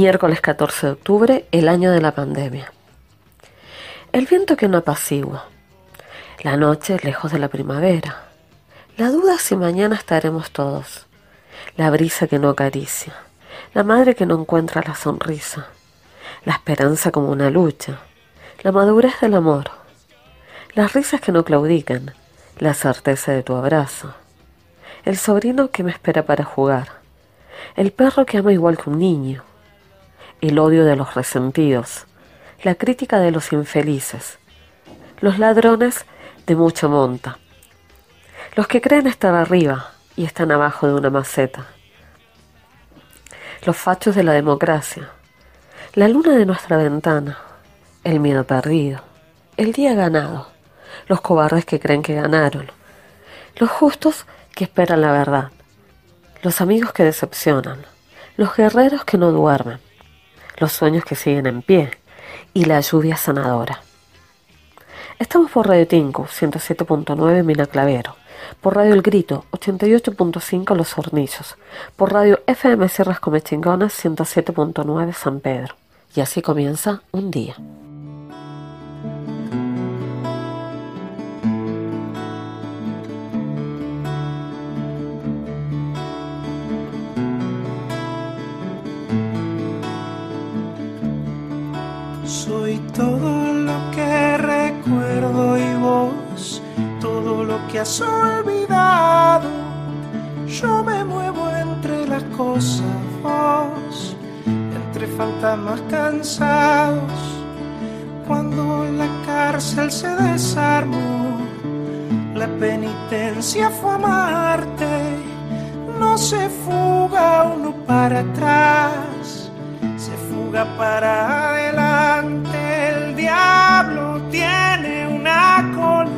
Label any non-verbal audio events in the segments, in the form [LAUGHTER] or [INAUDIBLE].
Miércoles 14 de octubre, el año de la pandemia. El viento que no apacigua. La noche lejos de la primavera. La duda si mañana estaremos todos. La brisa que no acaricia. La madre que no encuentra la sonrisa. La esperanza como una lucha. La madurez del amor. Las risas que no claudican. La certeza de tu abrazo. El sobrino que me espera para jugar. El perro que ama igual que un niño. El odio de los resentidos. La crítica de los infelices. Los ladrones de mucha monta. Los que creen estar arriba y están abajo de una maceta. Los fachos de la democracia. La luna de nuestra ventana. El miedo perdido. El día ganado. Los cobardes que creen que ganaron. Los justos que esperan la verdad. Los amigos que decepcionan. Los guerreros que no duermen. Los sueños que siguen en pie. Y la lluvia sanadora. Estamos por Radio Tinco, 107.9 Mina Clavero por Radio El Grito, 88.5 Los Hornillos, por Radio FM Sierras Comechingonas, 107.9 San Pedro. Y así comienza un día. Todo lo que recuerdo y vos todo lo que has olvidado. Yo me muevo entre las cosas, vos, entre fantasmas cansados. Cuando la cárcel se desarmó, la penitencia fue amarte. No se fuga uno para atrás, fuga para adelante. El diablo tiene una cola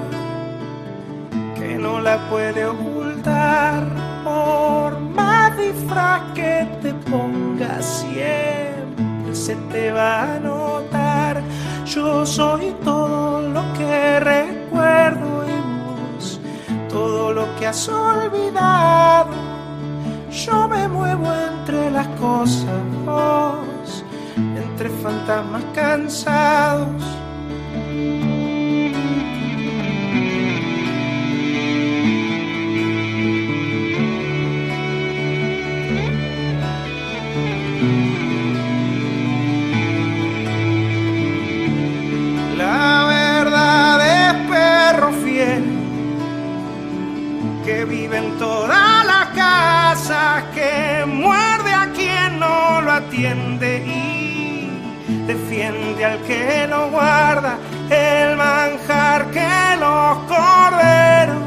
que no la puede ocultar. Por más disfraz que te pongas siempre se te va a notar. Yo soy todo lo que recuerdo y vos todo lo que has olvidado. Yo me muevo entre las cosas vos entre fantasmas cansados. La verdad es perro fiel que vive en toda la casa, que muerde a quien no lo atiende defiende al que lo guarda, el manjar que los corderos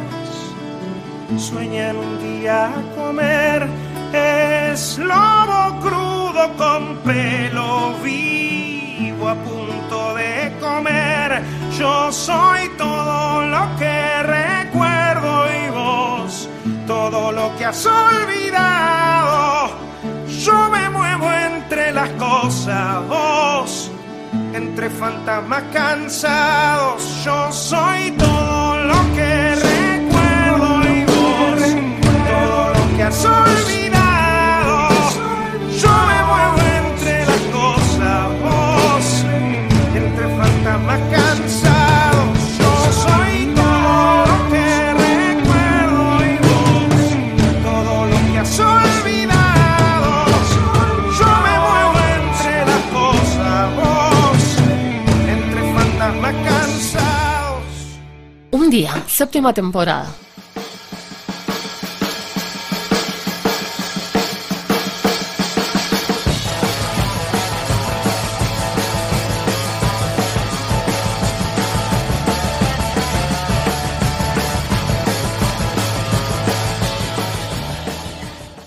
sueñan un día comer, es lobo crudo con pelo vivo a punto de comer. Yo soy todo lo que recuerdo y vos todo lo que has olvidado. Yo me muevo entre las cosas, vos entre fantasmas cansados. Yo soy todo lo que recuerdo y vos todo lo que has olvidado. Día, séptima temporada.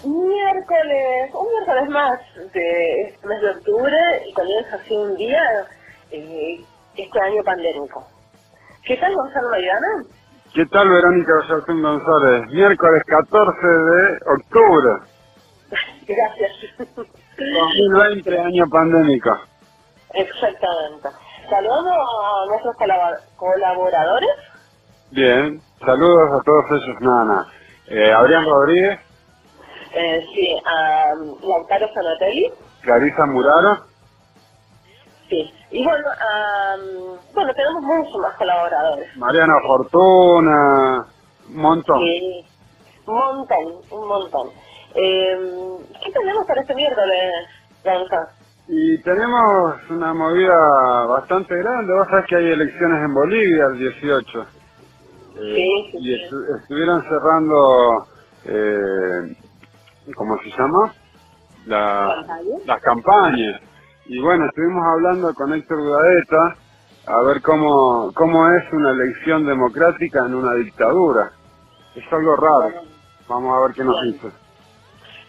miércoles, un miércoles más de este mes de octubre y comienza así un día eh, este año pandémico. ¿Qué tal Gonzalo Maidana? ¿Qué tal, Verónica Joaquín González? Miércoles 14 de octubre, [LAUGHS] Gracias. 2020, año pandémico. Exactamente. Saludos a nuestros colabor- colaboradores. Bien, saludos a todos ellos, nana. Eh, Adrián Rodríguez, Eh, sí, a la Lautaro Sanatelli. Clarisa Muraro. Sí. Y bueno, am, bueno, tenemos muchos más colaboradores. Mariana Fortuna. Un montón. Sí. Un montón, un montón. Eh, ¿Qué tenemos para este miércoles, Gonza? Y tenemos una movida bastante grande. Vos sabés que hay elecciones en Bolivia el 18. Eh, Sí, sí, y estu- estuvieron cerrando, eh, ¿cómo se llama? La- ¿Campaña? las campañas. Y bueno, estuvimos hablando con Héctor Gudaeta a ver cómo, cómo es una elección democrática en una dictadura. Es algo raro. Vamos a ver qué nos dice.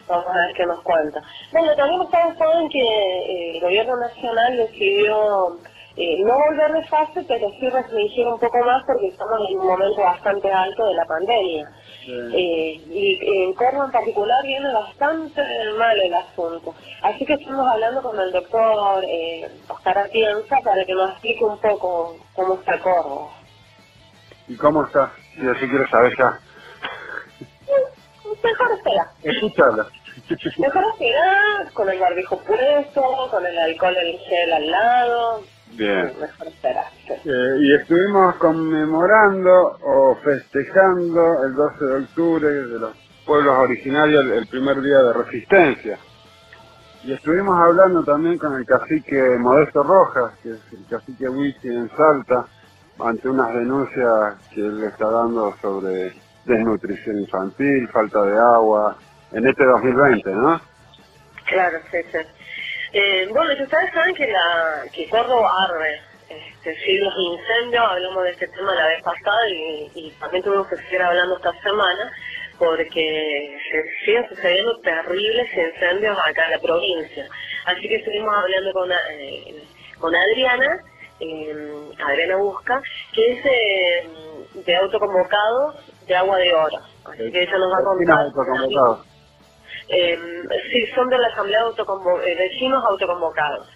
Vamos a ver qué nos cuenta. Bueno, también ustedes saben que eh, el gobierno nacional decidió eh, no volver de fase, pero sí restringir un poco más porque estamos en un momento bastante alto de la pandemia. Eh, y en Córdoba en particular viene bastante mal el asunto. Así que estamos hablando con el doctor eh, Oscar Atienza para que nos explique un poco cómo está Córdoba. ¿Y cómo está? Si así quiero saber ya. Mejor espera. Escúchala. Mejor espera con el barbijo puesto, con el alcohol en gel al lado. Bien. Mejor. Eh, y estuvimos conmemorando o festejando el 12 de octubre de los pueblos originarios el, primer día de resistencia. Y estuvimos hablando también con el cacique Modesto Rojas, que es el cacique Wisi en Salta, ante unas denuncias que él está dando sobre desnutrición infantil, falta de agua, en este 2020, ¿no? Claro, sí, sí. Eh, bueno, ustedes saben que la que Córdoba arde. Este, sí, los incendios, hablamos de este tema la vez pasada y, y también tuvimos que seguir hablando esta semana porque se siguen sucediendo terribles incendios acá en la provincia. Así que estuvimos hablando con, eh, con Adriana, eh, Adriana Busca, que es eh, de autoconvocados de agua de oro. Así que ella nos va a contar. Eh, sí, son de la Asamblea autoconvo eh, vecinos autoconvocados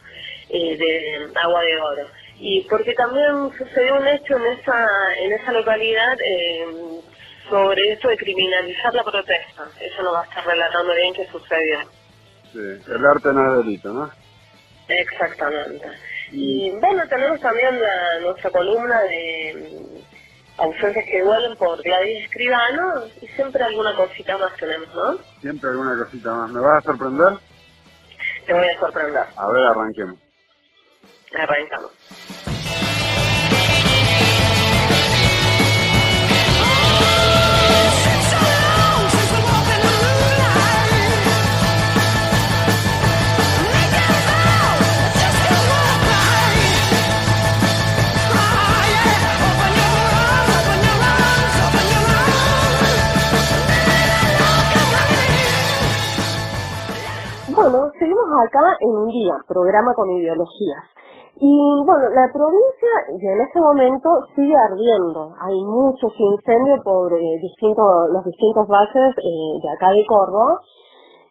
eh, de Agua de Oro. Y porque también sucedió un hecho en esa, en esa localidad eh, sobre esto de criminalizar la protesta. Eso nos va a estar relatando bien qué sucedió. Sí, el arte no es delito, ¿no? Exactamente. Y bueno, tenemos también la, nuestra columna de ausencias que duelen por Gladys Escribano y siempre alguna cosita más tenemos, ¿no? Siempre alguna cosita más. ¿Me vas a sorprender? Te voy a sorprender. A ver, arranquemos. Arrancamos. Bueno, seguimos acá en un día, programa con ideologías. Y bueno, la provincia en este momento sigue ardiendo. Hay muchos incendios por eh, distintos, los distintos valles eh, de acá de Córdoba.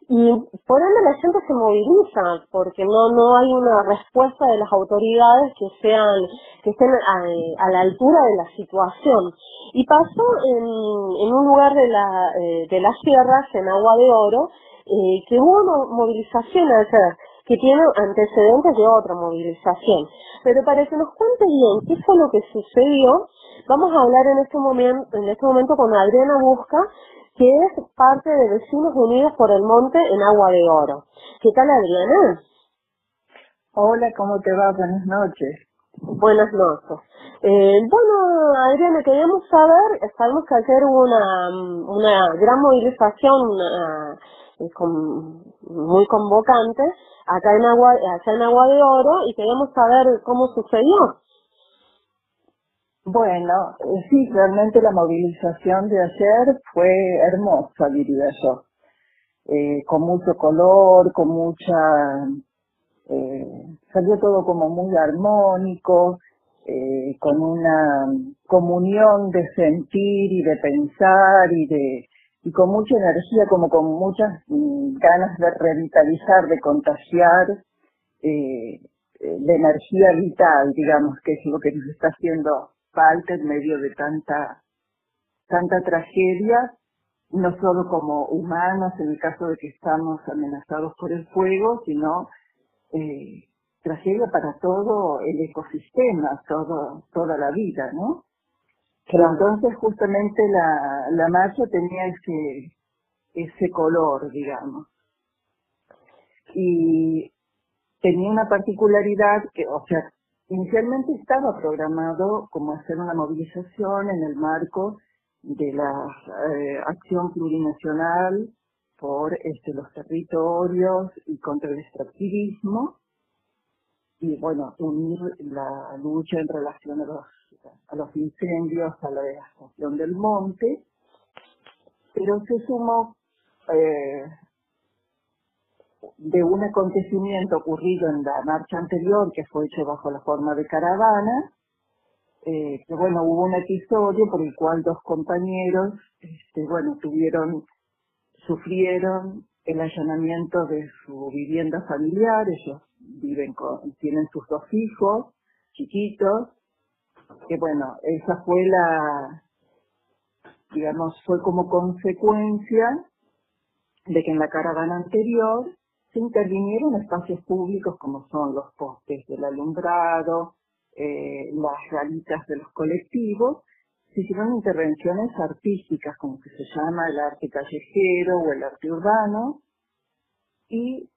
Y por ende la gente se moviliza porque no no hay una respuesta de las autoridades que sean que estén a, la altura de la situación. Y pasó en, en un lugar de la eh, de las sierras en Agua de Oro eh, que hubo una movilización ayer que tiene antecedentes de otra movilización. Pero para que nos cuente bien qué fue lo que sucedió, vamos a hablar en este momento, en este momento con Adriana Busca, que es parte de Vecinos Unidos por el Monte en Agua de Oro. ¿Qué tal Adriana? Hola, ¿cómo te va? Buenas noches. Buenas noches. Eh, bueno, Adriana, queríamos saber, sabemos que ayer hubo una, una gran movilización una, con- muy convocante acá en Agua, acá en Agua de Oro y queríamos saber cómo sucedió. Bueno, sí, realmente la movilización de ayer fue hermosa, diría yo. Eh, con mucho color, con mucha... eh, salió todo como muy armónico, eh, con una comunión de sentir y de pensar y de y con mucha energía, como con muchas mm, ganas de revitalizar, de contagiar eh, eh, la energía vital, digamos, que es lo que nos está haciendo falta en medio de tanta tanta tragedia no solo como humanos en el caso de que estamos amenazados por el fuego, sino eh, tragedia para todo el ecosistema, todo, toda la vida, ¿no? Pero entonces justamente la, la marcha tenía ese, ese color, digamos. Y tenía una particularidad que, o sea, inicialmente estaba programado como hacer una movilización en el marco de la eh, acción plurinacional por este, los territorios y contra el extractivismo y bueno, unir la lucha en relación a los, a los incendios, a la devastación del monte, pero se sumó eh, de un acontecimiento ocurrido en la marcha anterior, que fue hecho bajo la forma de caravana, eh, que bueno, hubo un episodio por el cual dos compañeros, este, bueno, tuvieron, sufrieron el allanamiento de su vivienda familiar, ellos viven con, tienen sus dos hijos chiquitos, que bueno, esa fue la, digamos, fue como consecuencia de que en la caravana anterior se intervinieron espacios públicos como son los postes del alumbrado, eh, las galitas de los colectivos, se hicieron intervenciones artísticas, como que se llama el arte callejero o el arte urbano, y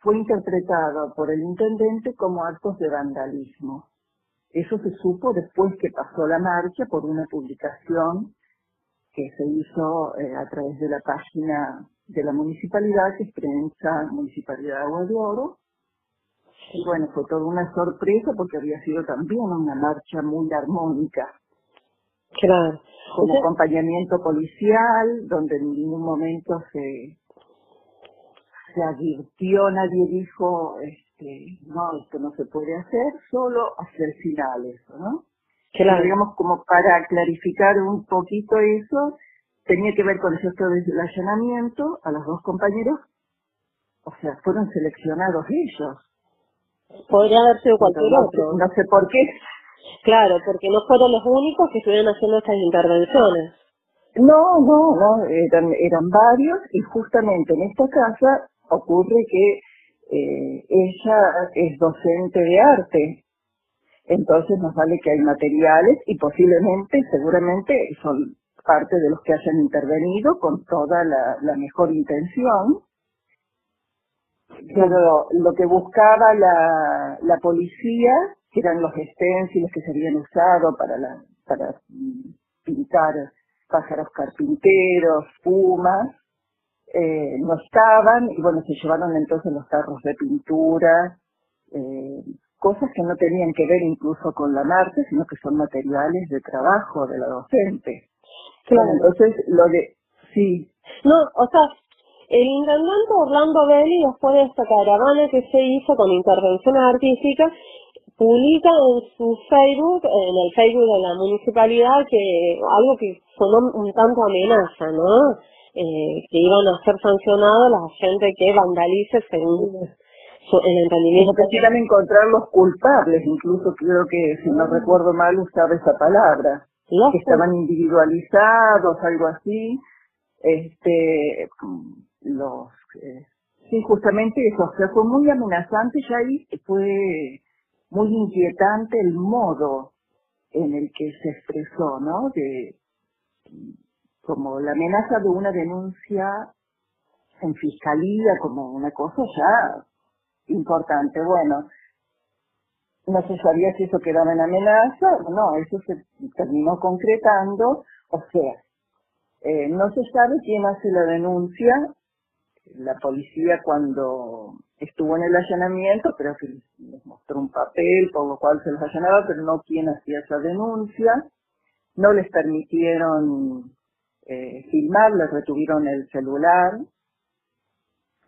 fue interpretado por el intendente como actos de vandalismo. Eso se supo después que pasó la marcha por una publicación que se hizo eh, a través de la página de la municipalidad, que es Prensa Municipalidad de Agua de Oro. Y bueno, fue toda una sorpresa porque había sido también una marcha muy armónica. Claro. Como acompañamiento policial, donde en ningún momento se, se advirtió, nadie dijo, este, no, esto no se puede hacer, solo hacia el final eso, ¿no? Claro. digamos, como para clarificar un poquito eso, tenía que ver con el gesto del allanamiento a los dos compañeros, o sea, fueron seleccionados ellos. Podría haber sido cualquier otro. No sé por qué. Claro, porque no fueron los únicos que estuvieron haciendo estas intervenciones. No, no, no, eran, eran varios y justamente en esta casa ocurre que eh, ella es docente de arte. Entonces nos vale que hay materiales y posiblemente, seguramente son parte de los que hayan intervenido con toda la, mejor intención. Pero lo que buscaba la, la policía, que eran los stencils que se habían usado para, la, para pintar pájaros carpinteros, pumas, eh, no estaban y bueno, se llevaron entonces los carros de pintura, eh, cosas que no tenían que ver incluso con la marcha, sino que son materiales de trabajo de la docente. Claro. entonces, lo de... Sí. No, o sea, el intendente Orlando Belli, después de esta caravana que se hizo con intervención artística, publica en su Facebook, en el Facebook de la municipalidad, que algo que sonó un tanto amenaza, ¿no? Eh, que iban a ser sancionados la gente que vandalice según el entendimiento. Necesitan encontrar los culpables, incluso creo que, si no recuerdo mal, usaba esa palabra que estaban individualizados, algo así, este, los, eh, sí, justamente eso, o sea, fue muy amenazante ya ahí, fue muy inquietante el modo en el que se expresó, ¿no? De, como la amenaza de una denuncia en fiscalía, como una cosa ya importante. Bueno, no se sabía si eso quedaba en amenaza, no, eso se terminó concretando, o sea, eh, no se sabe quién hace la denuncia, la policía cuando estuvo en el allanamiento, creo que les mostró un papel por lo cual se los allanaba, pero no quién hacía esa denuncia, no les permitieron eh, filmar, les retuvieron el celular,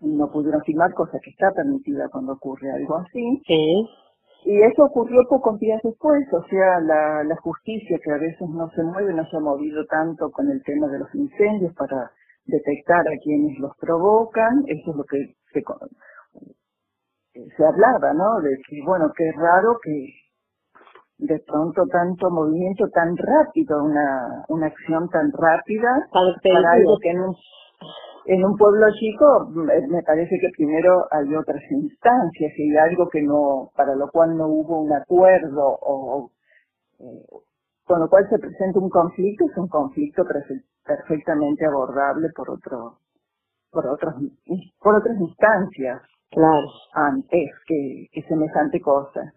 y no pudieron filmar, cosa que está permitida cuando ocurre algo así. Sí. Y eso ocurrió pocos días después, o sea, la, la justicia que a veces no se mueve, no se ha movido tanto con el tema de los incendios para detectar a quienes los provocan, eso es lo que se, se hablaba, ¿no? De que, bueno, qué raro que, de pronto tanto movimiento tan rápido, una, una acción tan rápida para algo que en un, en un pueblo chico me parece que primero hay otras instancias y algo que no, para lo cual no hubo un acuerdo o, eh, con lo cual se presenta un conflicto, es un conflicto perfectamente abordable por otro, por otras, por otras instancias. Claro. Antes que, que semejante cosa.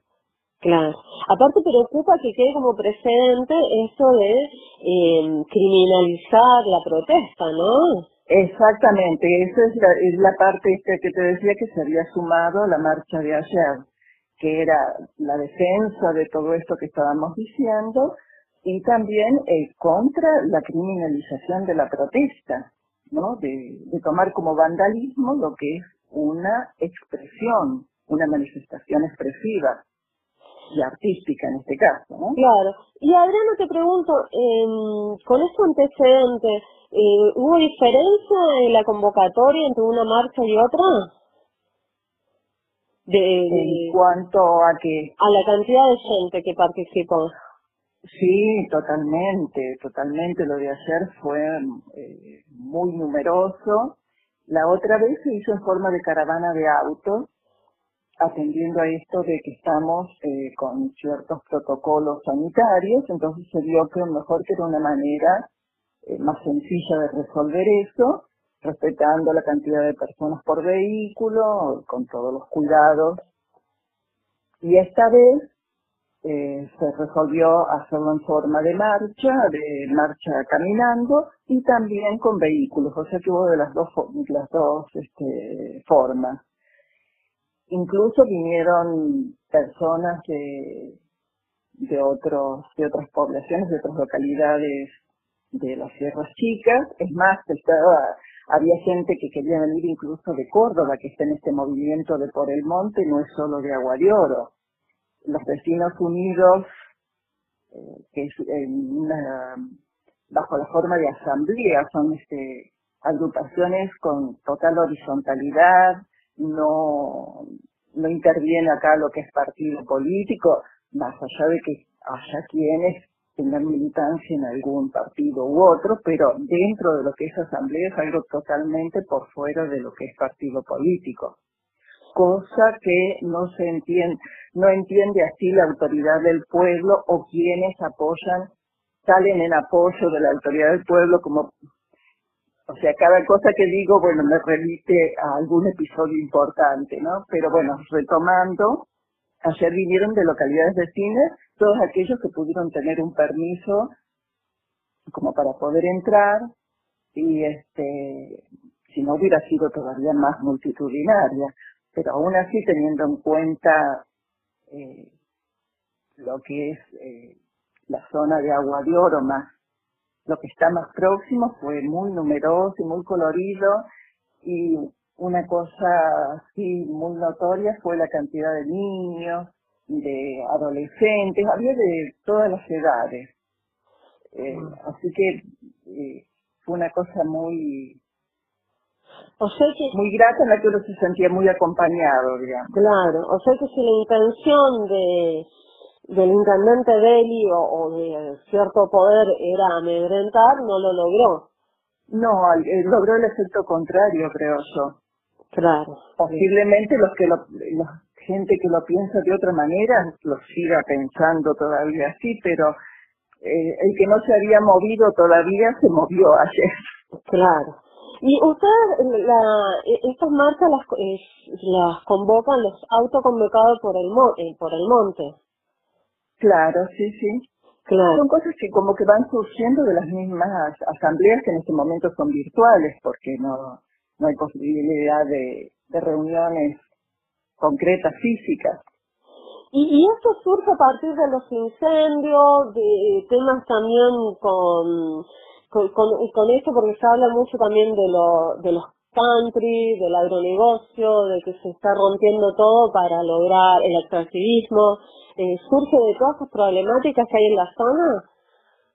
Claro. Aparte preocupa que quede como precedente eso de eh, criminalizar la protesta, ¿no? Exactamente, esa es la, parte que te decía que se había sumado a la marcha de ayer, que era la defensa de todo esto que estábamos diciendo y también eh, contra la criminalización de la protesta, ¿no? De, de tomar como vandalismo lo que es una expresión, una manifestación expresiva y artística en este caso, ¿no? Claro. Y Adriano, te pregunto, eh, con ese antecedente, eh, ¿hubo diferencia en la convocatoria entre una marcha y otra? De, en cuanto a que... A la cantidad de gente que participó. Sí, totalmente, totalmente. Lo de ayer fue eh, muy numeroso. La otra vez se hizo en forma de caravana de autos atendiendo a esto de que estamos eh, con ciertos protocolos sanitarios, entonces se vio que mejor era una manera eh, más sencilla de resolver eso, respetando la cantidad de personas por vehículo, con todos los cuidados. Y esta vez eh, se resolvió hacerlo en forma de marcha, de marcha caminando y también con vehículos, o sea que hubo de las dos, las dos este, formas. Incluso vinieron personas de, de, otros, de otras poblaciones, de otras localidades de las Sierras Chicas. Es más, estaba, había gente que quería venir incluso de Córdoba, que está en este movimiento de Por el Monte, no es solo de Agua de Oro. Los vecinos unidos, eh, que es bajo la forma de asamblea, son este, agrupaciones con total horizontalidad, no, no interviene acá lo que es partido político, más allá de que haya quienes tengan militancia en algún partido u otro, pero dentro de lo que es asamblea es algo totalmente por fuera de lo que es partido político. Cosa que no se entiende, no entiende así la autoridad del pueblo o quienes apoyan, salen en apoyo de la autoridad del pueblo como o sea, cada cosa que digo, bueno, me remite a algún episodio importante, ¿no? Pero bueno, retomando, ayer vinieron de localidades vecinas todos aquellos que pudieron tener un permiso como para poder entrar y este, si no hubiera sido todavía más multitudinaria, pero aún así teniendo en cuenta eh, lo que es eh, la zona de Agua de Oro más lo que está más próximo fue muy numeroso y muy colorido y una cosa así muy notoria fue la cantidad de niños, de adolescentes, había de todas las edades. Eh, mm. Así que eh, fue una cosa muy o sea que, muy grata en la que uno se sentía muy acompañado, digamos. Claro, o sea que si la intención de del intendente Deli o, de cierto poder era amedrentar, no lo logró. No, eh, logró el efecto contrario, creo yo. Claro. Posiblemente los que lo, la gente que lo piensa de otra manera lo siga pensando todavía así, pero eh, el que no se había movido todavía se movió ayer. Claro. Y ustedes, la, e, estas marchas las, las convocan los autoconvocados por el, eh, por el monte. Claro, sí, sí. Claro. Son cosas que como que van surgiendo de las mismas asambleas que en este momento son virtuales porque no, no hay posibilidad de, de reuniones concretas, físicas. Y, y esto surge a partir de los incendios, de temas también con, con, con, con esto, porque se habla mucho también de, lo, de los country, del agronegocio, de que se está rompiendo todo para lograr el extractivismo. Eh, surge de todas esas problemáticas que hay en la zona?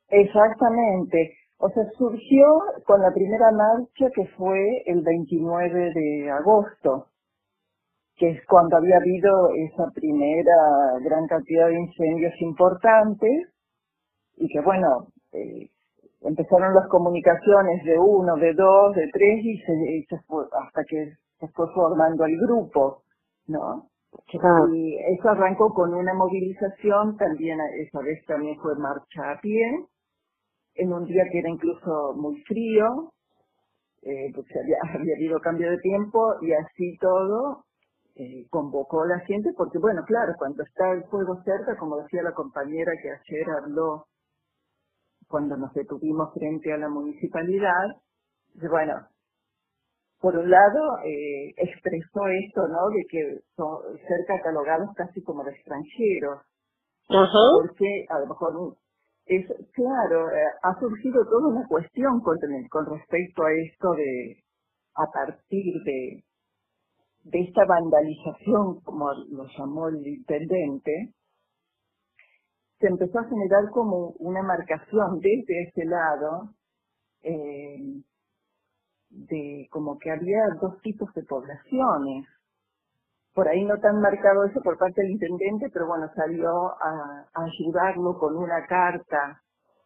Exactamente. O sea, surgió con la primera marcha que fue el 29 de agosto. que es cuando había habido esa primera gran cantidad de incendios importantes y que bueno, eh, empezaron las comunicaciones de uno, de dos, de tres y se, fue, hasta que se fue formando el grupo, ¿no? Y eso arrancó con una movilización, también esa vez también fue marcha a pie, en un día que era incluso muy frío, eh, porque había, [LAUGHS] había habido cambio de tiempo y así todo eh, convocó a la gente, porque bueno, claro, cuando está el fuego cerca, como decía la compañera que ayer habló cuando nos detuvimos frente a la municipalidad, bueno, por un lado eh, expresó esto, ¿no? De que son, ser catalogados casi como de extranjeros. Porque a lo mejor es, claro, eh, ha surgido toda una cuestión con, con respecto a esto de, a partir de, de esta vandalización, como lo llamó el intendente, se empezó a generar como una marcación desde ese lado, eh, de como que había dos tipos de poblaciones. Por ahí no tan marcado eso por parte del intendente, pero bueno, salió a, ayudarlo con una carta,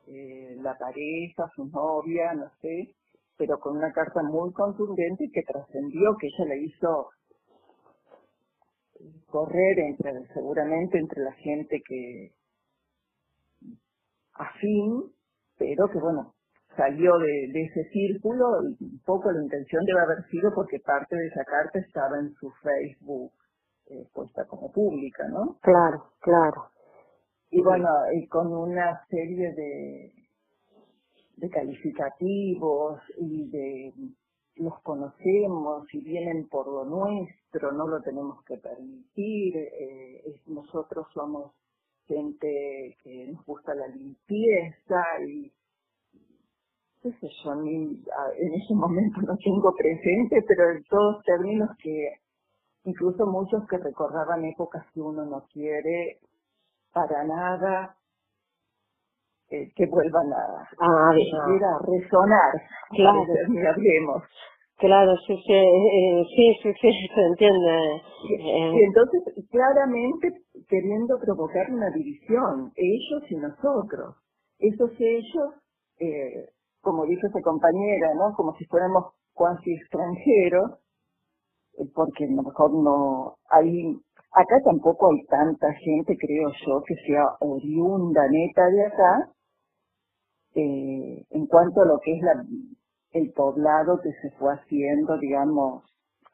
eh, la pareja, su novia, no sé, pero con una carta muy contundente que trascendió, que ella le hizo correr seguramente entre la gente que afín, pero que bueno, salió de, ese círculo y un poco la intención debe haber sido porque parte de esa carta estaba en su Facebook eh, puesta como pública, ¿no? Claro, claro. Y bueno, y con una serie de, de calificativos y de los conocemos y vienen por lo nuestro, no lo tenemos que permitir, eh, nosotros somos gente que nos gusta la limpieza y qué sé yo, en ese momento no tengo presente, pero en todos términos que incluso muchos que recordaban épocas que uno no quiere para nada eh, que vuelvan a, ah, a, resonar, claro. ni hablemos. Claro, sí, sí, eh, sí, sí, sí, [LAUGHS] se entiende. Y, entonces, claramente queriendo provocar una división, ellos y nosotros. Esos ellos eh, como dice su compañera, ¿no? Como si fuéramos cuasi extranjeros, eh, porque a lo mejor no hay, acá tampoco hay tanta gente, creo yo, que sea oriunda neta de acá, eh, en cuanto a lo que es la, el poblado que se fue haciendo, digamos,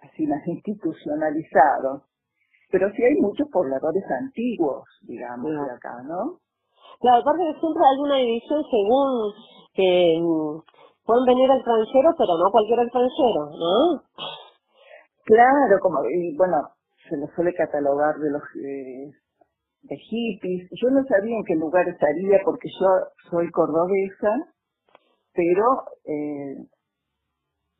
así más institucionalizado. Pero sí hay muchos pobladores antiguos, digamos, de acá, ¿no? Claro, aparte que siempre hay una división según que mm, pueden venir extranjeros, pero no cualquier extranjero, ¿no? Claro, como, y bueno, se les suele catalogar de los eh, de hippies. Yo no sabía en qué lugar estaría porque yo soy cordobesa, pero eh,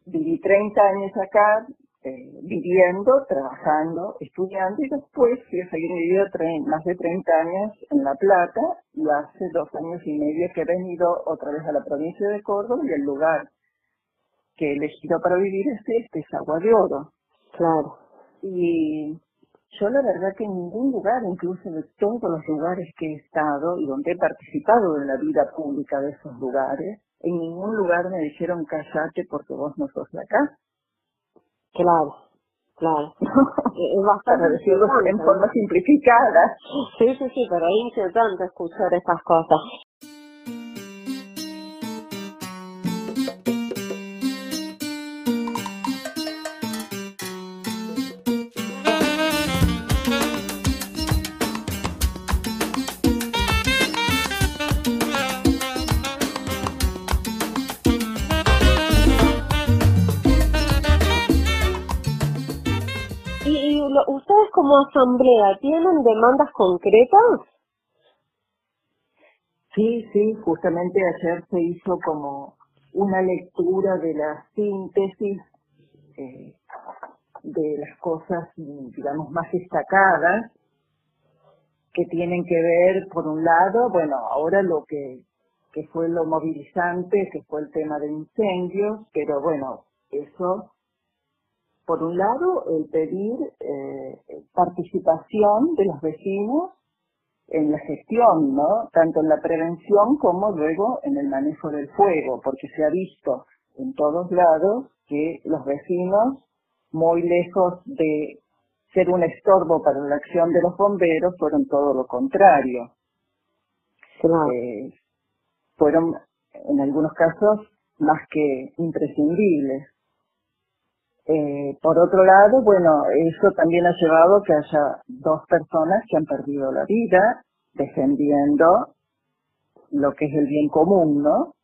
viví 30 años acá, eh, viviendo, trabajando, estudiando y después fui a seguir mi vida más de 30 años en La Plata y hace dos años y medio que he venido otra vez a la provincia de Córdoba y el lugar que he elegido para vivir es este, es Agua de Oro. Claro. Y yo la verdad que en ningún lugar, incluso de todos los lugares que he estado y donde he participado en la vida pública de esos lugares, en ningún lugar me dijeron callate porque vos no sos de acá. Claro, claro. [LAUGHS] es bastante decirlo en forma simplificada. Sí, sí, sí, pero es inquietante escuchar estas cosas. Como asamblea tienen demandas concretas? Sí, sí, justamente ayer se hizo como una lectura de la síntesis eh, de las cosas, digamos, más destacadas que tienen que ver, por un lado, bueno, ahora lo que, que fue lo movilizante, que fue el tema de incendios, pero bueno, eso por un lado, el pedir eh, participación de los vecinos en la gestión, ¿no? Tanto en la prevención como luego en el manejo del fuego, porque se ha visto en todos lados que los vecinos, muy lejos de ser un estorbo para la acción de los bomberos, fueron todo lo contrario. Eh, fueron, en algunos casos, más que imprescindibles. Eh, por otro lado, bueno, eso también ha llevado a que haya dos personas que han perdido la vida defendiendo lo que es el bien común, ¿no?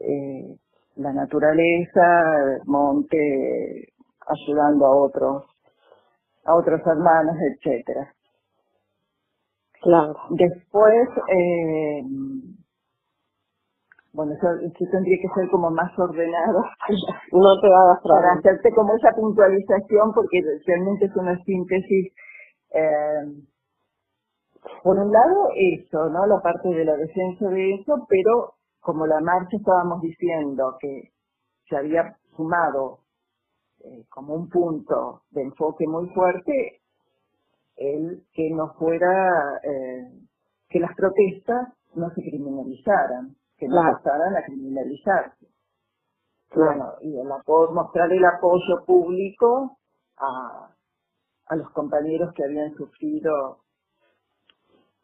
Eh, la naturaleza, monte, ayudando a otros, a otros hermanos, etcétera. Claro. Después, eh, bueno, eso, tendría que ser como más ordenado. [LAUGHS] No te va a Para hacerte como esa puntualización, porque realmente es una síntesis. Eh, por un lado, eso, ¿no? La parte de la defensa de eso, pero como la marcha estábamos diciendo que se había sumado eh, como un punto de enfoque muy fuerte, el que no fuera, eh, que las protestas no se criminalizaran que no pasaran a criminalizarse. Bueno, y el mostrar el apoyo público a, a los compañeros que habían sufrido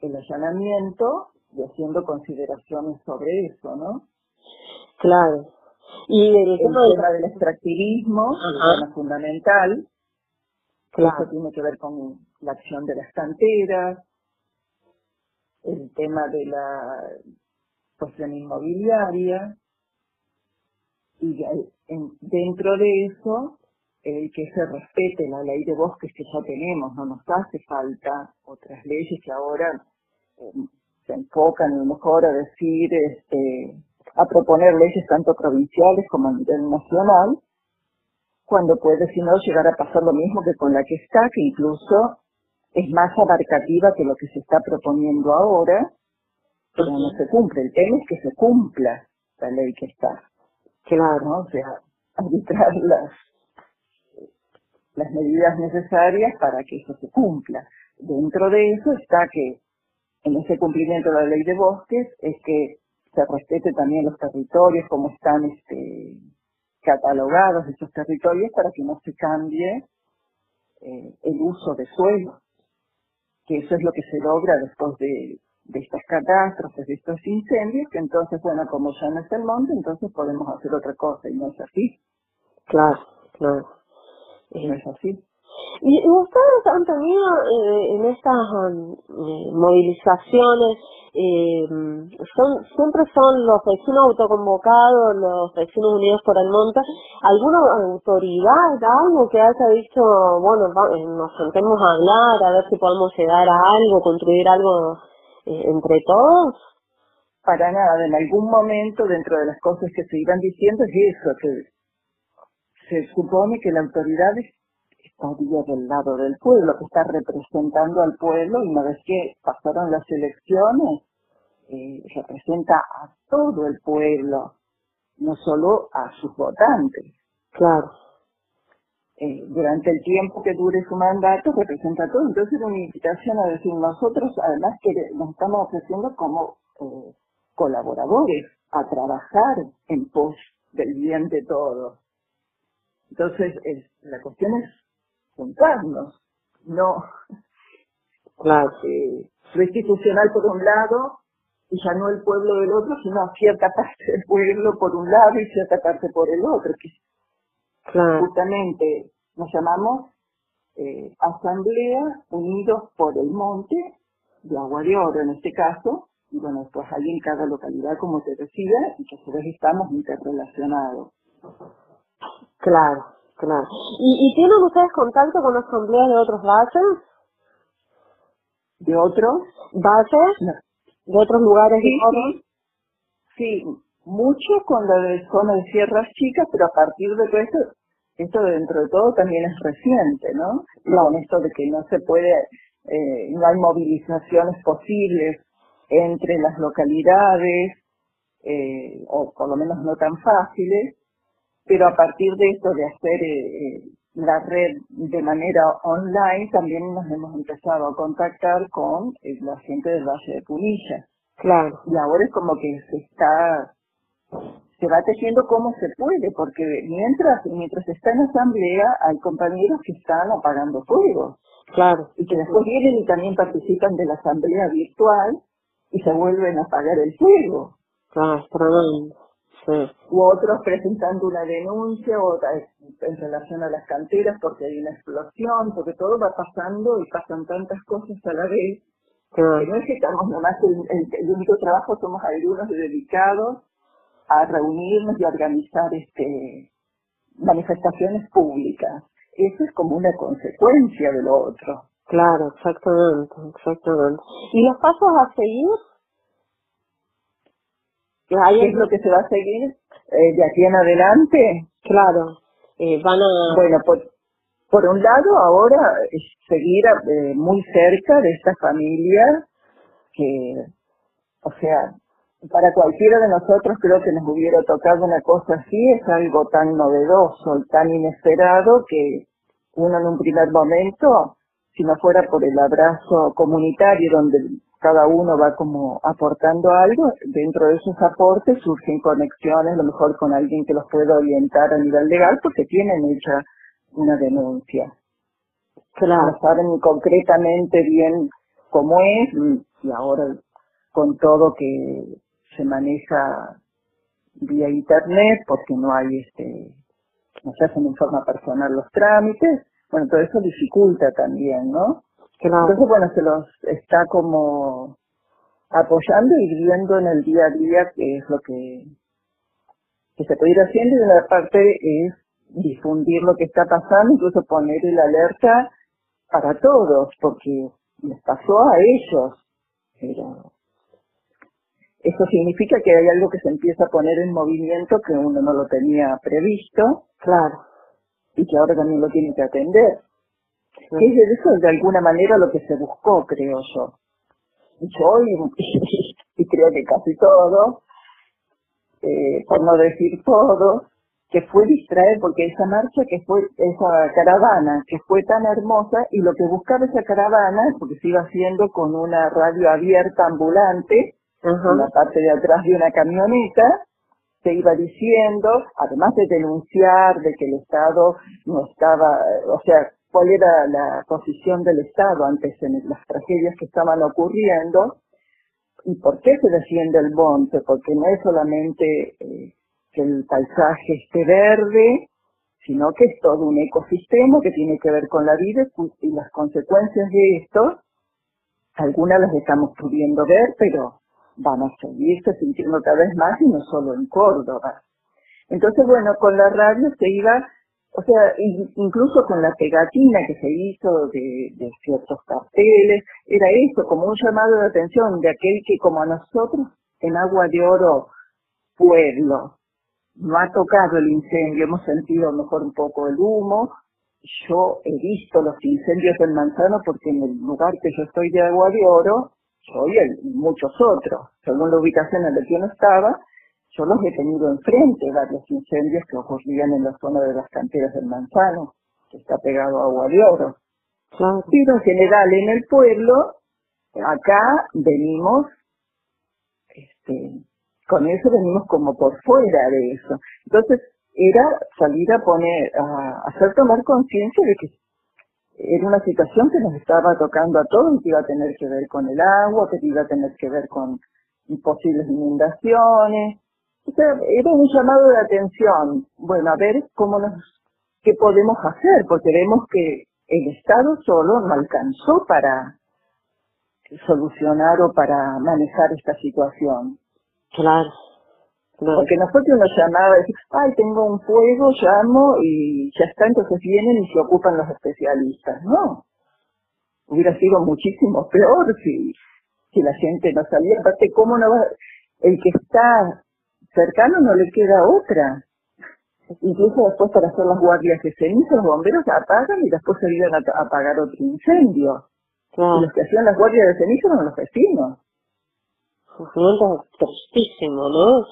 el allanamiento y haciendo consideraciones sobre eso, ¿no? Claro. Y el, tema, del extractivismo, es tema fundamental, claro. eso tiene que ver con la acción de las canteras, el tema de la cuestión inmobiliaria, y dentro de eso, el que se respete la ley de bosques que ya tenemos, no nos hace falta otras leyes que ahora em, se enfocan a lo mejor a decir, este, a proponer leyes tanto provinciales como a nivel nacional, cuando puede si no llegar a pasar lo mismo que con la que está, que incluso es más abarcativa que lo que se está proponiendo ahora, pero no se cumple. El tema es que se cumpla la ley que está. Claro, o sea, [LAUGHS] arbitrar las, las medidas necesarias para que eso se cumpla. Dentro de eso está que en ese cumplimiento de la ley de bosques es que se respete también los territorios, como están este, catalogados esos territorios para que no se cambie eh, el uso de suelo, que eso es lo que se logra después de, de estas catástrofes, de estos incendios, que entonces, bueno, como ya no está el monte, entonces podemos hacer otra cosa, y no es así. Claro, claro. No es así. Y, ustedes han tenido eh, en estas eh, movilizaciones, eh, son siempre son los vecinos autoconvocados, los vecinos unidos por el monte, ¿alguna autoridad, algo que haya dicho, bueno, nos sentemos a hablar, a ver si podemos llegar a algo, construir algo entre todos? Para nada, en algún momento dentro de las cosas que se iban diciendo es eso, que se supone que la autoridad estaría del lado del pueblo, que está representando al pueblo y una vez que pasaron las elecciones, eh, representa a todo el pueblo, no solo a sus votantes. Claro. Eh, durante el tiempo que dure su mandato representa todo. Entonces era una invitación a decir, nosotros además que nos estamos ofreciendo como eh, colaboradores a trabajar en pos del bien de todos. Entonces la cuestión es juntarnos, no [LAUGHS] claro. eh, lo institucional por un lado y ya no el pueblo del otro, sino cierta [LAUGHS] parte del pueblo por un lado y cierta parte por el otro, que Justamente nos llamamos eh, Asamblea Unidos por el Monte de Agua de Oro en este caso, y bueno, pues ahí en cada localidad como te decía, y que a su vez estamos interrelacionados. Claro, claro. ¿Y, tienen ustedes contacto con asambleas de otros bases? ¿De otros? ¿Bases? ¿De otros lugares? Sí, sí. sí, mucho con la de zona de sierras chicas, pero a partir de todo esto, esto dentro de todo también es reciente, ¿no? Con esto de que no se puede, eh, no hay movilizaciones posibles entre las localidades, eh, o por lo menos no tan fáciles, pero a partir de esto de hacer, eh, la red de manera online, también nos hemos empezado a contactar con la gente del Valle de Punilla. Claro. Y ahora es como que se está, se va tejiendo como se puede, porque mientras, mientras está en asamblea hay compañeros que están apagando fuego. Claro. Y que después vienen y también participan de la asamblea virtual y se vuelven a apagar el fuego. Claro, tremendo. Sí. u otros presentando una denuncia o en relación a las canteras porque hay una explosión, porque todo va pasando y pasan tantas cosas a la vez. Que no es que estamos nomás, el, el- el único trabajo somos algunos dedicados a reunirnos y a organizar este manifestaciones públicas. Eso es como una consecuencia de lo otro. Claro, exactamente, exactamente. ¿Y los pasos a seguir? ¿Qué es lo que se va a seguir eh, de aquí en adelante? Claro, eh, van a... Bueno, por, por un lado, ahora es seguir eh, muy cerca de esta familia que, o sea, para cualquiera de nosotros creo que nos hubiera tocado una cosa así, es algo tan novedoso y tan inesperado que uno en un primer momento, si no fuera por el abrazo comunitario donde cada uno va como aportando algo, dentro de esos aportes surgen conexiones, a lo mejor con alguien que los pueda orientar a nivel legal porque tienen hecha una denuncia. Claro, No saben concretamente bien cómo es y ahora con todo que se maneja vía internet porque no hay este no se hacen en forma personal los trámites bueno todo eso dificulta también no claro. entonces bueno se los está como apoyando y viendo en el día a día qué es lo que que se puede ir haciendo y una parte es difundir lo que está pasando incluso poner el alerta para todos porque les pasó a ellos pero eso significa que hay algo que se empieza a poner en movimiento que uno no lo tenía previsto Claro. y que ahora también lo tiene que atender. Sí. Que es eso de alguna manera lo que se buscó, creo yo. Y yo, y, y creo que casi todo, eh, por no decir todo, que fue distraer, porque esa marcha que fue, esa caravana que fue tan hermosa, y lo que buscaba esa caravana, porque se iba haciendo con una radio abierta ambulante, en la parte de atrás de una camioneta, se iba diciendo, además de denunciar de que el Estado no estaba, o sea, cuál era la posición del Estado antes en las tragedias que estaban ocurriendo, y por qué se defiende el monte, porque no es solamente eh, que el paisaje esté verde, sino que es todo un ecosistema que tiene que ver con la vida y las consecuencias de esto, algunas las estamos pudiendo ver, pero van a seguirse sintiendo cada vez más y no solo en Córdoba. Entonces, bueno, con la radio se iba, o sea, in- incluso con la pegatina que se hizo de, ciertos carteles, era eso, como un llamado de atención de aquel que como a nosotros en Agua de Oro, pueblo, no ha tocado el incendio, hemos sentido mejor un poco el humo, yo he visto los incendios del manzano porque en el lugar que yo estoy de Agua de Oro, yo y el- muchos otros, según la ubicación en la que uno estaba, yo los he tenido enfrente, varios incendios que ocurrían en la zona de las canteras del manzano, que está pegado a Agua de Oro. Claro. Pero en general en el pueblo, acá venimos, este, con eso venimos como por fuera de eso. Entonces era salir a poner, a hacer tomar conciencia de que era una situación que nos estaba tocando a todos, que iba a tener que ver con el agua, que iba a tener que ver con posibles inundaciones. O sea, era un llamado de atención. Bueno, a ver cómo nos, qué podemos hacer, porque vemos que el Estado solo no alcanzó para solucionar o para manejar esta situación. Claro. Claro. Porque no fue que uno llamaba y decía, ay, tengo un fuego, llamo y ya está, entonces vienen y se ocupan los especialistas. No. Hubiera sido muchísimo peor si, si la gente no sabía. Aparte, ¿cómo no va? El que está cercano no le queda otra. Incluso después para hacer las guardias de ceniza, los bomberos apagan y después se iban a a apagar otro incendio. Y los que hacían las guardias de ceniza eran los vecinos. Sufrimiento tristísimo, ¿no?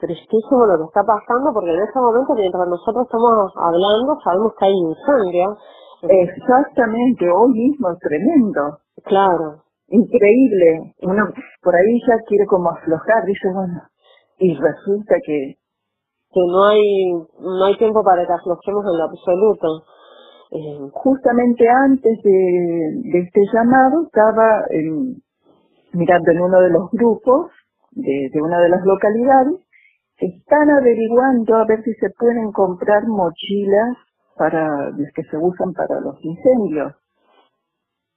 Tristísimo lo que está pasando porque en este momento mientras nosotros estamos hablando sabemos que hay incendio. Exactamente, hoy mismo es tremendo. Claro. Increíble. Uno por ahí ya quiere como aflojar, dice, bueno, y resulta que... Que no hay, no hay tiempo para que aflojemos en lo absoluto. Eh, justamente antes de, de, este llamado estaba mirando en uno de los grupos de, de una de las localidades están averiguando a ver si se pueden comprar mochilas para las que se usan para los incendios.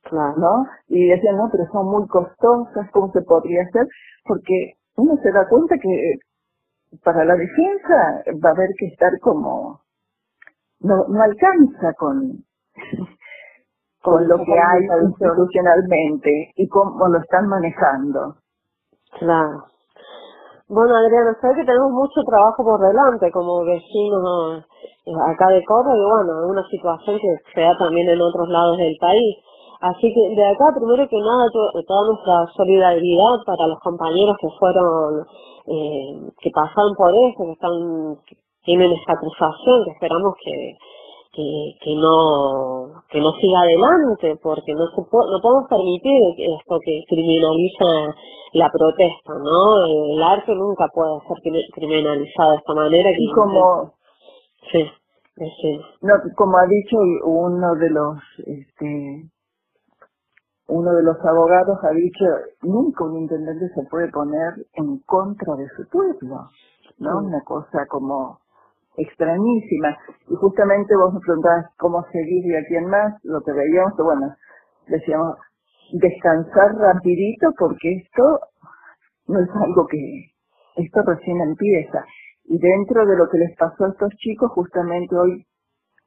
Claro. ¿No? Y decían, no, pero son muy costosas, ¿cómo se podría hacer? Porque uno se da cuenta que para la defensa va a haber que estar como, no, no alcanza con, [LAUGHS] con lo que hay institucionalmente y cómo lo están manejando. Claro. Bueno, Adriana, sé que tenemos mucho trabajo por delante como vecinos eh, acá de Córdoba y bueno, una situación que se da también en otros lados del país. Así que de acá, primero que nada, toda nuestra solidaridad para los compañeros que fueron, eh, que pasaron por eso, que están, tienen esta acusación, que esperamos que, que, no que no siga adelante porque no se no podemos permitir esto que criminaliza la protesta no el arte nunca puede ser criminalizado de esta manera y como sí, sí. No, como ha dicho uno de los este uno de los abogados ha dicho nunca un intendente se puede poner en contra de su pueblo no una cosa como extrañísima. Y justamente vos me preguntabas cómo seguir y a quién más, lo que veíamos, bueno, decíamos, descansar rapidito porque esto no es algo que, esto recién empieza. Y dentro de lo que les pasó a estos chicos, justamente hoy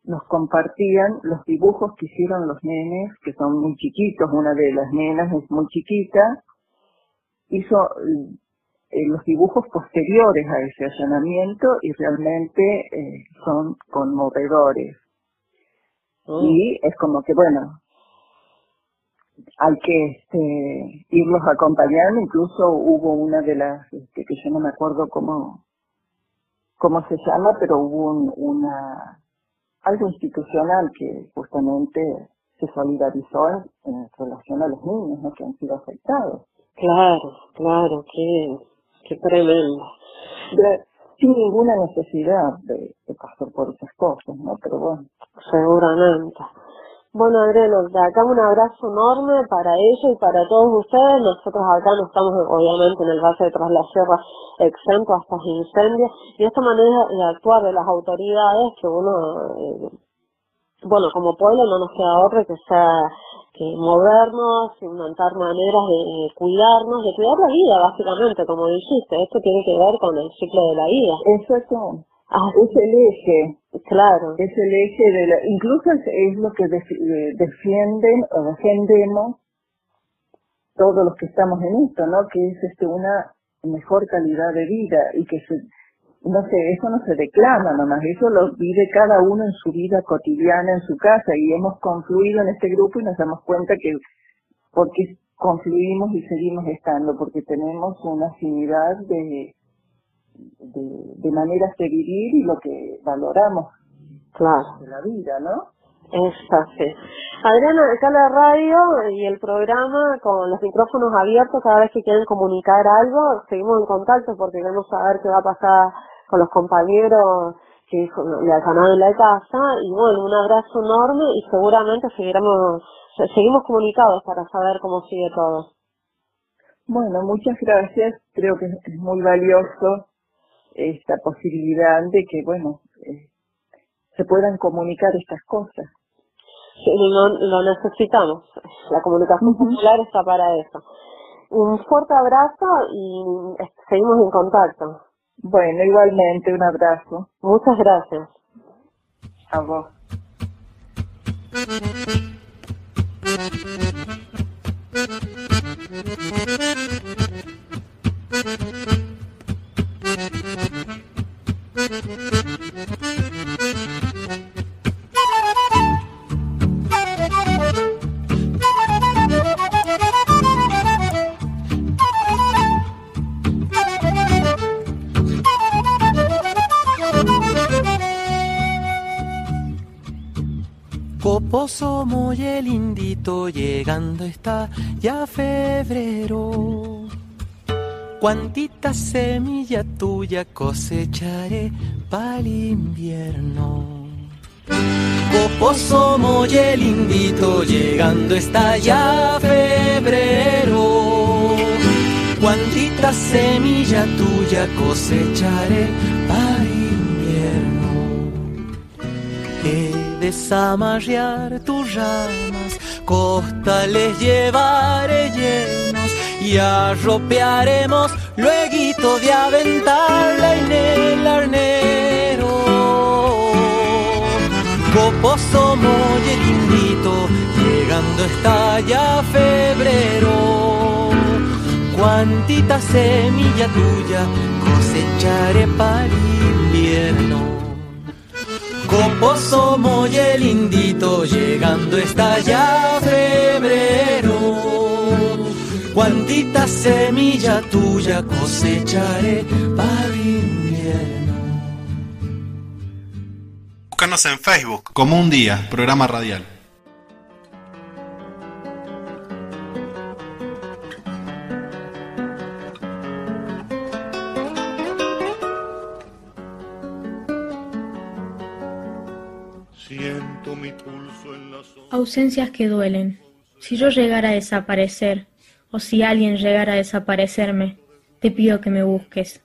nos compartían los dibujos que hicieron los nenes, que son muy chiquitos, una de las nenas es muy chiquita, hizo eh, los dibujos posteriores a ese allanamiento y realmente eh, son conmovedores. Mm. Y es como que, bueno, hay que este, irlos acompañando, incluso hubo una de las, este, que yo no me acuerdo cómo, cómo se llama, pero hubo un, una, algo institucional que justamente se solidarizó en, relación a los niños ¿no? que han sido afectados. Claro, claro, que Qué tremendo. sin ninguna necesidad de, pasar por esas cosas, ¿no? Pero bueno. Seguramente. Bueno, Adriano, de acá un abrazo enorme para ella y para todos ustedes. Nosotros acá no estamos, obviamente, en el base de Tras la Sierra exento a estos incendios. Y esta manera de actuar de las autoridades, que uno, eh, bueno, como pueblo no nos queda otra que sea movernos, inventar maneras de cuidarnos, de cuidar la vida, básicamente, como dijiste. Esto tiene que ver con el ciclo de la vida. Exacto. Ah, es el eje. Claro. Es el eje de la... Incluso es, lo que eh, defienden o defendemos todos los que estamos en esto, ¿no? Que es este una mejor calidad de vida y que se no sé, eso no se declama nomás, eso lo vive cada uno en su vida cotidiana, en su casa, y hemos confluido en este grupo y nos damos cuenta que, porque confluimos y seguimos estando, porque tenemos una afinidad de, de, maneras de vivir y lo que valoramos claro. de la vida, ¿no? Exacto. Adriana, acá la radio y el programa con los micrófonos abiertos cada vez que quieren comunicar algo, seguimos en contacto porque queremos saber qué va a pasar con los compañeros que le en la casa y bueno, un abrazo enorme y seguramente seguiremos, seguimos comunicados para saber cómo sigue todo. Bueno, muchas gracias. Creo que es muy valioso esta posibilidad de que, bueno, eh, se puedan comunicar estas cosas. Sí, no, lo necesitamos. La comunicación uh -huh. popular está para eso. Un fuerte abrazo y este, seguimos en contacto. Bueno, igualmente un abrazo. Muchas gracias. A vos. Coposo, y el indito, llegando está ya febrero. Cuantita semilla tuya cosecharé para el invierno. Coposo muy lindito, llegando está ya febrero. Cuantita semilla tuya cosecharé para invierno. He de zamarrear tus ramas, costales llevaré llenos y arropearemos luego de aventarla en el arnero. Coposo muy lindito, llegando está ya febrero cuantita semilla tuya cosecharé para invierno. Coposo muy lindito, llegando está ya febrero. Cuantita semilla tuya cosecharé para el invierno. Búscanos en Facebook como un día, programa radial. Ausencias que duelen. Si yo llegara a desaparecer, o si alguien llegara a desaparecerme, te pido que me busques.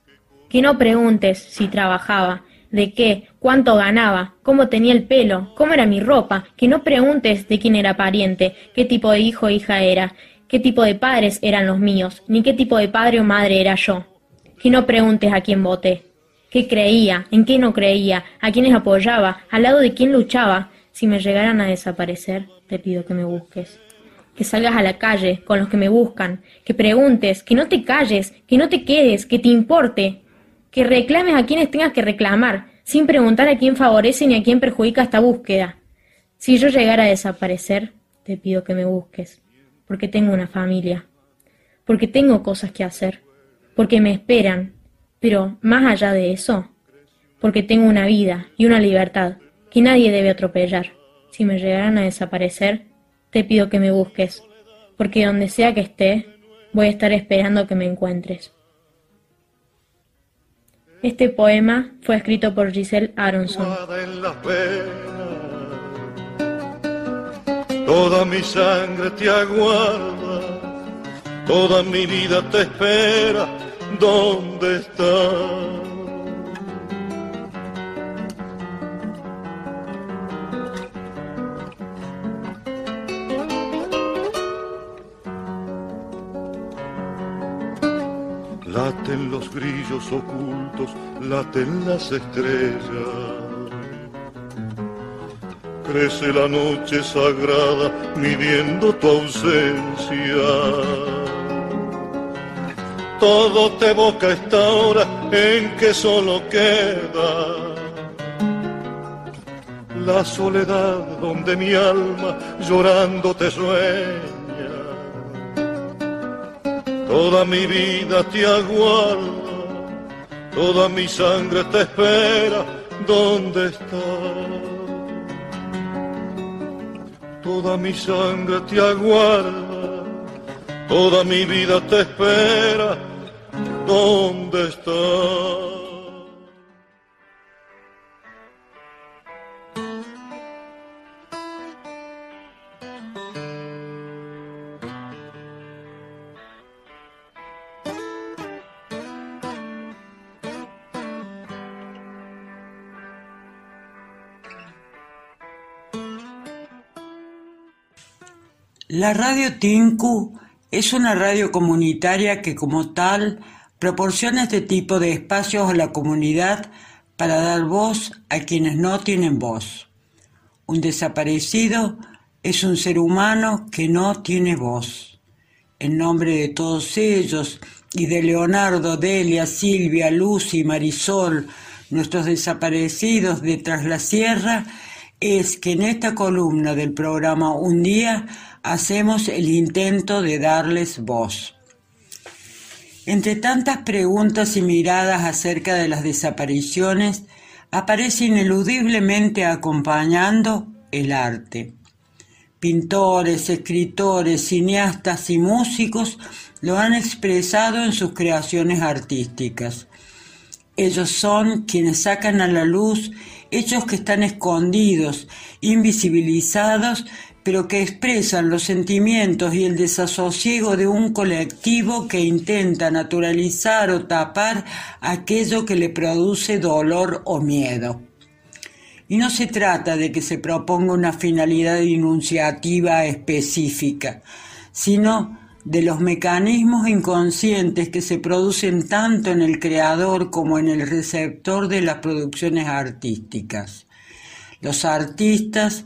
Que no preguntes si trabajaba, de qué, cuánto ganaba, cómo tenía el pelo, cómo era mi ropa, que no preguntes de quién era pariente, qué tipo de hijo o hija era, qué tipo de padres eran los míos, ni qué tipo de padre o madre era yo. Que no preguntes a quién voté, qué creía, en qué no creía, a quiénes apoyaba, al lado de quién luchaba, si me llegaran a desaparecer, te pido que me busques. Que salgas a la calle con los que me buscan, que preguntes, que no te calles, que no te quedes, que te importe, que reclames a quienes tengas que reclamar, sin preguntar a quién favorece ni a quién perjudica esta búsqueda. Si yo llegara a desaparecer, te pido que me busques, porque tengo una familia, porque tengo cosas que hacer, porque me esperan, pero más allá de eso, porque tengo una vida y una libertad que nadie debe atropellar. Si me llegaran a desaparecer, te pido que me busques, porque donde sea que esté, voy a estar esperando que me encuentres. Este poema fue escrito por Giselle Aronson. Toda mi sangre te aguarda, toda mi vida te espera. ¿Dónde estás? Laten los grillos ocultos, laten las estrellas. Crece la noche sagrada midiendo tu ausencia. Todo te evoca esta hora en que solo queda la soledad donde mi alma llorando te sueña Toda mi vida te aguarda, toda mi sangre te espera, ¿dónde estás? Toda mi sangre te aguarda, toda mi vida te espera, ¿dónde estás? La radio Tinku es una radio comunitaria que como tal proporciona este tipo de espacios a la comunidad para dar voz a quienes no tienen voz. Un desaparecido es un ser humano que no tiene voz. En nombre de todos ellos y de Leonardo, Delia, Silvia, Lucy, Marisol, nuestros desaparecidos de Tras la Sierra, es que en esta columna del programa Un Día hacemos el intento de darles voz. Entre tantas preguntas y miradas acerca de las desapariciones, aparece ineludiblemente acompañando el arte. Pintores, escritores, cineastas y músicos lo han expresado en sus creaciones artísticas. Ellos son quienes sacan a la luz hechos que están escondidos, invisibilizados, pero que expresan los sentimientos y el desasosiego de un colectivo que intenta naturalizar o tapar aquello que le produce dolor o miedo. Y no se trata de que se proponga una finalidad enunciativa específica, sino de los mecanismos inconscientes que se producen tanto en el creador como en el receptor de las producciones artísticas. Los artistas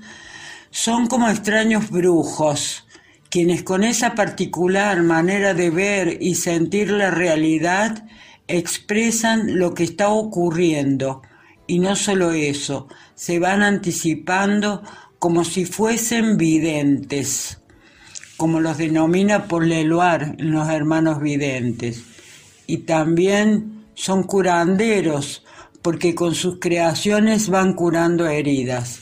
son como extraños brujos, quienes con esa particular manera de ver y sentir la realidad expresan lo que está ocurriendo, y no solo eso, se van anticipando como si fuesen videntes, como los denomina por Leloir en los hermanos videntes, y también son curanderos, porque con sus creaciones van curando heridas,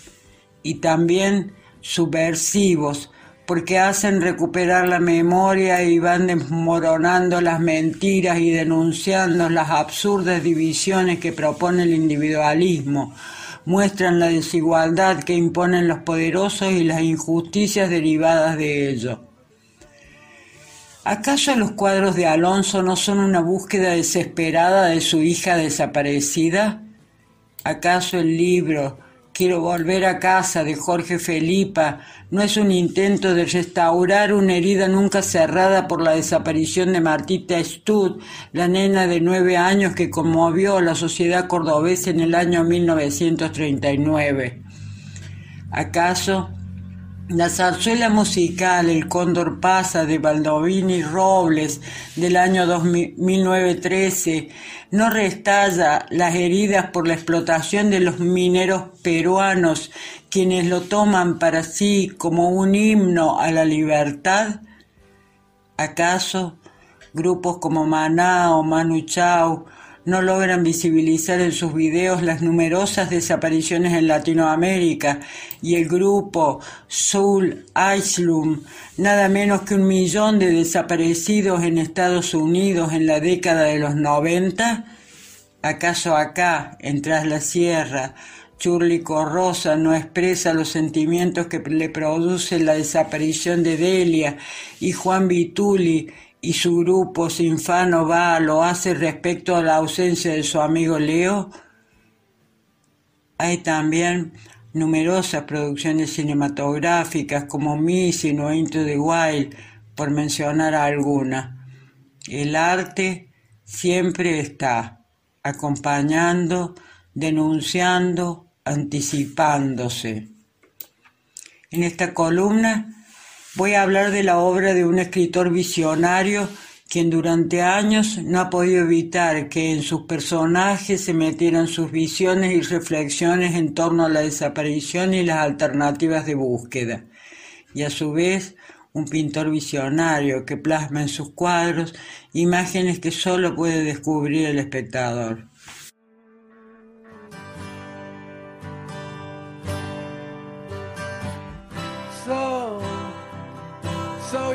y también subversivos, porque hacen recuperar la memoria y van desmoronando las mentiras y denunciando las absurdas divisiones que propone el individualismo, muestran la desigualdad que imponen los poderosos y las injusticias derivadas de ello. ¿Acaso los cuadros de Alonso no son una búsqueda desesperada de su hija desaparecida? ¿Acaso el libro Quiero volver a casa de Jorge Felipa no es un intento de restaurar una herida nunca cerrada por la desaparición de Martita Stud, la nena de nueve años que conmovió a la sociedad cordobesa en el año 1939. ¿Acaso la zarzuela musical El Cóndor pasa de Baldovini Robles del año 1913 no restalla las heridas por la explotación de los mineros peruanos, quienes lo toman para sí como un himno a la libertad? ¿Acaso grupos como Maná o Manu Chao no logran visibilizar en sus videos las numerosas desapariciones en Latinoamérica y el grupo Soul Islum, nada menos que un millón de desaparecidos en Estados Unidos en la década de los 90? ¿Acaso acá, en Tras la Sierra, Churli Rosa no expresa los sentimientos que le produce la desaparición de Delia y Juan Vituli y su grupo Sinfano va lo hace respecto a la ausencia de su amigo Leo. Hay también numerosas producciones cinematográficas como Missing o Into the Wild, por mencionar alguna. El arte siempre está acompañando, denunciando, anticipándose. En esta columna Voy a hablar de la obra de un escritor visionario quien durante años no ha podido evitar que en sus personajes se metieran sus visiones y reflexiones en torno a la desaparición y las alternativas de búsqueda. Y a su vez, un pintor visionario que plasma en sus cuadros imágenes que solo puede descubrir el espectador.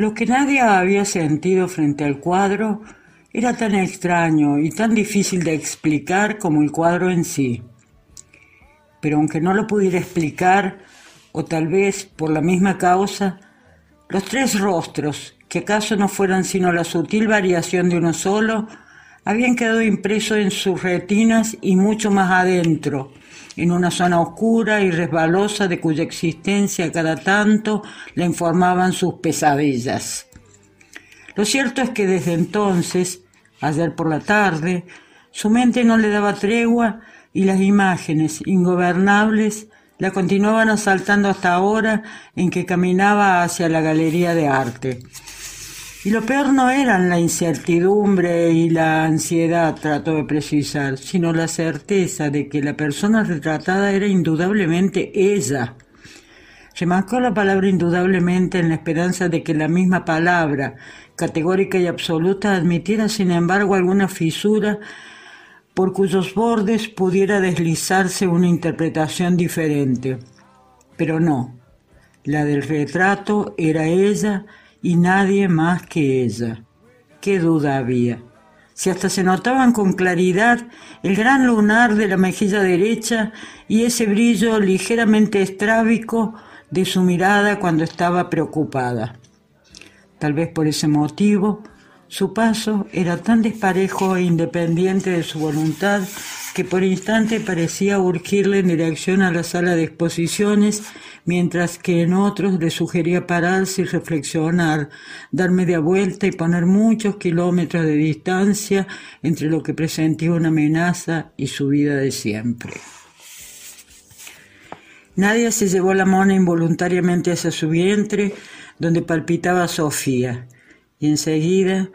Lo que nadie había sentido frente al cuadro era tan extraño y tan difícil de explicar como el cuadro en sí. Pero aunque no lo pudiera explicar, o tal vez por la misma causa, los tres rostros, que acaso no fueran sino la sutil variación de uno solo, habían quedado impresos en sus retinas y mucho más adentro, en una zona oscura y resbalosa de cuya existencia cada tanto le informaban sus pesadillas. Lo cierto es que desde entonces, ayer por la tarde, su mente no le daba tregua y las imágenes ingobernables la continuaban asaltando hasta ahora en que caminaba hacia la galería de arte. Y lo peor no eran la incertidumbre y la ansiedad, trató de precisar, sino la certeza de que la persona retratada era indudablemente ella. Remarcó la palabra indudablemente en la esperanza de que la misma palabra, categórica y absoluta, admitiera sin embargo alguna fisura por cuyos bordes pudiera deslizarse una interpretación diferente. Pero no, la del retrato era ella y nadie más que ella. ¿Qué duda había? Si hasta se notaban con claridad el gran lunar de la mejilla derecha y ese brillo ligeramente estrábico de su mirada cuando estaba preocupada. Tal vez por ese motivo, su paso era tan desparejo e independiente de su voluntad que por instante parecía urgirle en dirección a la sala de exposiciones, mientras que en otros le sugería pararse y reflexionar, dar media vuelta y poner muchos kilómetros de distancia entre lo que presentía una amenaza y su vida de siempre. Nadie se llevó la mano involuntariamente hacia su vientre, donde palpitaba Sofía, y enseguida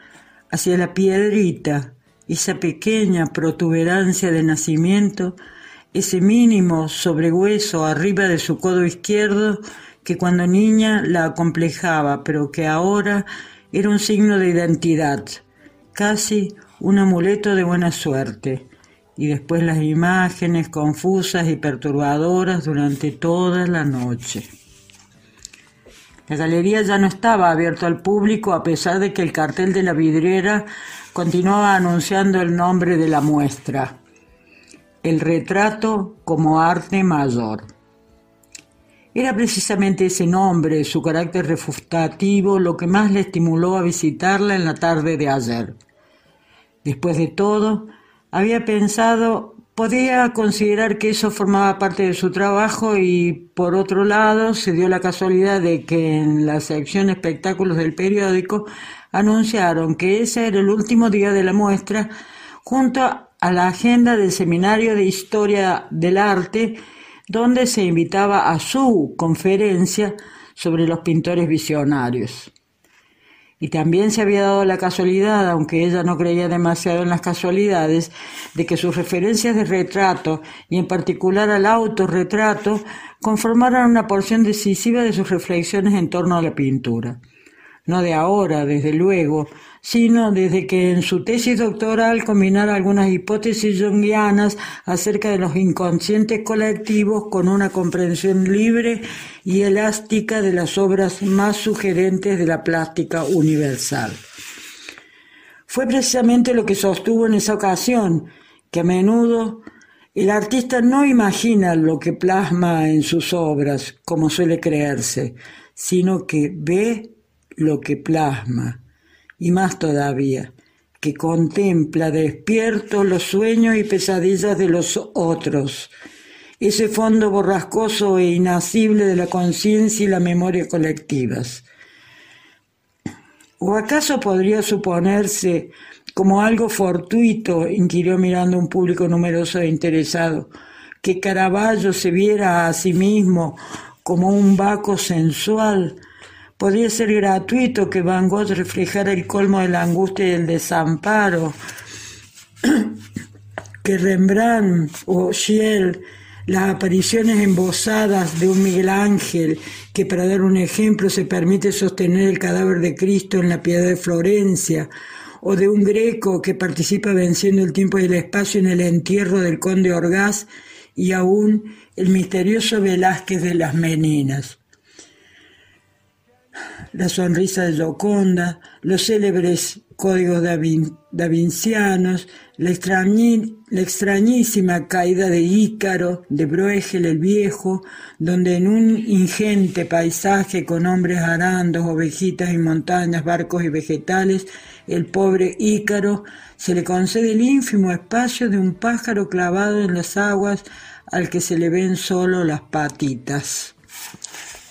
hacia la piedrita, esa pequeña protuberancia de nacimiento, ese mínimo sobrehueso arriba de su codo izquierdo que cuando niña la acomplejaba, pero que ahora era un signo de identidad, casi un amuleto de buena suerte, y después las imágenes confusas y perturbadoras durante toda la noche. La galería ya no estaba abierta al público a pesar de que el cartel de la vidriera continuaba anunciando el nombre de la muestra, el retrato como arte mayor. Era precisamente ese nombre, su carácter refutativo, lo que más le estimuló a visitarla en la tarde de ayer. Después de todo, había pensado, podía considerar que eso formaba parte de su trabajo y por otro lado se dio la casualidad de que en la sección espectáculos del periódico anunciaron que ese era el último día de la muestra junto a la agenda del Seminario de Historia del Arte donde se invitaba a su conferencia sobre los pintores visionarios. Y también se había dado la casualidad, aunque ella no creía demasiado en las casualidades, de que sus referencias de retrato, y en particular al autorretrato, conformaran una porción decisiva de sus reflexiones en torno a la pintura. No de ahora, desde luego, sino desde que en su tesis doctoral combinara algunas hipótesis jungianas acerca de los inconscientes colectivos con una comprensión libre y elástica de las obras más sugerentes de la plástica universal. Fue precisamente lo que sostuvo en esa ocasión, que a menudo el artista no imagina lo que plasma en sus obras, como suele creerse, sino que ve lo que plasma y más todavía, que contempla despierto los sueños y pesadillas de los otros, ese fondo borrascoso e inacible de la conciencia y la memoria colectivas. ¿O acaso podría suponerse como algo fortuito, inquirió mirando un público numeroso e interesado, que Caravaggio se viera a sí mismo como un vaco sensual, Podría ser gratuito que Van Gogh reflejara el colmo de la angustia y el desamparo, [CLEARS THROAT] que Rembrandt o Schiel las apariciones embosadas de un Miguel Ángel, que para dar un ejemplo se permite sostener el cadáver de Cristo en la piedad de Florencia, o de un greco que participa venciendo el tiempo y el espacio en el entierro del conde Orgaz, y aún el misterioso Velázquez de las Meninas la sonrisa de Gioconda, los célebres códigos da Vincianos, la, la, extrañísima caída de Ícaro, de Bruegel el Viejo, donde en un ingente paisaje con hombres arandos, ovejitas y montañas, barcos y vegetales, el pobre Ícaro se le concede el ínfimo espacio de un pájaro clavado en las aguas al que se le ven solo las patitas.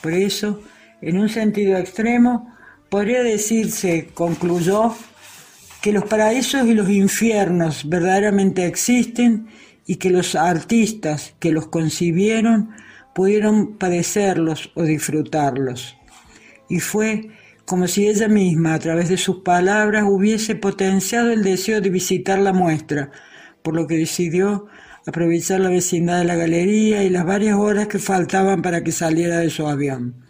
Por eso, en un sentido extremo, podría decirse, concluyó, que los paraísos y los infiernos verdaderamente existen y que los artistas que los concibieron pudieron padecerlos o disfrutarlos. Y fue como si ella misma, a través de sus palabras, hubiese potenciado el deseo de visitar la muestra, por lo que decidió aprovechar la vecindad de la galería y las varias horas que faltaban para que saliera de su avión.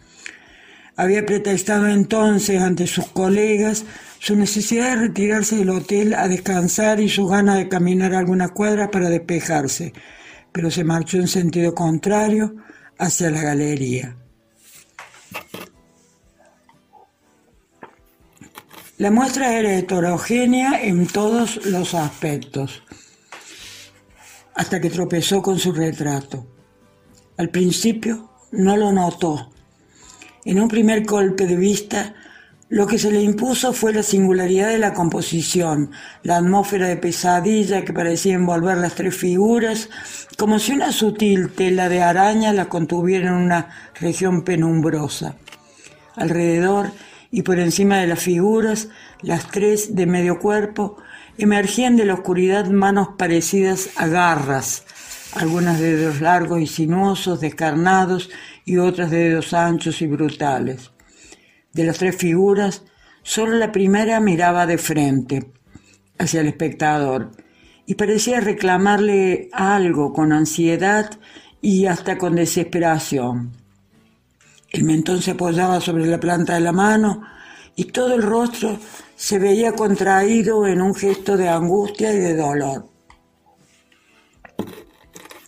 Había pretextado entonces ante sus colegas su necesidad de retirarse del hotel a descansar y su ganas de caminar algunas cuadras para despejarse, pero se marchó en sentido contrario hacia la galería. La muestra era heterogénea en todos los aspectos, hasta que tropezó con su retrato. Al principio no lo notó. En un primer golpe de vista, lo que se le impuso fue la singularidad de la composición, la atmósfera de pesadilla que parecía envolver las tres figuras, como si una sutil tela de araña la contuviera en una región penumbrosa. Alrededor y por encima de las figuras, las tres de medio cuerpo, emergían de la oscuridad manos parecidas a garras, algunas de dedos largos y sinuosos, descarnados, y otras de dedos anchos y brutales. De las tres figuras, solo la primera miraba de frente hacia el espectador y parecía reclamarle algo con ansiedad y hasta con desesperación. El mentón se apoyaba sobre la planta de la mano y todo el rostro se veía contraído en un gesto de angustia y de dolor.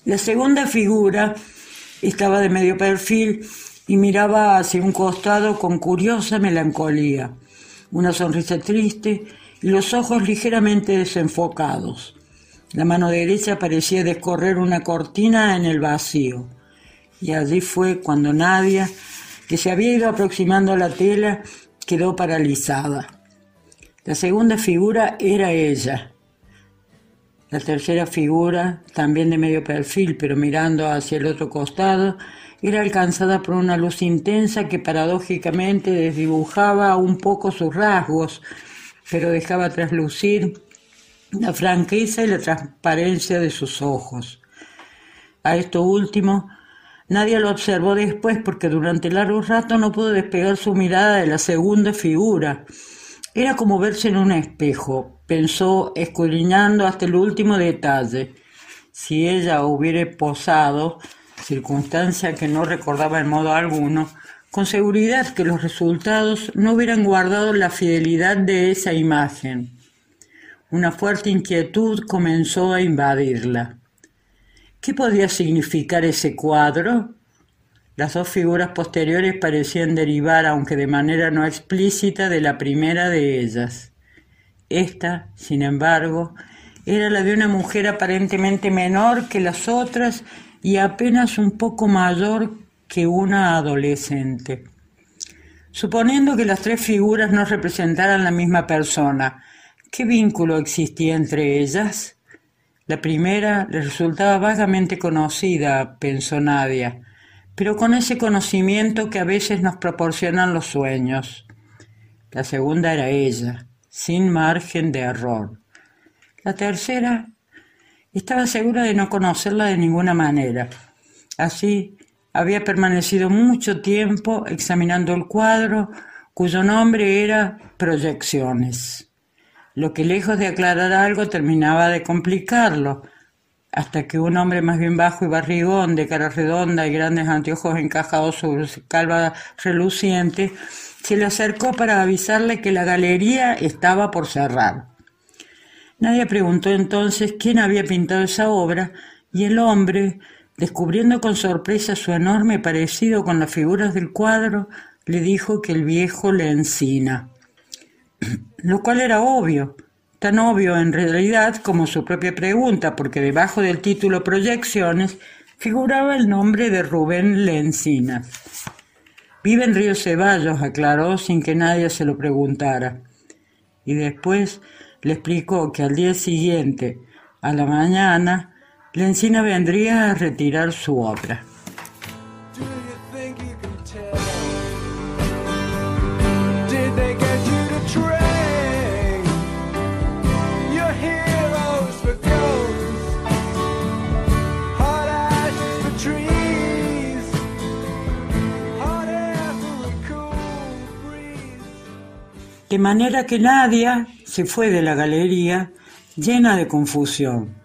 La segunda figura estaba de medio perfil y miraba hacia un costado con curiosa melancolía, una sonrisa triste y los ojos ligeramente desenfocados. La mano derecha parecía descorrer una cortina en el vacío. Y allí fue cuando Nadia, que se había ido aproximando a la tela, quedó paralizada. La segunda figura era ella. La tercera figura, también de medio perfil, pero mirando hacia el otro costado, era alcanzada por una luz intensa que paradójicamente desdibujaba un poco sus rasgos, pero dejaba traslucir la franqueza y la transparencia de sus ojos. A esto último, Nadie lo observó después porque durante largo rato no pudo despegar su mirada de la segunda figura. Era como verse en un espejo, pensó escudriñando hasta el último detalle. Si ella hubiera posado, circunstancia que no recordaba en modo alguno, con seguridad que los resultados no hubieran guardado la fidelidad de esa imagen. Una fuerte inquietud comenzó a invadirla. ¿Qué podía significar ese cuadro? Las dos figuras posteriores parecían derivar, aunque de manera no explícita, de la primera de ellas. Esta, sin embargo, era la de una mujer aparentemente menor que las otras y apenas un poco mayor que una adolescente. Suponiendo que las tres figuras no representaran la misma persona, ¿qué vínculo existía entre ellas? La primera le resultaba vagamente conocida, pensó Nadia, pero con ese conocimiento que a veces nos proporcionan los sueños. La segunda era ella, sin margen de error. La tercera estaba segura de no conocerla de ninguna manera. Así, había permanecido mucho tiempo examinando el cuadro cuyo nombre era Proyecciones lo que lejos de aclarar algo terminaba de complicarlo, hasta que un hombre más bien bajo y barrigón, de cara redonda y grandes anteojos encajados sobre su calva reluciente, se le acercó para avisarle que la galería estaba por cerrar. Nadie preguntó entonces quién había pintado esa obra, y el hombre, descubriendo con sorpresa su enorme parecido con las figuras del cuadro, le dijo que el viejo le encina [CLEARS THROAT] lo cual era obvio, tan obvio en realidad como su propia pregunta, porque debajo del título Proyecciones figuraba el nombre de Rubén Lencinas. Vive en Río Ceballos, aclaró sin que nadie se lo preguntara. Y después le explicó que al día siguiente, a la mañana, Lencina vendría a retirar su obra. De manera que Nadia se fue de la galería llena de confusión,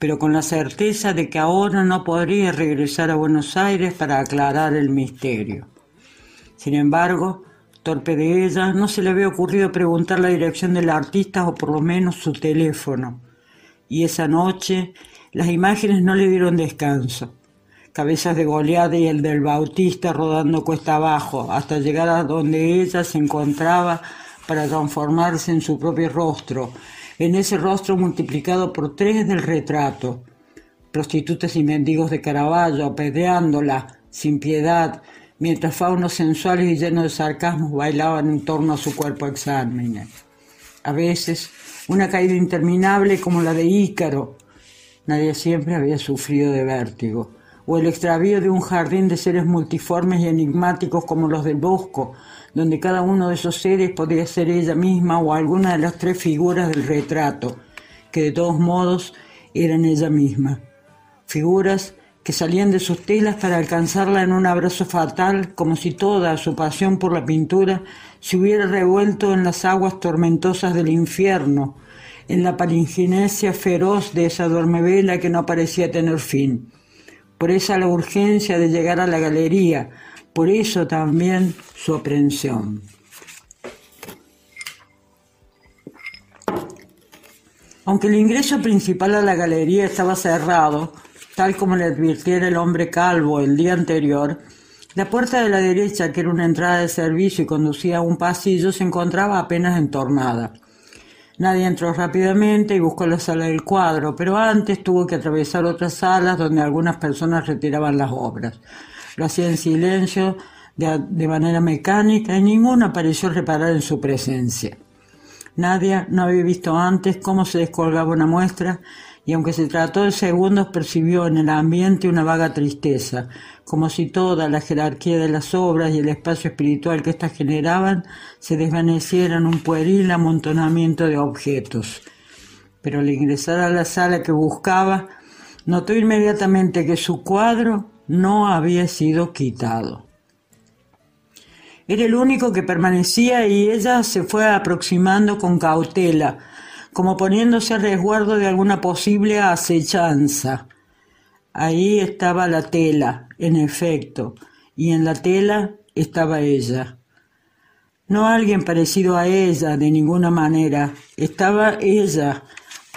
pero con la certeza de que ahora no podría regresar a Buenos Aires para aclarar el misterio. Sin embargo, torpe de ella, no se le había ocurrido preguntar la dirección del artista o por lo menos su teléfono. Y esa noche las imágenes no le dieron descanso. Cabezas de goleada y el del Bautista rodando cuesta abajo hasta llegar a donde ella se encontraba para transformarse en su propio rostro, en ese rostro multiplicado por tres del retrato. Prostitutas y mendigos de Caravaggio apedreándola sin piedad, mientras faunos sensuales y llenos de sarcasmo bailaban en torno a su cuerpo exámine. A veces, una caída interminable como la de Ícaro. Nadie siempre había sufrido de vértigo. O el extravío de un jardín de seres multiformes y enigmáticos como los del Bosco, donde cada uno de esos seres podría ser ella misma o alguna de las tres figuras del retrato, que de todos modos eran ella misma. Figuras que salían de sus telas para alcanzarla en un abrazo fatal, como si toda su pasión por la pintura se hubiera revuelto en las aguas tormentosas del infierno, en la palinginesia feroz de esa duermevela que no parecía tener fin. Por esa la urgencia de llegar a la galería, por eso también su aprensión. Aunque el ingreso principal a la galería estaba cerrado, tal como le advirtiera el hombre calvo el día anterior, la puerta de la derecha, que era una entrada de servicio y conducía a un pasillo, se encontraba apenas entornada. Nadie entró rápidamente y buscó la sala del cuadro, pero antes tuvo que atravesar otras salas donde algunas personas retiraban las obras. Lo hacía en silencio, de, manera mecánica, y ninguno pareció reparar en su presencia. Nadie no había visto antes cómo se descolgaba una muestra, y aunque se trató de segundos, percibió en el ambiente una vaga tristeza, como si toda la jerarquía de las obras y el espacio espiritual que éstas generaban se desvaneciera en un pueril amontonamiento de objetos. Pero al ingresar a la sala que buscaba, notó inmediatamente que su cuadro no había sido quitado. Era el único que permanecía y ella se fue aproximando con cautela, como poniéndose a resguardo de alguna posible acechanza. Ahí estaba la tela, en efecto, y en la tela estaba ella. No alguien parecido a ella de ninguna manera, estaba ella,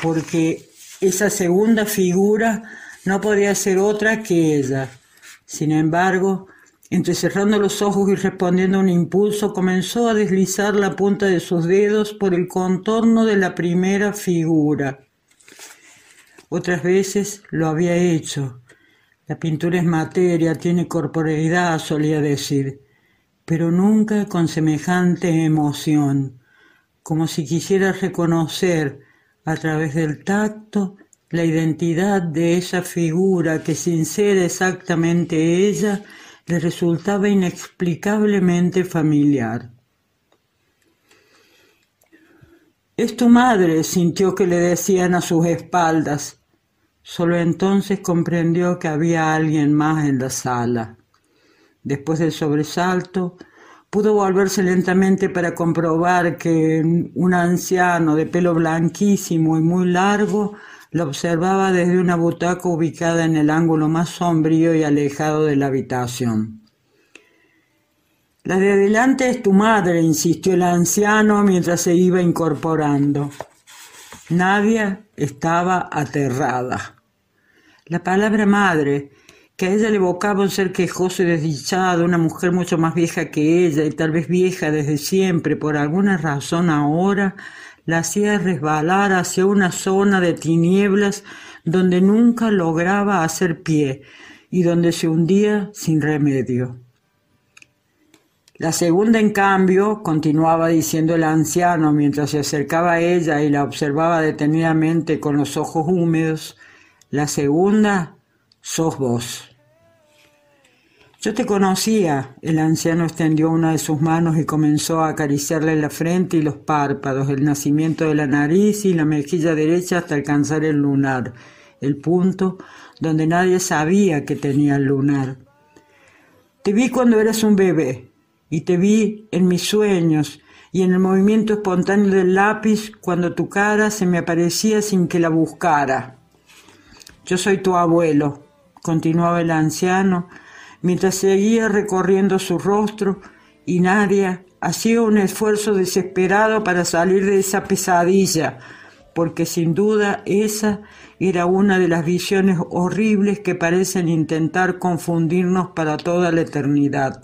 porque esa segunda figura no podía ser otra que ella. Sin embargo, entrecerrando los ojos y respondiendo a un impulso, comenzó a deslizar la punta de sus dedos por el contorno de la primera figura. Otras veces lo había hecho. La pintura es materia, tiene corporeidad, solía decir, pero nunca con semejante emoción, como si quisiera reconocer a través del tacto la identidad de esa figura que sin ser exactamente ella le resultaba inexplicablemente familiar. Es tu madre, sintió que le decían a sus espaldas. Solo entonces comprendió que había alguien más en la sala. Después del sobresalto, pudo volverse lentamente para comprobar que un anciano de pelo blanquísimo y muy largo la observaba desde una butaca ubicada en el ángulo más sombrío y alejado de la habitación. La de adelante es tu madre, insistió el anciano mientras se iba incorporando. Nadia estaba aterrada. La palabra madre, que a ella le evocaba un ser quejoso y desdichado, una mujer mucho más vieja que ella y tal vez vieja desde siempre, por alguna razón ahora, la hacía resbalar hacia una zona de tinieblas donde nunca lograba hacer pie y donde se hundía sin remedio. La segunda, en cambio, continuaba diciendo el anciano mientras se acercaba a ella y la observaba detenidamente con los ojos húmedos, la segunda sos vos. Yo te conocía. El anciano extendió una de sus manos y comenzó a acariciarle la frente y los párpados, el nacimiento de la nariz y la mejilla derecha hasta alcanzar el lunar, el punto donde nadie sabía que tenía el lunar. Te vi cuando eras un bebé y te vi en mis sueños y en el movimiento espontáneo del lápiz cuando tu cara se me aparecía sin que la buscara. Yo soy tu abuelo, continuaba el anciano, mientras seguía recorriendo su rostro y Nadia hacía un esfuerzo desesperado para salir de esa pesadilla, porque sin duda esa era una de las visiones horribles que parecen intentar confundirnos para toda la eternidad.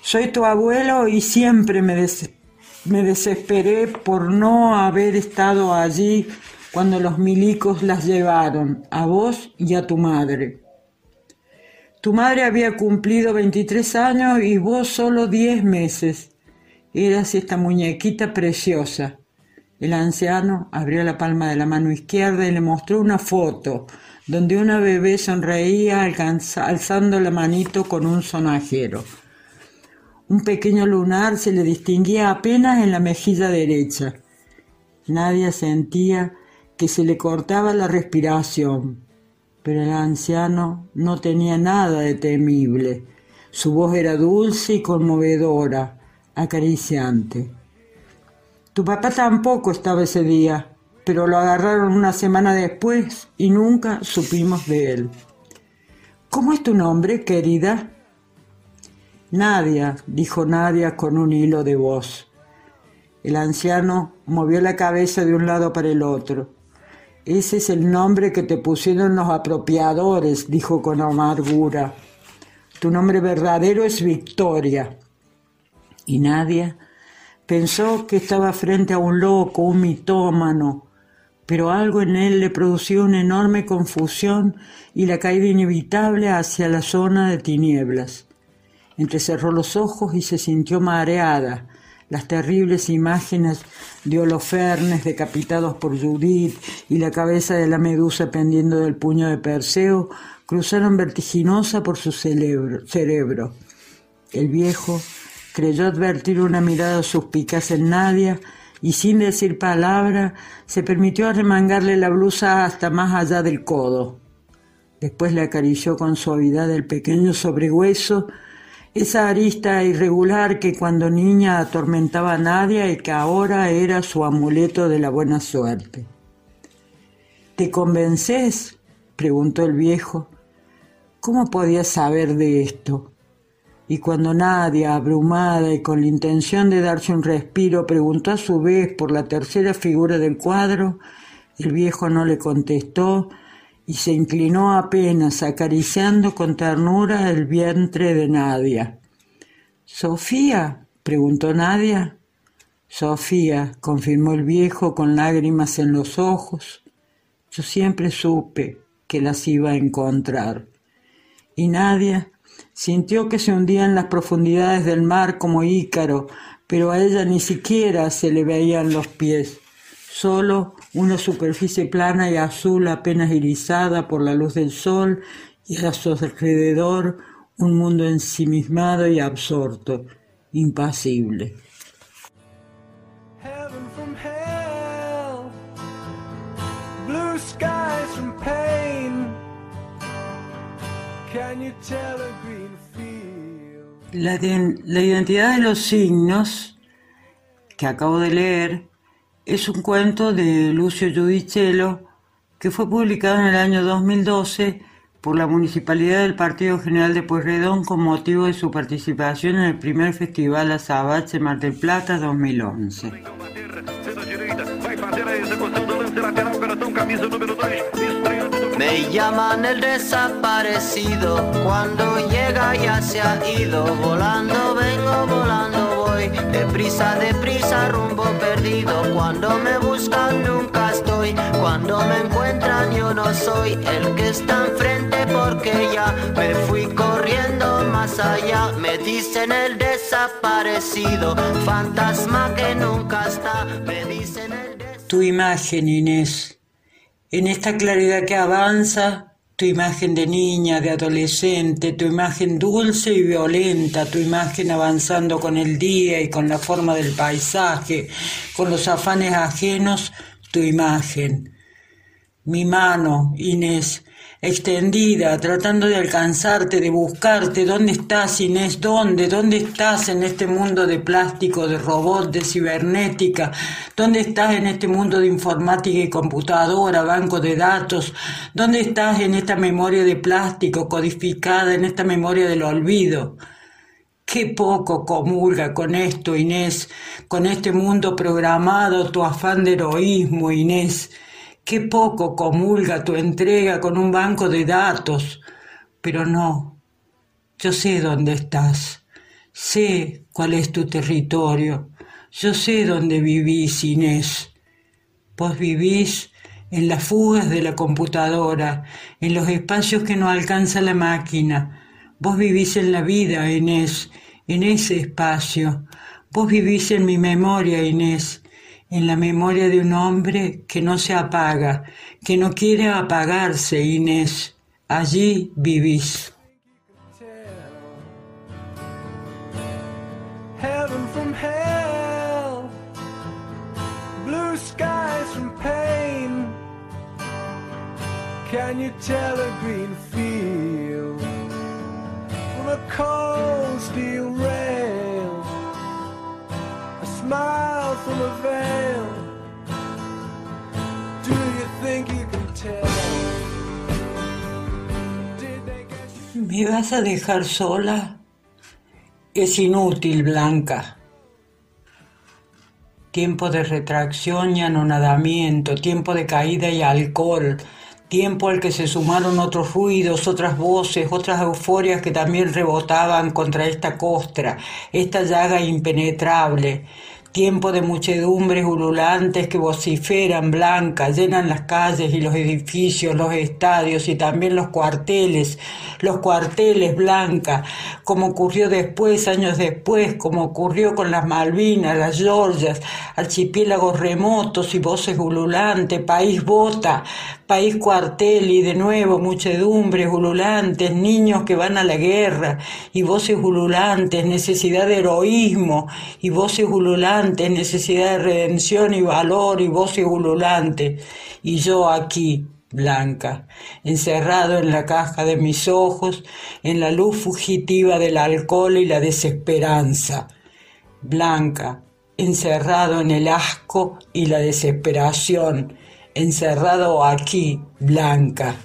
Soy tu abuelo y siempre me, me desesperé por no haber estado allí cuando los milicos las llevaron, a vos y a tu madre. Tu madre había cumplido 23 años y vos solo 10 meses. Eras esta muñequita preciosa. El anciano abrió la palma de la mano izquierda y le mostró una foto donde una bebé sonreía alzando la manito con un sonajero. Un pequeño lunar se le distinguía apenas en la mejilla derecha. Nadie sentía que se le cortaba la respiración, pero el anciano no tenía nada de temible. Su voz era dulce y conmovedora, acariciante. Tu papá tampoco estaba ese día, pero lo agarraron una semana después y nunca supimos de él. ¿Cómo es tu nombre, querida? Nadia, dijo Nadia con un hilo de voz. El anciano movió la cabeza de un lado para el otro. Ese es el nombre que te pusieron los apropiadores, dijo con amargura. Tu nombre verdadero es Victoria. Y Nadia pensó que estaba frente a un loco, un mitómano, pero algo en él le produció una enorme confusión y la caída inevitable hacia la zona de tinieblas. Entrecerró los ojos y se sintió mareada, las terribles imágenes de Holofernes decapitados por Judith y la cabeza de la medusa pendiendo del puño de Perseo cruzaron vertiginosa por su cerebro. El viejo creyó advertir una mirada suspicaz en Nadia y sin decir palabra se permitió arremangarle la blusa hasta más allá del codo. Después le acarició con suavidad el pequeño sobrehueso esa arista irregular que cuando niña atormentaba a Nadia y que ahora era su amuleto de la buena suerte. ¿Te convences? preguntó el viejo. ¿Cómo podía saber de esto? Y cuando Nadia, abrumada y con la intención de darse un respiro, preguntó a su vez por la tercera figura del cuadro, el viejo no le contestó y se inclinó apenas acariciando con ternura el vientre de Nadia. ¿Sofía? preguntó Nadia. Sofía, confirmó el viejo con lágrimas en los ojos. Yo siempre supe que las iba a encontrar. Y Nadia sintió que se hundía en las profundidades del mar como Ícaro, pero a ella ni siquiera se le veían los pies, solo una superficie plana y azul apenas irisada por la luz del sol y a su alrededor un mundo ensimismado y absorto, impasible. La, la identidad de los signos que acabo de leer es un cuento de Lucio Giudicello que fue publicado en el año 2012 por la Municipalidad del Partido General de Pueyrredón con motivo de su participación en el primer Festival Azabache Mar del Plata 2011. Me llaman el desaparecido, cuando llega ya se ha ido, volando vengo, volando voy, deprisa, deprisa, rumbo perdido, cuando me buscan nunca estoy, cuando me encuentran yo no soy el que está enfrente porque ya me fui corriendo más allá, me dicen el desaparecido, fantasma que nunca está, me dicen el. Tu imagen, Inés. En esta claridad que avanza, tu imagen de niña, de adolescente, tu imagen dulce y violenta, tu imagen avanzando con el día y con la forma del paisaje, con los afanes ajenos, tu imagen. Mi mano, Inés, extendida, tratando de alcanzarte, de buscarte. ¿Dónde estás, Inés? ¿Dónde? ¿Dónde estás en este mundo de plástico, de robot, de cibernética? ¿Dónde estás en este mundo de informática y computadora, banco de datos? ¿Dónde estás en esta memoria de plástico codificada, en esta memoria del olvido? Qué poco comulga con esto, Inés, con este mundo programado, tu afán de heroísmo, Inés. Qué poco comulga tu entrega con un banco de datos. Pero no, yo sé dónde estás, sé cuál es tu territorio, yo sé dónde vivís, Inés. Vos vivís en las fugas de la computadora, en los espacios que no alcanza la máquina. Vos vivís en la vida, Inés, en ese espacio. Vos vivís en mi memoria, Inés, en la memoria de un hombre que no se apaga, que no quiere apagarse, Inés. Allí vivís. Can you tell a green from a cold steel ¿Me vas a dejar sola? Es inútil, Blanca. Tiempo de retracción y anonadamiento, tiempo de caída y alcohol, tiempo al que se sumaron otros ruidos, otras voces, otras euforias que también rebotaban contra esta costra, esta llaga impenetrable. Tiempo de muchedumbres ululantes que vociferan blancas, llenan las calles y los edificios, los estadios y también los cuarteles, los cuarteles blanca, como ocurrió después, años después, como ocurrió con las Malvinas, las Georgias, archipiélagos remotos y voces ululantes, país bota, país cuartel y de nuevo muchedumbres ululantes, niños que van a la guerra y voces ululantes, necesidad de heroísmo y voces ululantes, necesidad de redención y valor y voces ululantes. Y yo aquí, blanca, encerrado en la caja de mis ojos, en la luz fugitiva del alcohol y la desesperanza. Blanca, encerrado en el asco y la desesperación, encerrado aquí, blanca.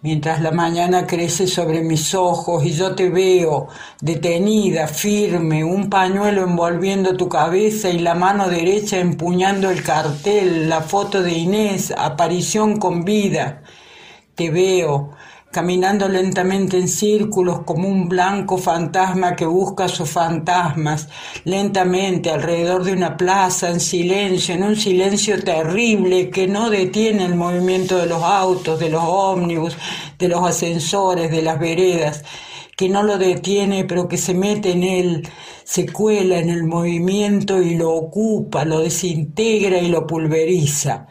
Mientras la mañana crece sobre mis ojos y yo te veo, detenida, firme, un pañuelo envolviendo tu cabeza y la mano derecha empuñando el cartel, la foto de Inés, aparición con vida. Te veo, caminando lentamente en círculos como un blanco fantasma que busca sus fantasmas, lentamente alrededor de una plaza, en silencio, en un silencio terrible que no detiene el movimiento de los autos, de los ómnibus, de los ascensores, de las veredas que no lo detiene, pero que se mete en él, se cuela en el movimiento y lo ocupa, lo desintegra y lo pulveriza.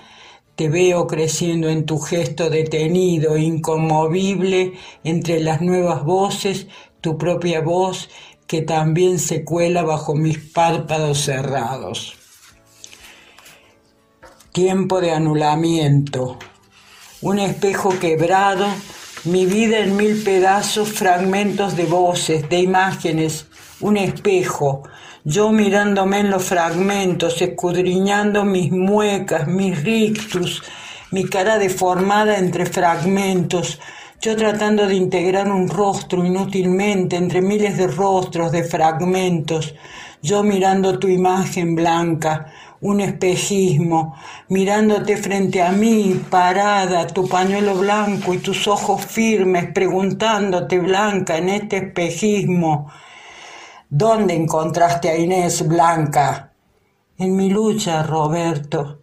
Te veo creciendo en tu gesto detenido, inconmovible, entre las nuevas voces, tu propia voz que también se cuela bajo mis párpados cerrados. Tiempo de anulamiento. Un espejo quebrado, mi vida en mil pedazos, fragmentos de voces, de imágenes, un espejo, yo mirándome en los fragmentos, escudriñando mis muecas, mis rictus, mi cara deformada entre fragmentos, yo tratando de integrar un rostro inútilmente entre miles de rostros, de fragmentos, yo mirando tu imagen blanca, un espejismo, mirándote frente a mí, parada, tu pañuelo blanco y tus ojos firmes, preguntándote blanca en este espejismo, ¿Dónde encontraste a Inés Blanca? En mi lucha, Roberto.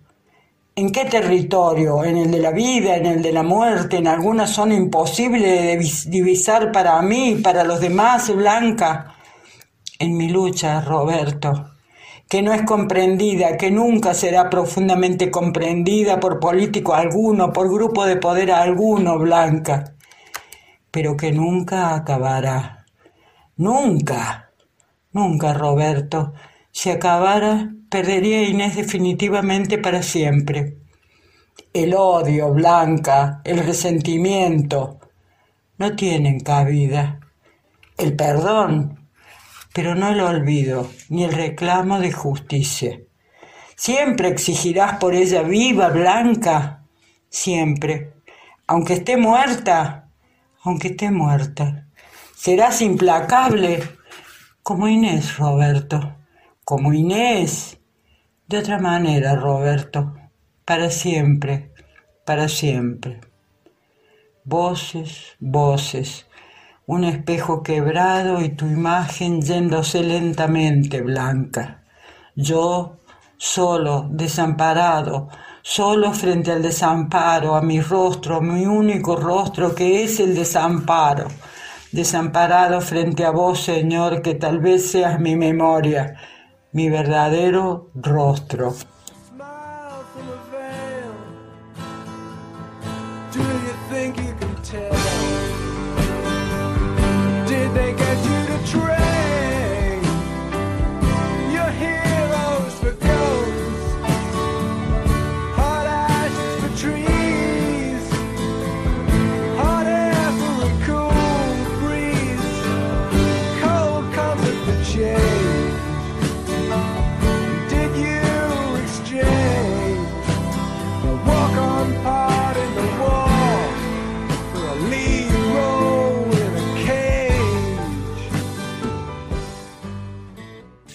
¿En qué territorio? ¿En el de la vida? ¿En el de la muerte? ¿En alguna zona imposible de divisar para mí y para los demás, Blanca? En mi lucha, Roberto, que no es comprendida, que nunca será profundamente comprendida por político alguno, por grupo de poder alguno, Blanca, pero que nunca acabará. Nunca. Nunca, Roberto. Si acabara, perdería a Inés definitivamente para siempre. El odio, Blanca, el resentimiento, no tienen cabida. El perdón, pero no el olvido, ni el reclamo de justicia. Siempre exigirás por ella viva, Blanca, siempre, aunque esté muerta, aunque esté muerta. Serás implacable, como Inés, Roberto, como Inés. De otra manera, Roberto, para siempre, para siempre. Voces, voces, un espejo quebrado y tu imagen yéndose lentamente blanca. Yo, solo, desamparado, solo frente al desamparo, a mi rostro, mi único rostro que es el desamparo, desamparado frente a vos, Señor, que tal vez seas mi memoria, mi verdadero rostro.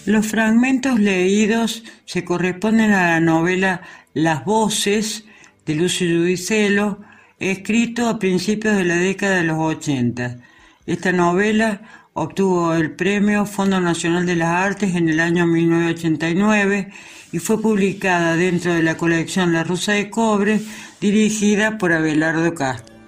Los fragmentos leídos se corresponden a la novela Las voces de Lucio Giudicelo, escrito a principios de la década de los 80. Esta novela obtuvo el premio Fondo Nacional de las Artes en el año 1989 y fue publicada dentro de la colección La Rosa de Cobre, dirigida por Abelardo Castro.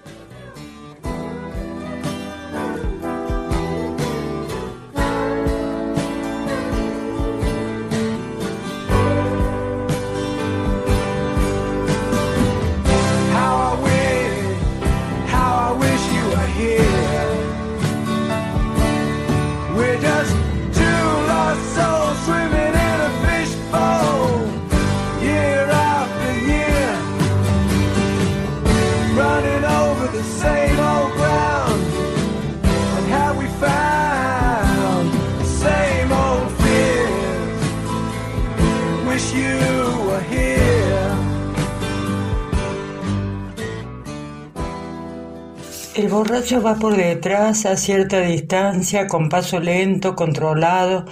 Borracho va por detrás a cierta distancia, con paso lento, controlado,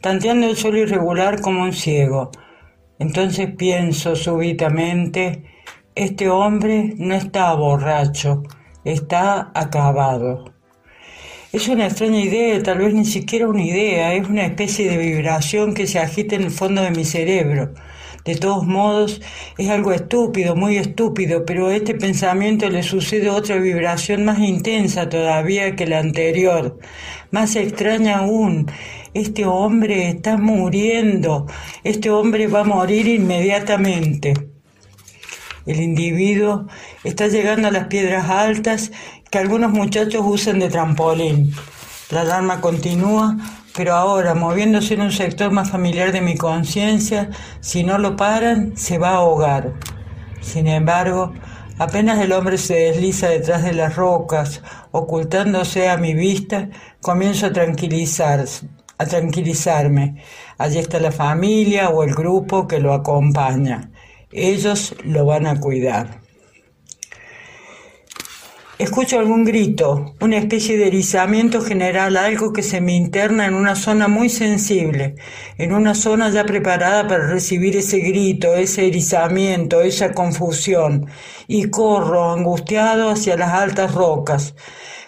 tanteando el suelo irregular como un ciego. Entonces pienso súbitamente, este hombre no está borracho, está acabado. Es una extraña idea, tal vez ni siquiera una idea, es una especie de vibración que se agita en el fondo de mi cerebro. De todos modos, es algo estúpido, muy estúpido, pero a este pensamiento le sucede otra vibración más intensa todavía que la anterior, más extraña aún. Este hombre está muriendo, este hombre va a morir inmediatamente. El individuo está llegando a las piedras altas que algunos muchachos usan de trampolín. La alarma continúa, pero ahora, moviéndose en un sector más familiar de mi conciencia, si no lo paran, se va a ahogar. Sin embargo, apenas el hombre se desliza detrás de las rocas, ocultándose a mi vista, comienzo a tranquilizar, a tranquilizarme. Allí está la familia o el grupo que lo acompaña. Ellos lo van a cuidar. Escucho algún grito, una especie de erizamiento general, algo que se me interna en una zona muy sensible, en una zona ya preparada para recibir ese grito, ese erizamiento, esa confusión, y corro angustiado hacia las altas rocas.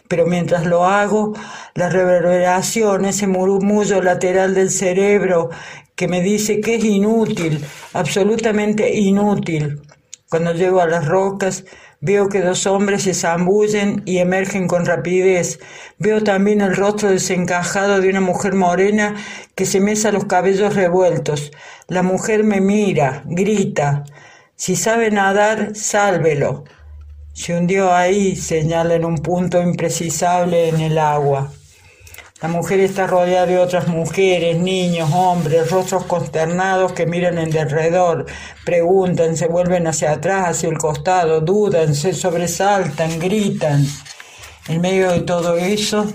Pero mientras lo hago, la reverberación, ese murmullo lateral del cerebro que me dice que es inútil, absolutamente inútil. Cuando llego a las rocas, Veo que dos hombres se zambullen y emergen con rapidez. Veo también el rostro desencajado de una mujer morena que se mesa los cabellos revueltos. La mujer me mira, grita. Si sabe nadar, sálvelo. Se hundió ahí, señala en un punto imprecisable en el agua. La mujer está rodeada de otras mujeres, niños, hombres, rostros consternados que miran en derredor, preguntan, se vuelven hacia atrás, hacia el costado, dudan, se sobresaltan, gritan. En medio de todo eso,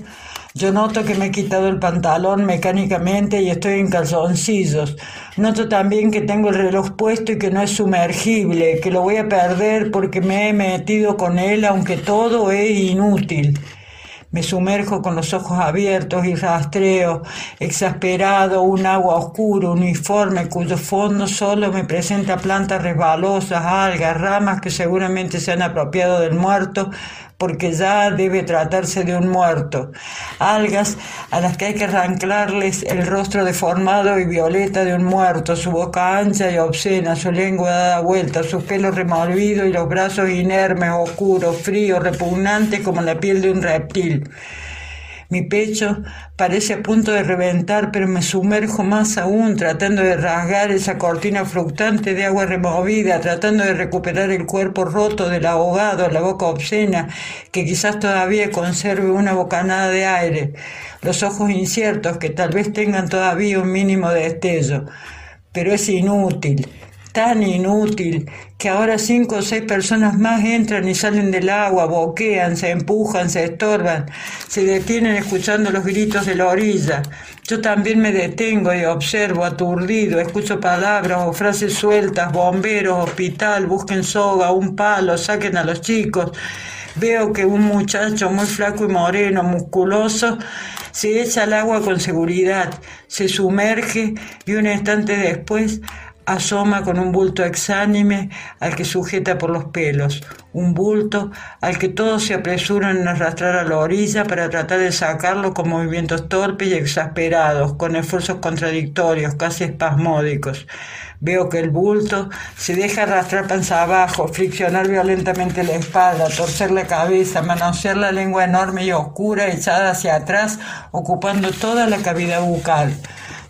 yo noto que me he quitado el pantalón mecánicamente y estoy en calzoncillos. Noto también que tengo el reloj puesto y que no es sumergible, que lo voy a perder porque me he metido con él aunque todo es inútil. Me sumerjo con los ojos abiertos y rastreo, exasperado, un agua oscura, uniforme, cuyo fondo solo me presenta plantas resbalosas, algas, ramas que seguramente se han apropiado del muerto, porque ya debe tratarse de un muerto. Algas a las que hay que arrancarles el rostro deformado y violeta de un muerto, su boca ancha y obscena, su lengua dada vuelta, sus pelos removidos y los brazos inermes, oscuros, fríos, repugnantes como la piel de un reptil. Mi pecho parece a punto de reventar, pero me sumerjo más aún, tratando de rasgar esa cortina fluctuante de agua removida, tratando de recuperar el cuerpo roto del ahogado, la boca obscena, que quizás todavía conserve una bocanada de aire, los ojos inciertos que tal vez tengan todavía un mínimo de destello. Pero es inútil tan inútil que ahora cinco o seis personas más entran y salen del agua, boquean, se empujan, se estorban, se detienen escuchando los gritos de la orilla. Yo también me detengo y observo aturdido, escucho palabras o frases sueltas, bomberos, hospital, busquen soga, un palo, saquen a los chicos. Veo que un muchacho muy flaco y moreno, musculoso, se echa al agua con seguridad, se sumerge y un instante después asoma con un bulto exánime al que sujeta por los pelos, un bulto al que todos se apresuran en arrastrar a la orilla para tratar de sacarlo con movimientos torpes y exasperados, con esfuerzos contradictorios, casi espasmódicos. Veo que el bulto se deja arrastrar panza abajo, friccionar violentamente la espalda, torcer la cabeza, manosear la lengua enorme y oscura echada hacia atrás, ocupando toda la cavidad bucal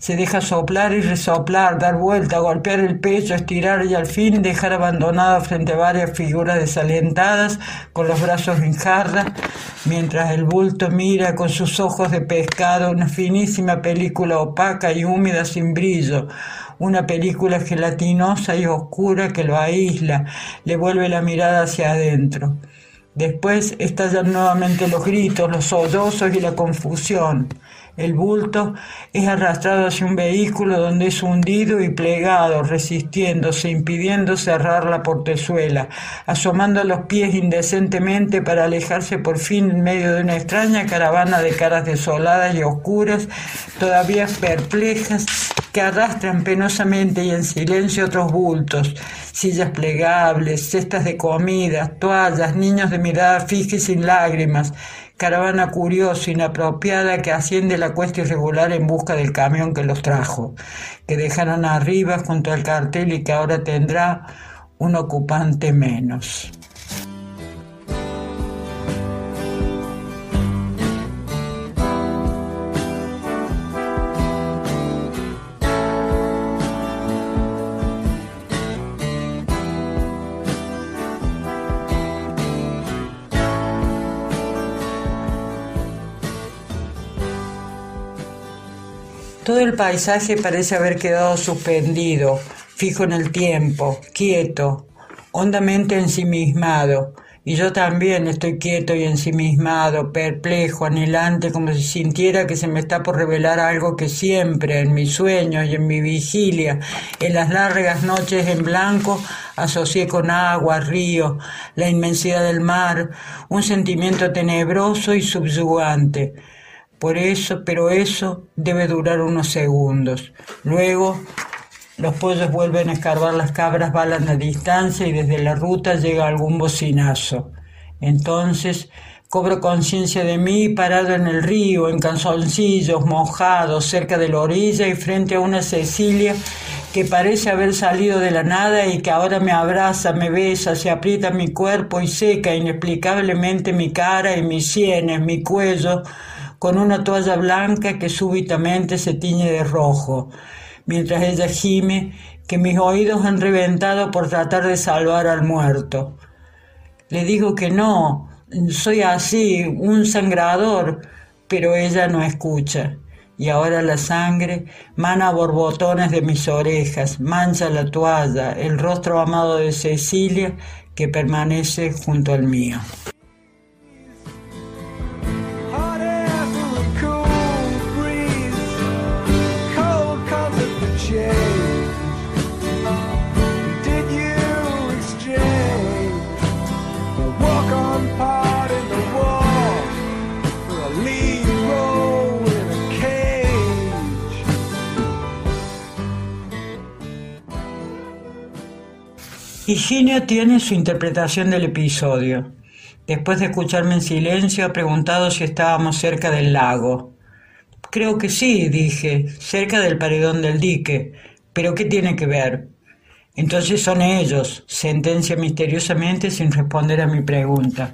se deja soplar y resoplar, dar vuelta, golpear el pecho, estirar y al fin dejar abandonado frente a varias figuras desalentadas con los brazos en jarra, mientras el bulto mira con sus ojos de pescado una finísima película opaca y húmeda sin brillo, una película gelatinosa y oscura que lo aísla, le vuelve la mirada hacia adentro. Después estallan nuevamente los gritos, los sollozos y la confusión. El bulto es arrastrado hacia un vehículo donde es hundido y plegado, resistiéndose, impidiendo cerrar la portezuela, asomando los pies indecentemente para alejarse por fin en medio de una extraña caravana de caras desoladas y oscuras, todavía perplejas, que arrastran penosamente y en silencio otros bultos, sillas plegables, cestas de comida, toallas, niños de mirada fija y sin lágrimas, caravana curiosa, inapropiada, que asciende la cuesta irregular en busca del camión que los trajo, que dejaron arriba junto al cartel y que ahora tendrá un ocupante menos. Todo el paisaje parece haber quedado suspendido, fijo en el tiempo, quieto, hondamente ensimismado. Y yo también estoy quieto y ensimismado, perplejo, anhelante, como si sintiera que se me está por revelar algo que siempre, en mis sueños y en mi vigilia, en las largas noches en blanco, asocié con agua, río, la inmensidad del mar, un sentimiento tenebroso y subyugante. Por eso, pero eso debe durar unos segundos. Luego, los pollos vuelven a escarbar las cabras, balan a distancia y desde la ruta llega algún bocinazo. Entonces, cobro conciencia de mí parado en el río, en canzoncillos, mojados, cerca de la orilla y frente a una Cecilia que parece haber salido de la nada y que ahora me abraza, me besa, se aprieta mi cuerpo y seca inexplicablemente mi cara y mis sienes, mi cuello, con una toalla blanca que súbitamente se tiñe de rojo, mientras ella gime que mis oídos han reventado por tratar de salvar al muerto. Le digo que no, soy así, un sangrador, pero ella no escucha. Y ahora la sangre mana borbotones de mis orejas, mancha la toalla, el rostro amado de Cecilia que permanece junto al mío. Higinio tiene su interpretación del episodio. Después de escucharme en silencio, ha preguntado si estábamos cerca del lago. Creo que sí, dije, cerca del paredón del dique. Pero ¿qué tiene que ver? Entonces son ellos, sentencia misteriosamente sin responder a mi pregunta.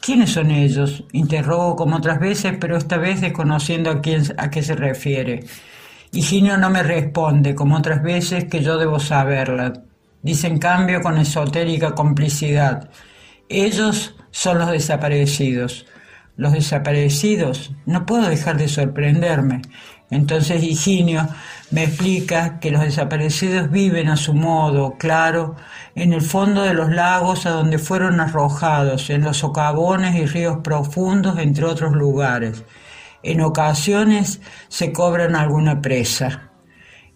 ¿Quiénes son ellos? Interrogo como otras veces, pero esta vez desconociendo a, quién, a qué se refiere. Higinio no me responde, como otras veces, que yo debo saberla. Dice en cambio con esotérica complicidad. Ellos son los desaparecidos. Los desaparecidos. No puedo dejar de sorprenderme. Entonces Higinio me explica que los desaparecidos viven a su modo, claro, en el fondo de los lagos a donde fueron arrojados, en los socavones y ríos profundos, entre otros lugares. En ocasiones se cobran alguna presa.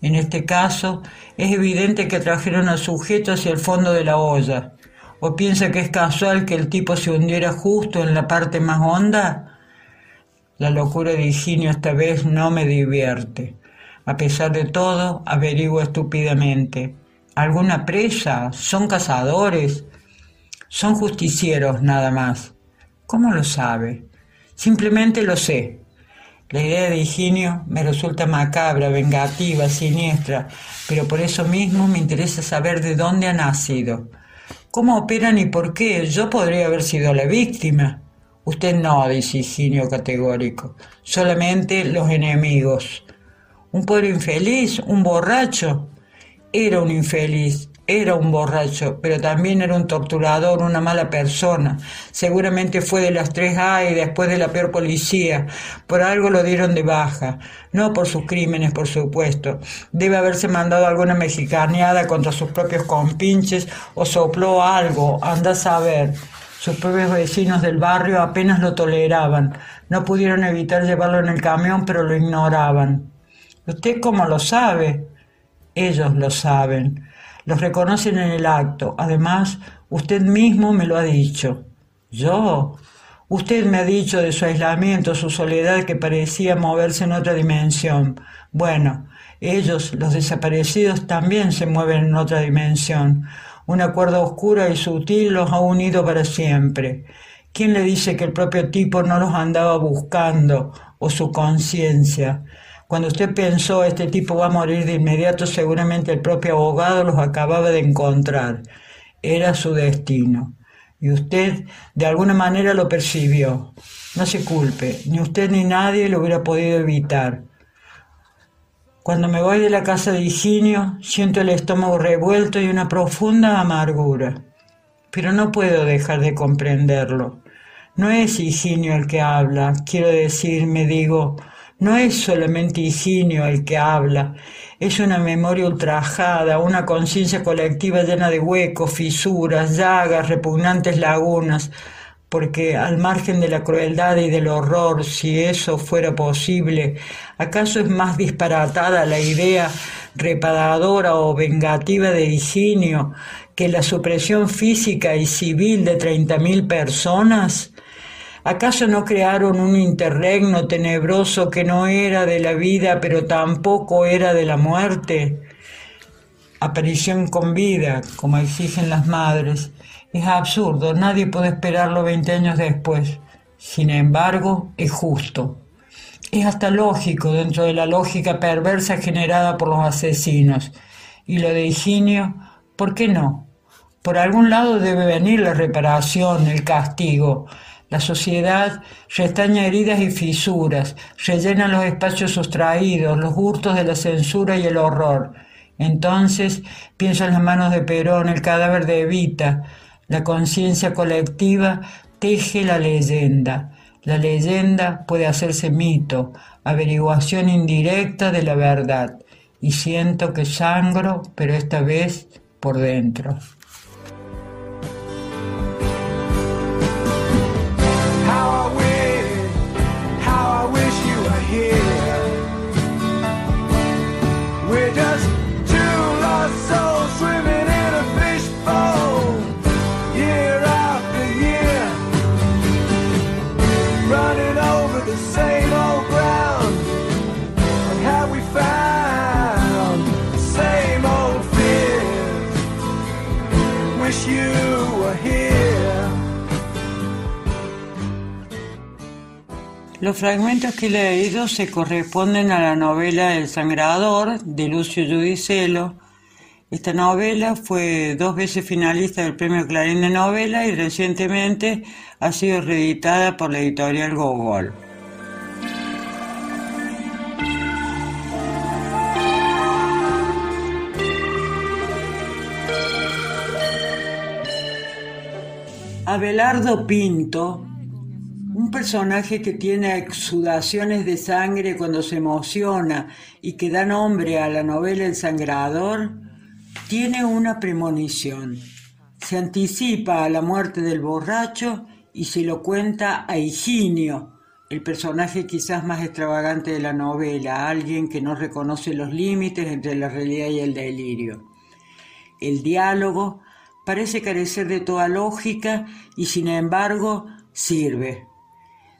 En este caso, es evidente que trajeron al sujeto hacia el fondo de la olla. ¿O piensa que es casual que el tipo se hundiera justo en la parte más honda? La locura de Higinio esta vez no me divierte. A pesar de todo, averiguo estúpidamente. ¿Alguna presa? ¿Son cazadores? Son justicieros nada más. ¿Cómo lo sabe? Simplemente lo sé. La idea de Higinio me resulta macabra, vengativa, siniestra, pero por eso mismo me interesa saber de dónde ha nacido. ¿Cómo operan y por qué? Yo podría haber sido la víctima. Usted no, dice Higinio categórico. Solamente los enemigos. Un pobre infeliz, un borracho. Era un infeliz, era un borracho, pero también era un torturador, una mala persona. Seguramente fue de las tres A y después de la peor policía. Por algo lo dieron de baja. No por sus crímenes, por supuesto. Debe haberse mandado alguna mexicaneada contra sus propios compinches o sopló algo, anda a saber. Sus propios vecinos del barrio apenas lo toleraban. No pudieron evitar llevarlo en el camión, pero lo ignoraban. ¿Usted cómo lo sabe? Ellos lo saben. Los reconocen en el acto. Además, usted mismo me lo ha dicho. ¿Yo? Usted me ha dicho de su aislamiento, su soledad que parecía moverse en otra dimensión. Bueno, ellos, los desaparecidos, también se mueven en otra dimensión. Una cuerda oscura y sutil los ha unido para siempre. ¿Quién le dice que el propio tipo no los andaba buscando o su conciencia? Cuando usted pensó este tipo va a morir de inmediato, seguramente el propio abogado los acababa de encontrar. Era su destino. Y usted de alguna manera lo percibió. No se culpe, ni usted ni nadie lo hubiera podido evitar. Cuando me voy de la casa de Higinio, siento el estómago revuelto y una profunda amargura. Pero no puedo dejar de comprenderlo. No es Higinio el que habla, quiero decir, me digo, no es solamente Higinio el que habla, es una memoria ultrajada, una conciencia colectiva llena de huecos, fisuras, llagas, repugnantes lagunas, porque al margen de la crueldad y del horror, si eso fuera posible, ¿acaso es más disparatada la idea reparadora o vengativa de Higinio que la supresión física y civil de treinta mil personas? ¿Acaso no crearon un interregno tenebroso que no era de la vida, pero tampoco era de la muerte? Aparición con vida, como exigen las madres. Es absurdo, nadie puede esperarlo 20 años después. Sin embargo, es justo. Es hasta lógico dentro de la lógica perversa generada por los asesinos. Y lo de Higinio, ¿por qué no? Por algún lado debe venir la reparación, el castigo. La sociedad restaña heridas y fisuras, rellena los espacios sustraídos, los hurtos de la censura y el horror. Entonces pienso en las manos de Perón, el cadáver de Evita. La conciencia colectiva teje la leyenda. La leyenda puede hacerse mito, averiguación indirecta de la verdad, y siento que sangro, pero esta vez por dentro. Los fragmentos que he leído se corresponden a la novela El Sangrador de Lucio Giudicello. Esta novela fue dos veces finalista del Premio Clarín de Novela y recientemente ha sido reeditada por la editorial Gogol. Abelardo Pinto, un personaje que tiene exudaciones de sangre cuando se emociona y que da nombre a la novela El Sangrador, tiene una premonición. Se anticipa a la muerte del borracho y se lo cuenta a Higinio, el personaje quizás más extravagante de la novela, alguien que no reconoce los límites entre la realidad y el delirio. El diálogo parece carecer de toda lógica y sin embargo sirve.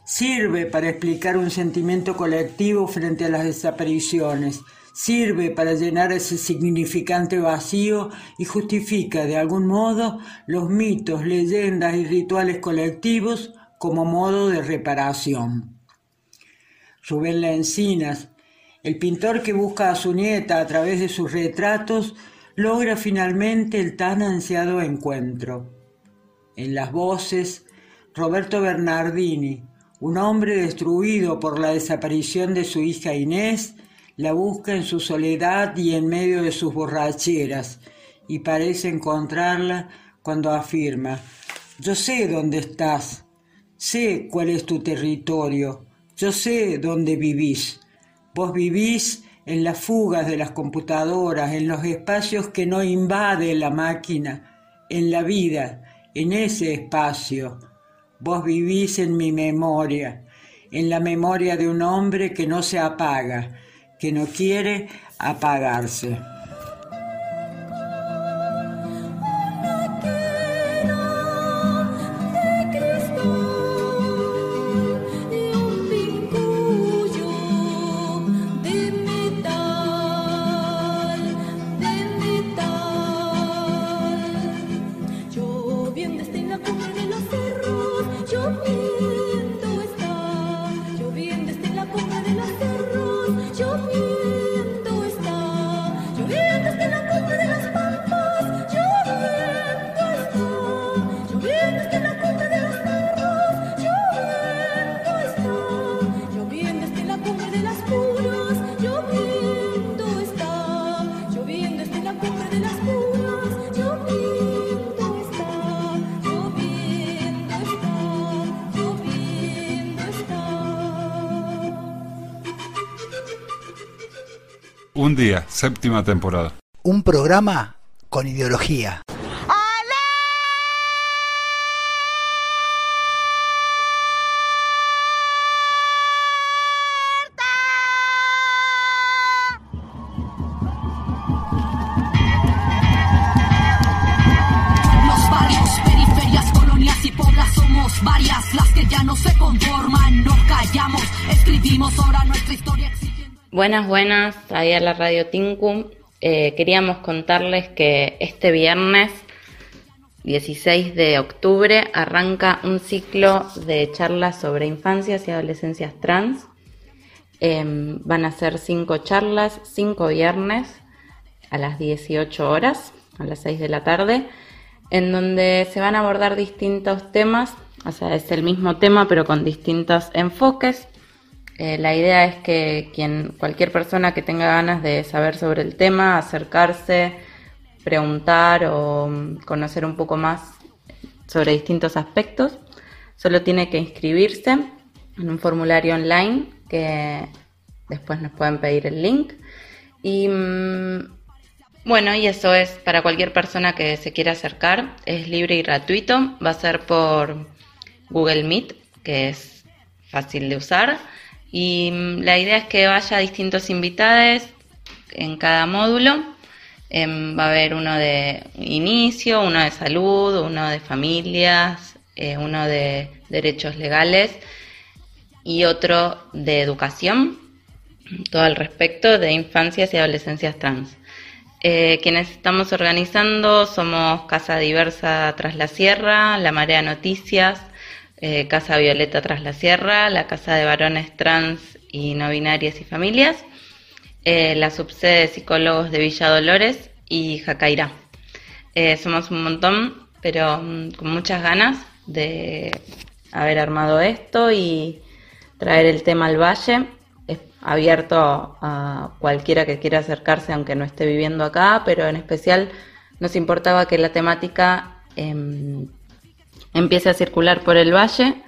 Sirve para explicar un sentimiento colectivo frente a las desapariciones, sirve para llenar ese significante vacío y justifica de algún modo los mitos, leyendas y rituales colectivos como modo de reparación. Rubén Lencinas, el pintor que busca a su nieta a través de sus retratos, logra finalmente el tan ansiado encuentro. En las voces, Roberto Bernardini, un hombre destruido por la desaparición de su hija Inés, la busca en su soledad y en medio de sus borracheras, y parece encontrarla cuando afirma, yo sé dónde estás, sé cuál es tu territorio, yo sé dónde vivís. Vos vivís en las fugas de las computadoras, en los espacios que no invade la máquina, en la vida, en ese espacio. Vos vivís en mi memoria, en la memoria de un hombre que no se apaga, que no quiere apagarse. Séptima temporada. Un programa con ideología. Buenas, buenas, ahí a la radio Tinkum. Eh, queríamos contarles que este viernes 16 de octubre arranca un ciclo de charlas sobre infancias y adolescencias trans. Em, van a ser cinco charlas, cinco viernes a las 18 horas, a las 6 de la tarde, en donde se van a abordar distintos temas, o sea, es el mismo tema pero con distintos enfoques. Eh, la idea es que quien, cualquier persona que tenga ganas de saber sobre el tema, acercarse, preguntar o mm, conocer un poco más sobre distintos aspectos, solo tiene que inscribirse en un formulario online que después nos pueden pedir el link. Y mm, bueno, y eso es para cualquier persona que se quiera acercar, es libre y gratuito, va a ser por Google Meet, que es fácil de usar. Y mm, la idea es que vaya distintos invitados en cada módulo. Em, va a haber uno de inicio, uno de salud, uno de familias, eh, uno de derechos legales y otro de educación, todo al respecto de infancias y adolescencias trans. Eh, quienes estamos organizando somos Casa Diversa Tras la Sierra, La Marea Noticias, eh, Casa Violeta Tras la Sierra, la Casa de Varones Trans y No Binarias y Familias, eh, la subsede de Psicólogos de Villa Dolores y Jacairá. somos un montón, pero mm, con muchas ganas de haber armado esto y traer el tema al valle abierto a cualquiera que quiera acercarse, aunque no esté viviendo acá, pero en especial nos importaba que la temática em, empiece a circular por el valle,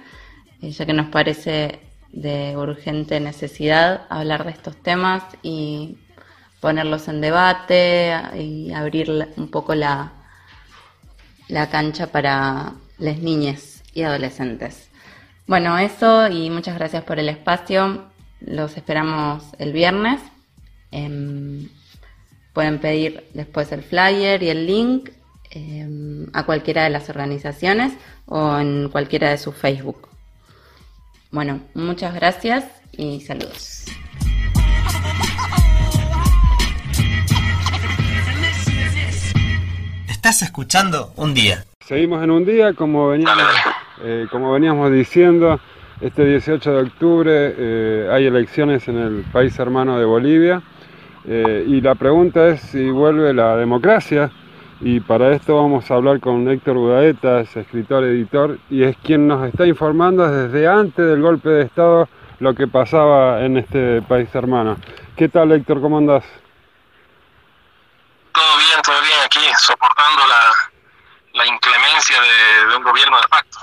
eh, ya que nos parece de urgente necesidad hablar de estos temas y ponerlos en debate y abrir un poco la, la cancha para las niñas y adolescentes. Bueno, eso y muchas gracias por el espacio. Los esperamos el viernes. Em, pueden pedir después el flyer y el link em, a cualquiera de las organizaciones o en cualquiera de sus Facebook. Bueno, muchas gracias y saludos. Estás escuchando un día. Seguimos en un día, como veníamos, eh, como veníamos diciendo, este 18 de octubre eh, hay elecciones en el país hermano de Bolivia eh, y la pregunta es si vuelve la democracia y para esto vamos a hablar con Héctor Budaeta, es escritor, editor y es quien nos está informando desde antes del golpe de Estado lo que pasaba en este país hermano. ¿Qué tal Héctor? ¿Cómo andás? Todo bien, todo bien aquí, soportando la, la inclemencia de, de un gobierno de facto,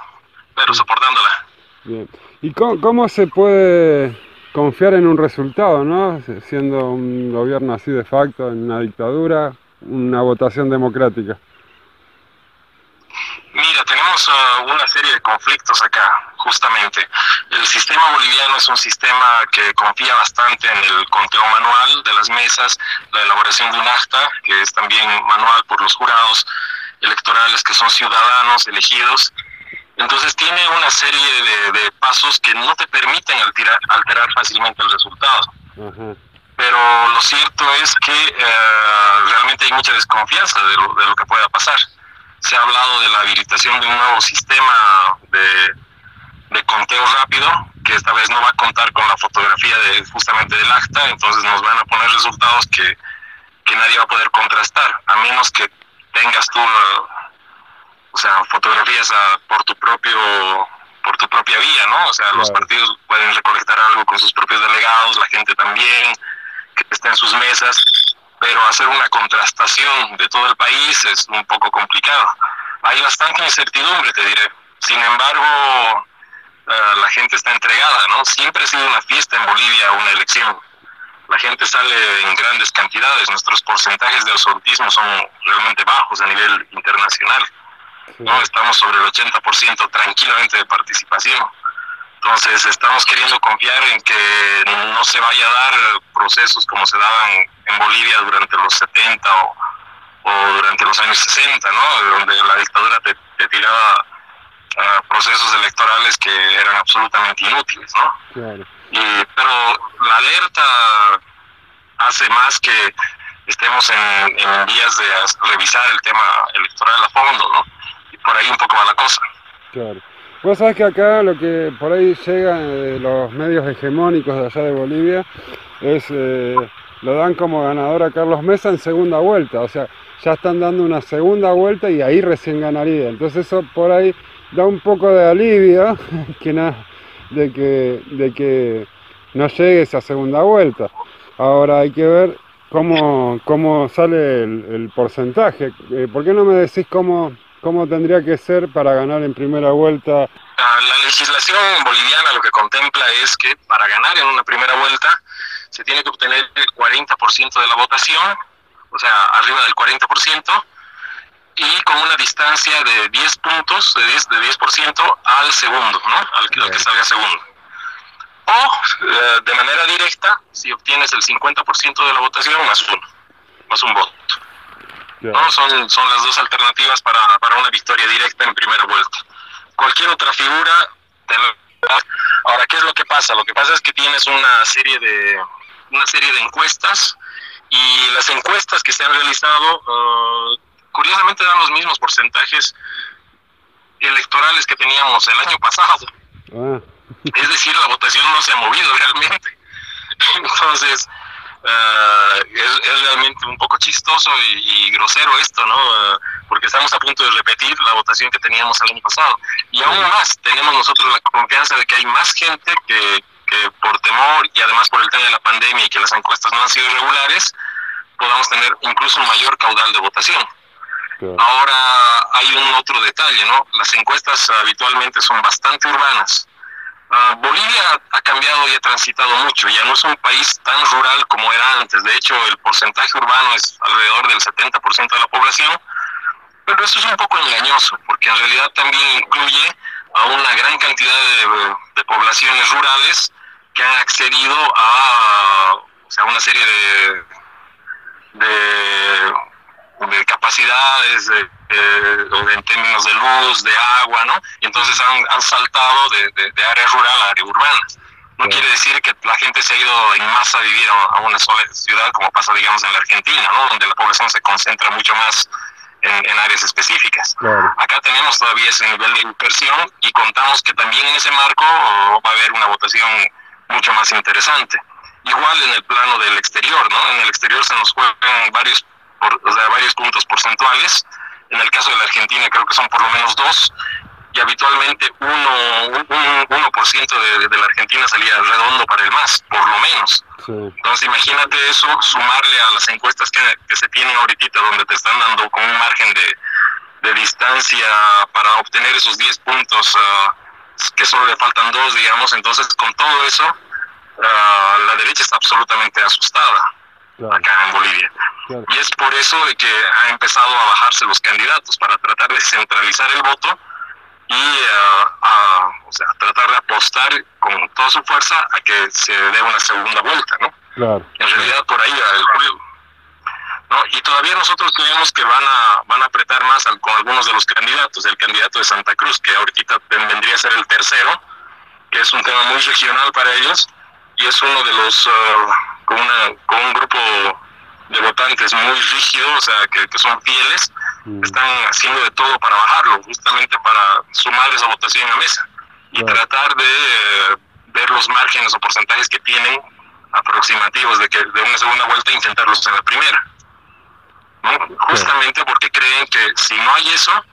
pero soportándola. Bien. ¿Y cómo, cómo, se puede confiar en un resultado, no? Siendo un gobierno así de facto, en una dictadura, una votación democrática. Mira, tenemos uh, una serie de conflictos acá, justamente. El sistema boliviano es un sistema que confía bastante en el conteo manual de las mesas, la elaboración de un acta, que es también manual por los jurados electorales que son ciudadanos elegidos entonces tiene una serie de, de pasos que no te permiten alterar, alterar fácilmente el resultado. Pero lo cierto es que eh, realmente hay mucha desconfianza de lo, de lo que pueda pasar. Se ha hablado de la habilitación de un nuevo sistema de, de conteo rápido, que esta vez no va a contar con la fotografía de justamente del acta, entonces nos van a poner resultados que, que nadie va a poder contrastar, a menos que tengas tú o sea, fotografías a, por tu propio por tu propia vía, ¿no? O sea, los partidos pueden recolectar algo con sus propios delegados, la gente también, que está en sus mesas, pero hacer una contrastación de todo el país es un poco complicado. Hay bastante incertidumbre, te diré. Sin embargo, la gente está entregada, ¿no? Siempre ha sido una fiesta en Bolivia una elección. La gente sale en grandes cantidades, nuestros porcentajes de absolutismo son realmente bajos a nivel internacional. ¿no? Estamos sobre el 80% tranquilamente de participación. Entonces estamos queriendo confiar en que no se vaya a dar procesos como se daban en Bolivia durante los 70 o, o durante los años 60, ¿no? Donde la dictadura te, te tiraba procesos electorales que eran absolutamente inútiles, ¿no? Claro. Y, pero la alerta hace más que estemos en, en vías de revisar el tema electoral a fondo, ¿no? por ahí un poco va la cosa. Claro. Vos sabés que acá lo que por ahí llega de los medios hegemónicos de allá de Bolivia es, eh, lo dan como ganador a Carlos Mesa en segunda vuelta, o sea, ya están dando una segunda vuelta y ahí recién ganaría. Entonces eso por ahí da un poco de alivio [LAUGHS] que na, de, que, de que no llegue esa segunda vuelta. Ahora hay que ver cómo, cómo sale el, el porcentaje. Eh, ¿Por qué no me decís cómo, ¿Cómo tendría que ser para ganar en primera vuelta? La legislación boliviana lo que contempla es que para ganar en una primera vuelta se tiene que obtener el 40% de la votación, o sea, arriba del 40%, y con una distancia de 10 puntos, de 10%, de 10% al segundo, ¿no? Al, que- al que salga segundo. O eh, de manera directa, si obtienes el 50% de la votación más uno, más un voto. ¿No? Son, son las dos alternativas para, para una victoria directa en primera vuelta. Cualquier otra figura, te ahora, ¿qué es lo que pasa? Lo que pasa es que tienes una serie de, una serie de encuestas y las encuestas que se han realizado, eh, curiosamente dan los mismos porcentajes electorales que teníamos el año pasado. Ah, Es decir, la votación no se ha movido realmente. [LAUGHS] Entonces, eh, es, es realmente un poco chistoso y, y grosero esto, ¿no? Eh, porque estamos a punto de repetir la votación que teníamos el año pasado. Y aún más, tenemos nosotros la confianza de que hay más gente que, que por temor y además por el tema de la pandemia y que las encuestas no han sido regulares, podamos tener incluso un mayor caudal de votación. Ahora hay un otro detalle, ¿no? Las encuestas habitualmente son bastante urbanas. Ah, Bolivia ha cambiado y ha transitado mucho, ya no es un país tan rural como era antes. De hecho, el porcentaje urbano es alrededor del 70% de la población, pero eso es un poco engañoso, porque en realidad también incluye a una gran cantidad de, poblaciones rurales que han accedido a o sea, una serie de, de, de capacidades de- o de- en términos de luz, de agua, ¿no? Y entonces han, han saltado de, de- de área rural a área urbana. No quiere decir que la gente se ha ido en masa a vivir a, a una sola ciudad, como pasa, digamos, en la Argentina, ¿no? Donde la población se concentra mucho más en, en áreas específicas. claro. Acá tenemos todavía ese nivel de inversión y contamos que también en ese marco oh, va a haber una votación mucho más interesante. Igual en el plano del exterior, ¿no? En el exterior se nos juegan varios, por- o sea, varios puntos porcentuales. En el caso de la Argentina creo que son por lo menos dos y habitualmente uno, un, un 1% de, de la Argentina salía redondo para el más, por lo menos. Sí. Entonces imagínate eso, sumarle a las encuestas que, que se tienen ahorita, donde te están dando con un margen de, de distancia para obtener esos 10 puntos, ah, que solo le faltan dos, digamos, entonces con todo eso, ah, la derecha está absolutamente asustada acá en Bolivia. Y es por eso de que ha empezado a bajarse los candidatos para tratar de centralizar el voto y ah, a, o sea, tratar de apostar con toda su fuerza a que se dé una segunda vuelta, ¿no? Claro. En realidad por ahí va el juego. ¿no? Y todavía nosotros creemos que van a van a apretar más al- con algunos de los candidatos. El candidato de Santa Cruz, que ahorita ven- vendría a ser el tercero, que es un tema muy regional para ellos, y es uno de los, ah, con, una, con un grupo de votantes muy rígido, o sea, que, que son fieles, están haciendo de todo para bajarlo, justamente para sumar esa votación a mesa y tratar de eh, ver los márgenes o porcentajes que tienen aproximativos de que de una segunda vuelta e intentarlos en la primera. ¿no? Justamente porque creen que si no hay eso,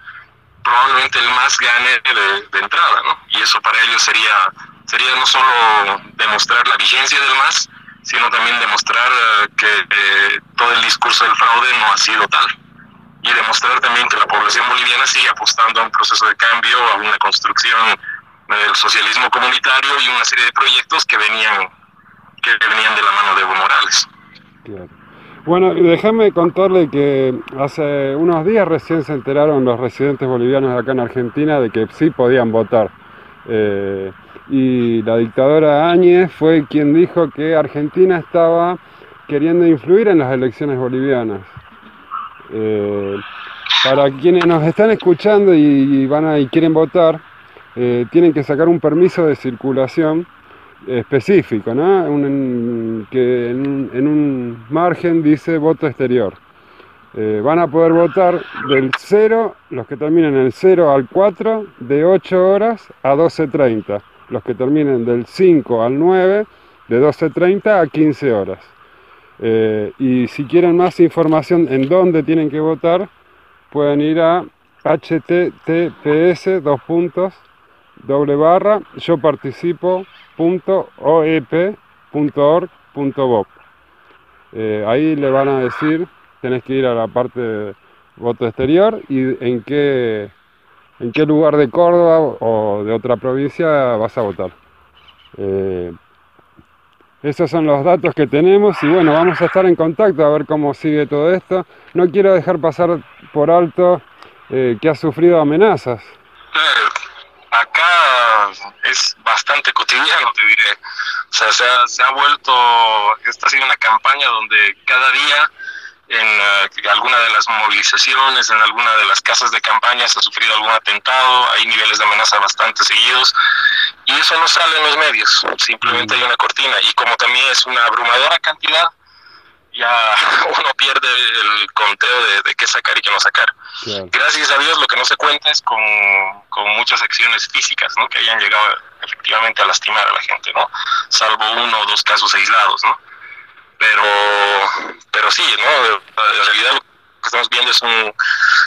probablemente el más gane de, de entrada, ¿no? Y eso para ellos sería sería no solo demostrar la vigencia del MAS, sino también demostrar eh, que eh, todo el discurso del fraude no ha sido tal. Y demostrar también que la población boliviana sigue apostando a un proceso de cambio, a una construcción del socialismo comunitario y una serie de proyectos que venían que venían de la mano de Evo Morales. Bueno, y déjame contarle que hace unos días recién se enteraron los residentes bolivianos de acá en Argentina de que sí podían votar. Eh, y la dictadora Áñez fue quien dijo que Argentina estaba queriendo influir en las elecciones bolivianas. Eh, para quienes nos están escuchando y, van a, y quieren votar, eh, tienen que sacar un permiso de circulación específico, ¿no? Un- que en un, en margen dice voto exterior. Eh, van a poder votar del 0, los que terminen el 0 al 4, de 8 horas a 12.30. Los que terminen del 5 al 9, de 12.30 a 15 horas. Eh, y si quieren más información en dónde tienen que votar, pueden ir a https dos puntos doble barra yo participo punto oep punto org punto boc. Eh, ahí le van a decir, tenés que ir a la parte de, voto exterior y en qué, en qué lugar de Córdoba o de otra provincia vas a votar. Eh, esos son los datos que tenemos y bueno, vamos a estar en contacto a ver cómo sigue todo esto. No quiero dejar pasar por alto eh, que ha sufrido amenazas. Acá es bastante cotidiano, te diré. O sea, se ha, se ha vuelto, esta ha sido una campaña donde cada día en eh, alguna de las movilizaciones, en alguna de las casas de campaña se ha sufrido algún atentado, hay niveles de amenaza bastante seguidos y eso no sale en los medios, simplemente hay una cortina y como también es una abrumadora cantidad, ya [LAUGHS] uno pierde el conteo de, de qué sacar y qué no sacar. Gracias a Dios lo que no se cuenta es con, con muchas acciones físicas, ¿no? Que hayan llegado efectivamente a lastimar a la gente, ¿no? Salvo uno o dos casos aislados, ¿no? Pero, pero sí, ¿no? En realidad lo que estamos viendo es un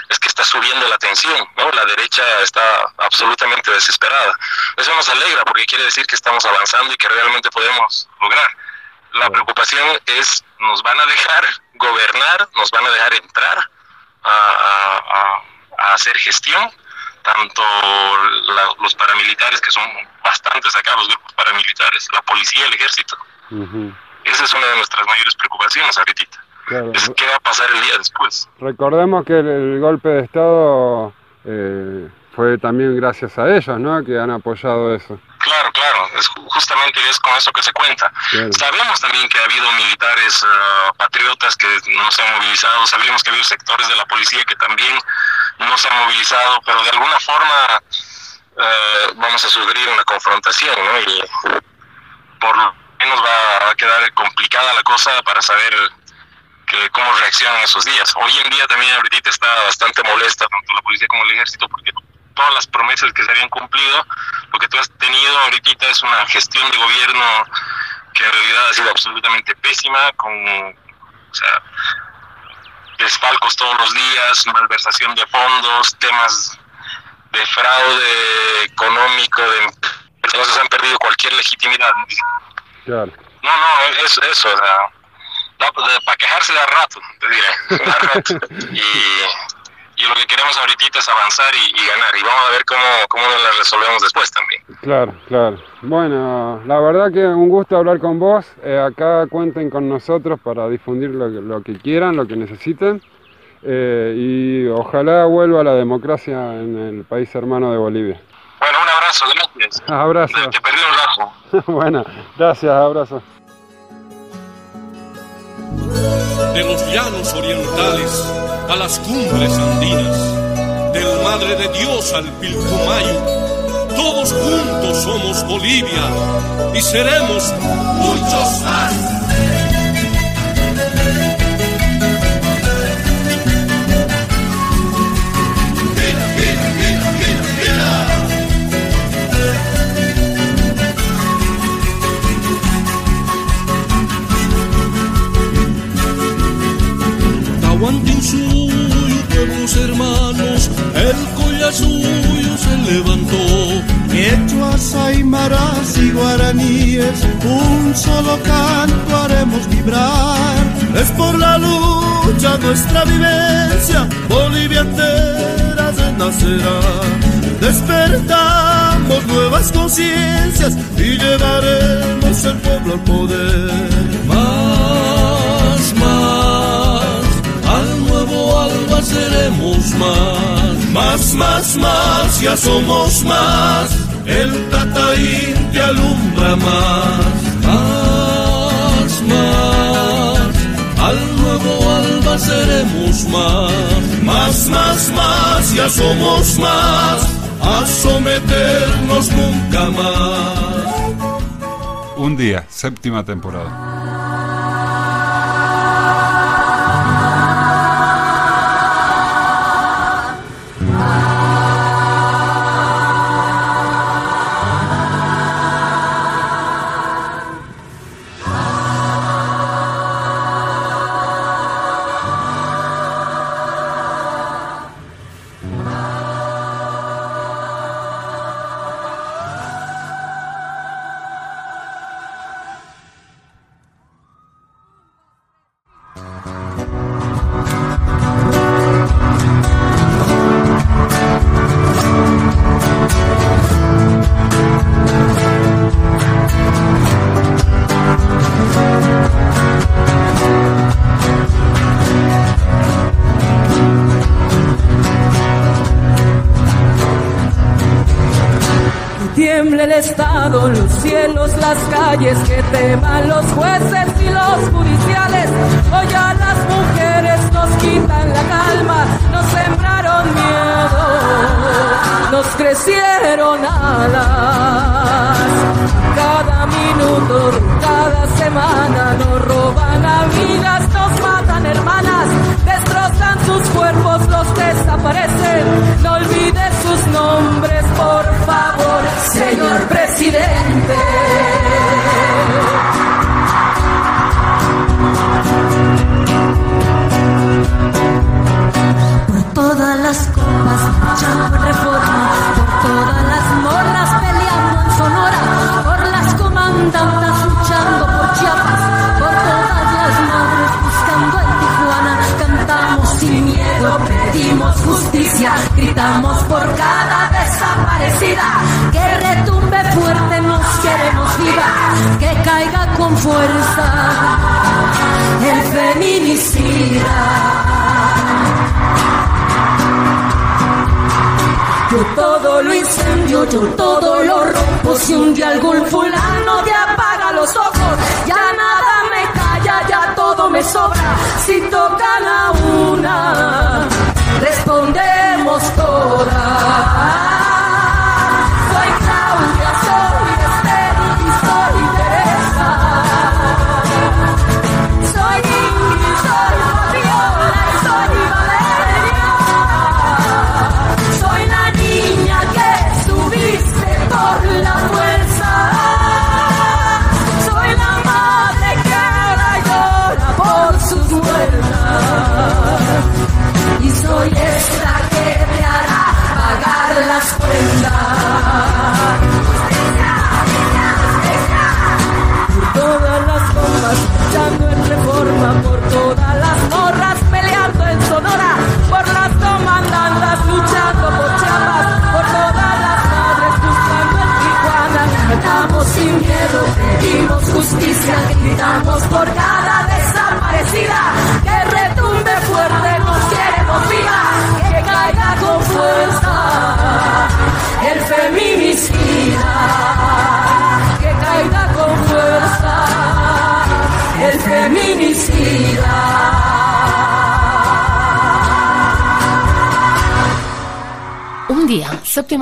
es que está subiendo la tensión, ¿no? La derecha está absolutamente desesperada. Eso nos alegra porque quiere decir que estamos avanzando y que realmente podemos lograr. La preocupación es, ¿nos van a dejar gobernar? ¿Nos van a dejar entrar a, a- a- a hacer gestión? Tanto la- los paramilitares, que son bastantes acá, los grupos paramilitares, la policía, el ejército. Esa es una de nuestras mayores preocupaciones ahorita. claro. Es qué va a pasar el día después. Recordemos que el, el golpe de Estado eh, fue también gracias a ellos, ¿no? Que han apoyado eso. Claro, claro, es ju- justamente es con eso que se cuenta. Claro. Sabemos también que ha habido militares ah, patriotas que no se han movilizado, sabemos que ha habido sectores de la policía que también no se han movilizado, pero de alguna forma eh, vamos a sufrir una confrontación, ¿no? Y por menos va a quedar complicada la cosa para saber que cómo reaccionan esos días. Hoy en día también ahorita está bastante molesta tanto la policía como el ejército porque todas las promesas que se habían cumplido, lo que tú has tenido ahorita es una gestión de gobierno que en realidad ha sido absolutamente pésima, con desfalcos todos los días, malversación de fondos, temas de fraude económico, de entonces han perdido cualquier legitimidad. Claro. No, no, es eso, o sea, para quejarse da rato, te diré, da rato. [LAUGHS] Y, y lo que queremos ahorita es avanzar y, y ganar, y vamos a ver cómo, cómo nos las resolvemos después también. Claro, claro. Bueno, la verdad que un gusto hablar con vos. Eh, acá cuenten con nosotros para difundir lo, que- lo que quieran, lo que necesiten. Eh, y ojalá vuelva la democracia en el país hermano de Bolivia. Abrazo, gracias. Abrazo. Te perdí un rato. [LAUGHS] bueno, gracias, abrazo. de los llanos orientales a las cumbres andinas, del Madre de Dios al Pilcomayo, todos juntos somos Bolivia y seremos muchos más. Tahuantinsuyo, pueblos hermanos, el collasuyo se levantó. Quechuas, aymaras y guaraníes, un solo canto haremos vibrar. Es por la lucha nuestra vivencia, Bolivia entera renacerá. Despertamos nuevas conciencias y llevaremos el pueblo al poder. Más, alba seremos más. Más, más, más, ya somos más. El Tataín te alumbra más. Más, más, al nuevo alba seremos más. Más, más, más, ya somos más. A someternos nunca más. Un día, séptima temporada.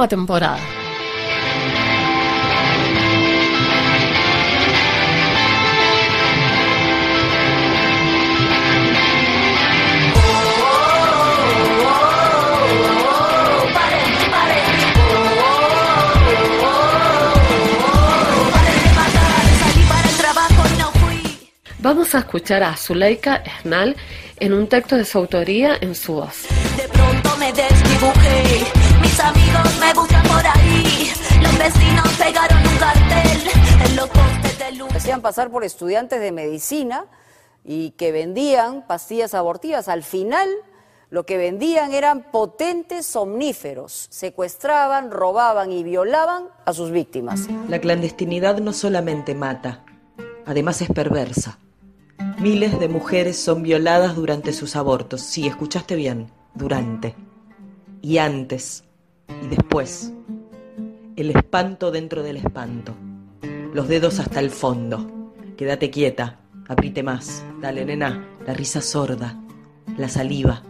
Séptima temporada. Vamos a escuchar a Zuleika Esnal en un texto de su autoría en su voz. De pronto me desdibujé, mis amigos me buscan por ahí, los vecinos pegaron un cartel en los postes de luz. Hacían pasar por estudiantes de medicina y que vendían pastillas abortivas. Al final, lo que vendían eran potentes somníferos. Secuestraban, robaban y violaban a sus víctimas. La clandestinidad no solamente mata, además es perversa. Miles de mujeres son violadas durante sus abortos. Sí, escuchaste bien, durante. Y antes. Y después. El espanto dentro del espanto. Los dedos hasta el fondo. Quédate quieta. Aprite más. Dale, nena. La risa sorda. La saliva.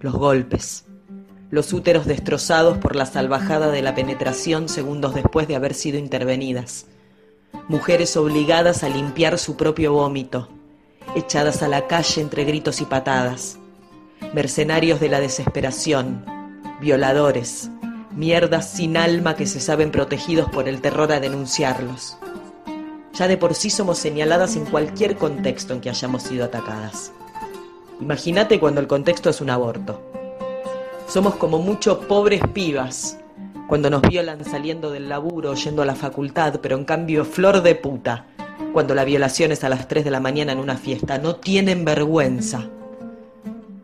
Los golpes. Los úteros destrozados por la salvajada de la penetración segundos después de haber sido intervenidas. Mujeres obligadas a limpiar su propio vómito echadas a la calle entre gritos y patadas, mercenarios de la desesperación, violadores, mierdas sin alma que se saben protegidos por el terror a denunciarlos. Ya de por sí somos señaladas en cualquier contexto en que hayamos sido atacadas. Imagínate cuando el contexto es un aborto. Somos como mucho pobres pibas cuando nos violan saliendo del laburo, yendo a la facultad, pero en cambio flor de puta cuando la violación es a las 3 de la mañana en una fiesta. No tienen vergüenza.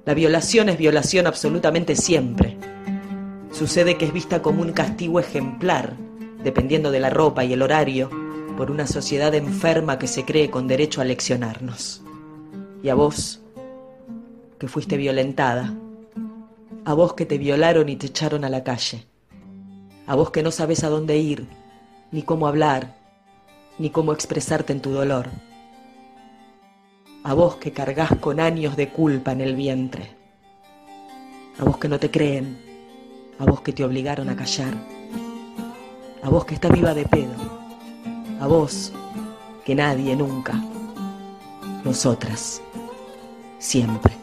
La violación es violación absolutamente siempre. Sucede que es vista como un castigo ejemplar, dependiendo de la ropa y el horario, por una sociedad enferma que se cree con derecho a leccionarnos. Y a vos, que fuiste violentada, a vos que te violaron y te echaron a la calle, a vos que no sabes a dónde ir ni cómo hablar, ni cómo expresarte en tu dolor. A vos que cargas con años de culpa en el vientre. A vos que no te creen. A vos que te obligaron a callar. A vos que estás viva de pedo. A vos que nadie nunca. Nosotras. Siempre.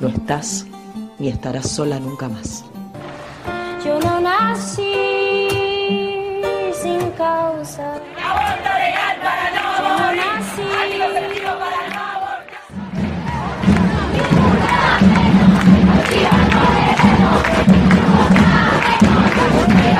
No estás ni estarás sola nunca más. Yo no nací sin causa. ¡Escucha!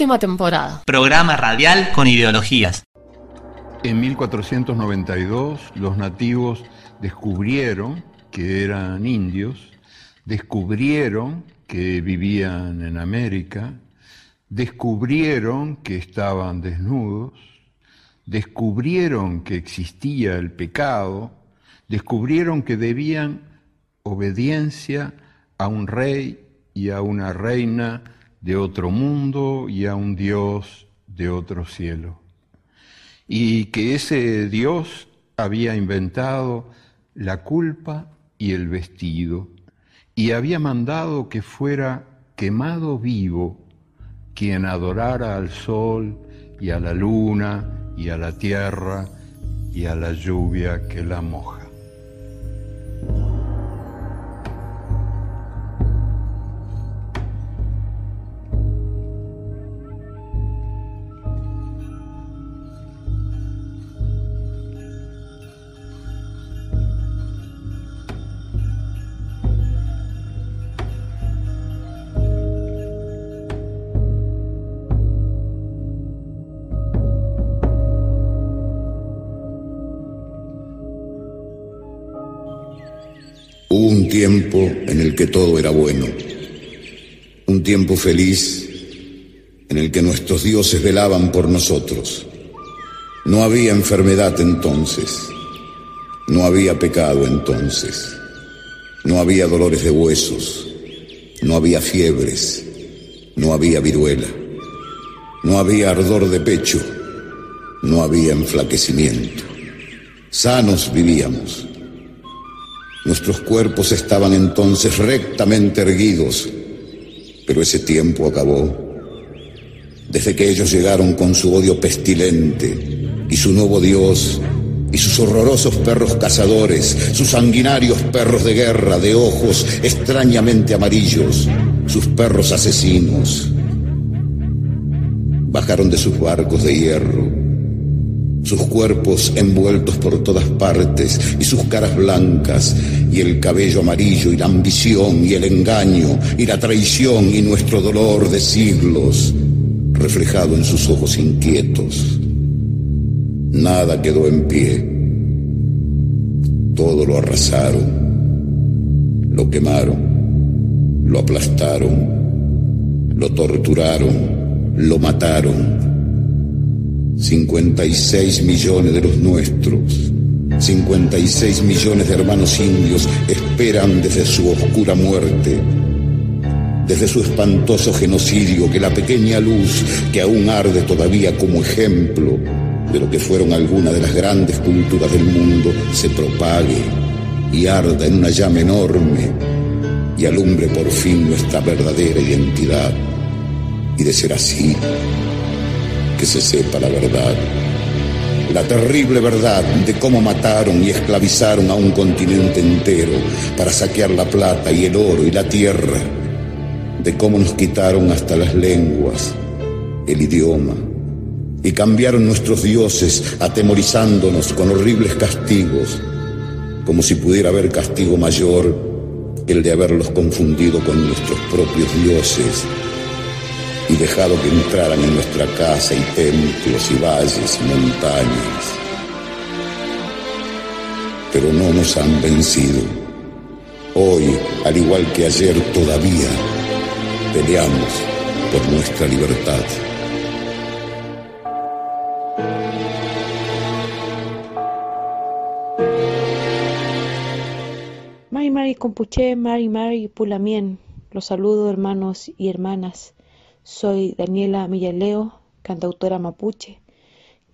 Séptima temporada. Programa radial con ideologías. En 1492 los nativos descubrieron que eran indios, descubrieron que vivían en América, descubrieron que estaban desnudos, descubrieron que existía el pecado, descubrieron que debían obediencia a un rey y a una reina de otro mundo y a un Dios de otro cielo. Y que ese Dios había inventado la culpa y el vestido y había mandado que fuera quemado vivo quien adorara al sol y a la luna y a la tierra y a la lluvia que la moja. Que todo era bueno, un tiempo feliz en el que nuestros dioses velaban por nosotros. No había enfermedad entonces, no había pecado entonces, no había dolores de huesos, no había fiebres, no había viruela, no había ardor de pecho, no había enflaquecimiento. Sanos vivíamos. Nuestros cuerpos estaban entonces rectamente erguidos, pero ese tiempo acabó. Desde que ellos llegaron con su odio pestilente y su nuevo Dios y sus horrorosos perros cazadores, sus sanguinarios perros de guerra de ojos extrañamente amarillos, sus perros asesinos, bajaron de sus barcos de hierro sus cuerpos envueltos por todas partes y sus caras blancas y el cabello amarillo y la ambición y el engaño y la traición y nuestro dolor de siglos reflejado en sus ojos inquietos. Nada quedó en pie. Todo lo arrasaron, lo quemaron, lo aplastaron, lo torturaron, lo mataron 56 millones de los nuestros, 56 millones de hermanos indios esperan desde su oscura muerte desde su espantoso genocidio, que la pequeña luz que aún arde todavía como ejemplo de lo que fueron algunas de las grandes culturas del mundo se propague y arda en una llama enorme y alumbre por fin nuestra verdadera identidad. Y de ser así, que se sepa la verdad, la terrible verdad de cómo mataron y esclavizaron a un continente entero para saquear la plata y el oro y la tierra, de cómo nos quitaron hasta las lenguas, el idioma, y cambiaron nuestros dioses atemorizándonos con horribles castigos, como si pudiera haber castigo mayor que el de haberlos confundido con nuestros propios dioses y dejado que entraran en nuestra casa y templos y valles y montañas. Pero no nos han vencido. Hoy, al igual que ayer, todavía peleamos por nuestra libertad. Mari Mari Compuché, Mari Mari Pulamien. Los saludo hermanos y hermanas. Soy Daniela Millaleo, cantautora mapuche,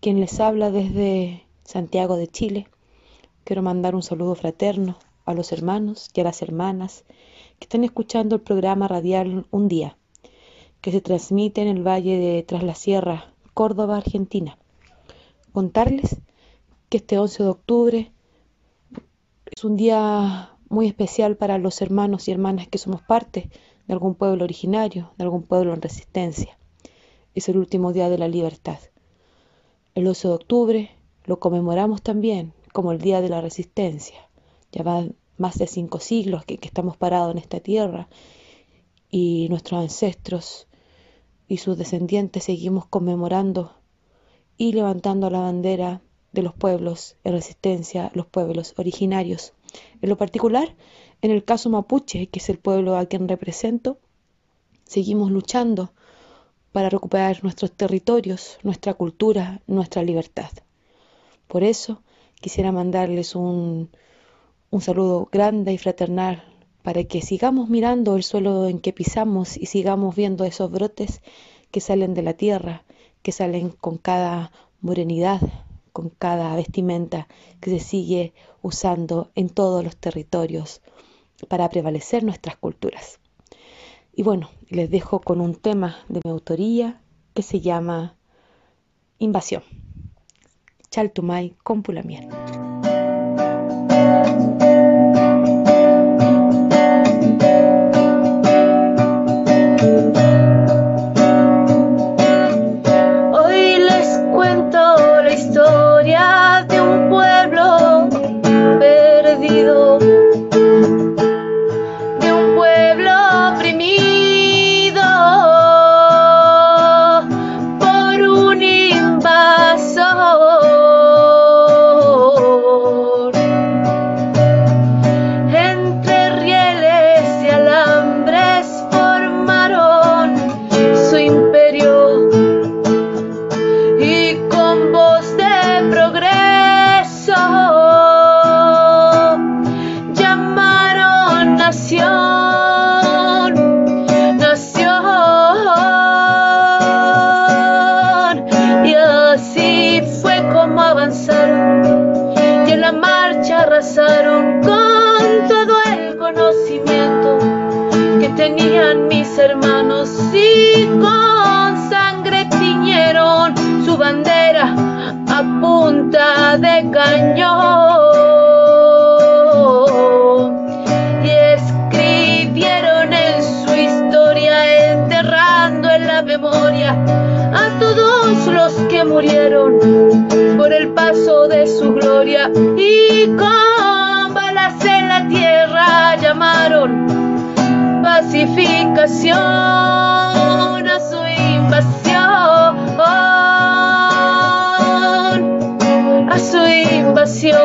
quien les habla desde Santiago de Chile. Quiero mandar un saludo fraterno a los hermanos y a las hermanas que están escuchando el programa radial Un Día, que se transmite en el Valle de Tras la Sierra, Córdoba, Argentina. Contarles que este 11 de octubre es un día muy especial para los hermanos y hermanas que somos parte de algún pueblo originario, de algún pueblo en resistencia. Es el último día de la libertad. El 11 de octubre lo conmemoramos también como el Día de la Resistencia. Ya van más de cinco siglos que, que estamos parados en esta tierra y nuestros ancestros y sus descendientes seguimos conmemorando y levantando la bandera de los pueblos en resistencia, los pueblos originarios. En lo particular, en el caso mapuche, que es el pueblo a quien represento, seguimos luchando para recuperar nuestros territorios, nuestra cultura, nuestra libertad. Por eso quisiera mandarles un, un saludo grande y fraternal para que sigamos mirando el suelo en que pisamos y sigamos viendo esos brotes que salen de la tierra, que salen con cada morenidad, con cada vestimenta que se sigue usando en todos los territorios para prevalecer nuestras culturas. Y bueno, les dejo con un tema de mi autoría que se llama Invasión. Chaltumay con Pulamiel. Y escribieron en su historia enterrando en la memoria a todos los que murieron por el paso de su gloria. Y con balas en la tierra llamaron pacificación su invasión.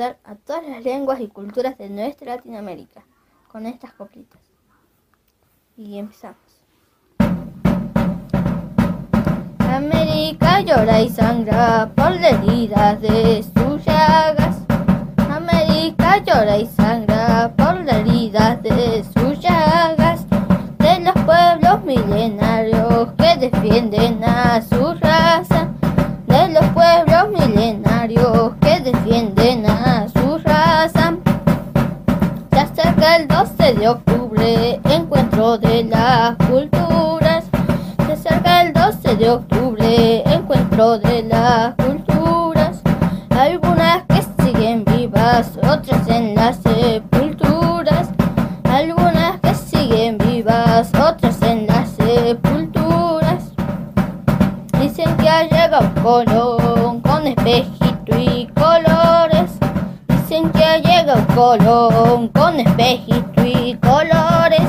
A todas las lenguas y culturas de nuestra Latinoamérica con estas coplitas. Y empezamos. América llora y sangra por las heridas de sus llagas. América llora y sangra por las heridas de sus llagas. De los pueblos milenarios que defienden a su de octubre, encuentro de las culturas. Se acerca el 12 de octubre, encuentro de las culturas. Algunas que siguen vivas, otras en las sepulturas. Algunas que siguen vivas, otras en las sepulturas. Dicen que ha llegado Colón con espejito y colores. Colón con espejito y colores.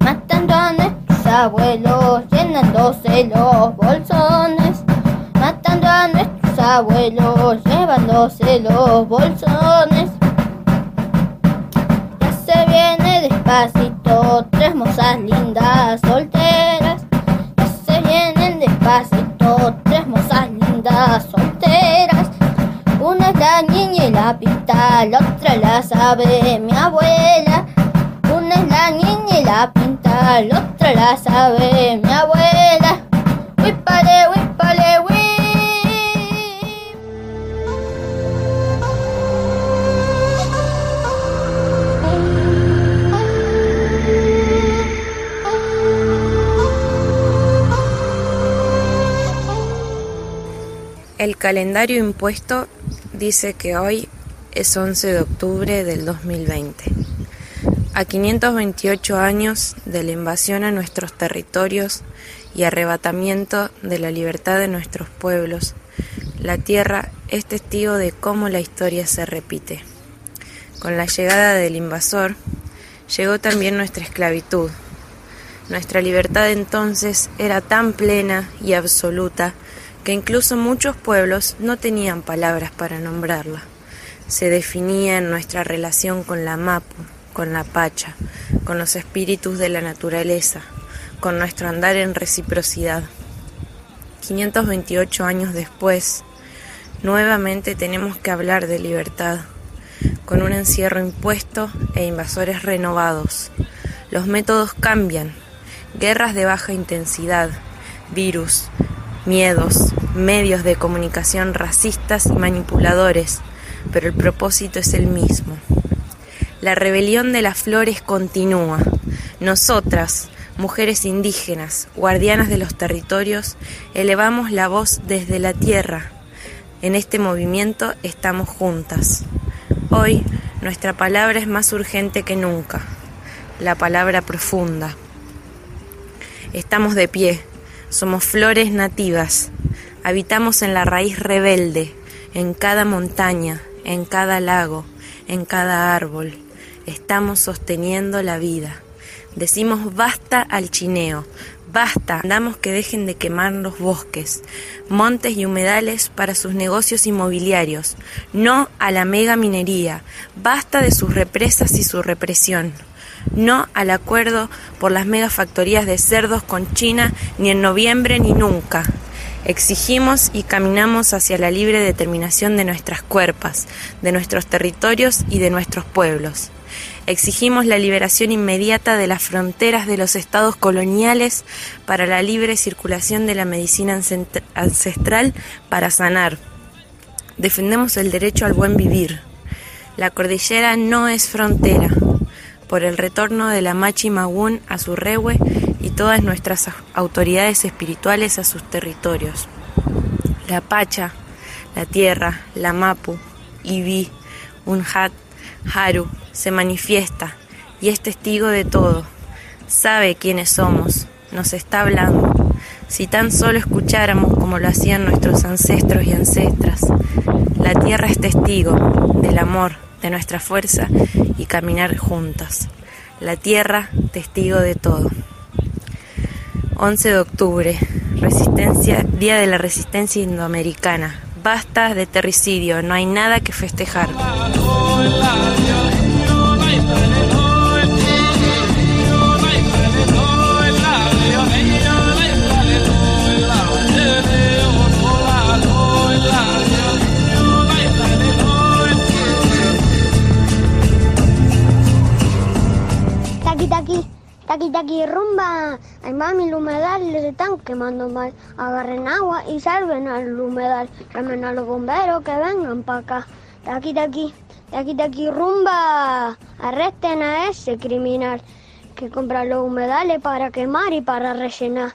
Matando a nuestros abuelos, llenándose los bolsones. Matando a nuestros abuelos, llevándose los bolsones. Ya se viene despacito, tres mozas lindas solteras. Ya se vienen despacito, tres mozas lindas solteras. La niña y la pinta, la otra la sabe mi abuela. Una es la niña y la pinta, la otra la sabe mi abuela. Huipale, huipale, huí. El calendario impuesto dice que hoy es 11 de octubre del 2020. A 528 años de la invasión a nuestros territorios y arrebatamiento de la libertad de nuestros pueblos, la tierra es testigo de cómo la historia se repite. Con la llegada del invasor, llegó también nuestra esclavitud. Nuestra libertad entonces era tan plena y absoluta que incluso muchos pueblos no tenían palabras para nombrarla. Se definía en nuestra relación con la Mapu, con la Pacha, con los espíritus de la naturaleza, con nuestro andar en reciprocidad. 528 años después, nuevamente tenemos que hablar de libertad, con un encierro impuesto e invasores renovados. Los métodos cambian, guerras de baja intensidad, virus, miedos, medios de comunicación racistas y manipuladores, pero el propósito es el mismo. La rebelión de las flores continúa. Nosotras, mujeres indígenas, guardianas de los territorios, elevamos la voz desde la tierra. En este movimiento estamos juntas. Hoy nuestra palabra es más urgente que nunca, la palabra profunda. Estamos de pie, somos flores nativas, habitamos en la raíz rebelde, en cada montaña, en cada lago, en cada árbol. Estamos sosteniendo la vida. Decimos basta al chineo, basta, damos que dejen de quemar los bosques, montes y humedales para sus negocios inmobiliarios, no a la mega minería, basta de sus represas y su represión. No al acuerdo por las megafactorías de cerdos con China ni en noviembre ni nunca. Exigimos y caminamos hacia la libre determinación de nuestras cuerpas, de nuestros territorios y de nuestros pueblos. Exigimos la liberación inmediata de las fronteras de los estados coloniales para la libre circulación de la medicina ancestral para sanar. Defendemos el derecho al buen vivir. La cordillera no es frontera. Por el retorno de la Machi Magún a su rehue y todas nuestras au- autoridades espirituales a sus territorios. La Pacha, la Tierra, la Mapu, Ibi, Unhat, Haru, se manifiesta y es testigo de todo. Sabe quiénes somos, nos está hablando. Si tan solo escucháramos como lo hacían nuestros ancestros y ancestras. La tierra es testigo del amor, de nuestra fuerza y caminar juntas. La tierra, testigo de todo. 11 de octubre, resistencia, Día de la Resistencia Indoamericana. Basta de terricidio, no hay nada que festejar. Taqui taqui, taqui taqui rumba. Ay mami, el humedal les están quemando mal. Agarren agua y salven al humedal. Llamen a los bomberos que vengan para acá. Taqui taqui, taqui taqui rumba. Arresten a ese criminal que compra los humedales para quemar y para rellenar.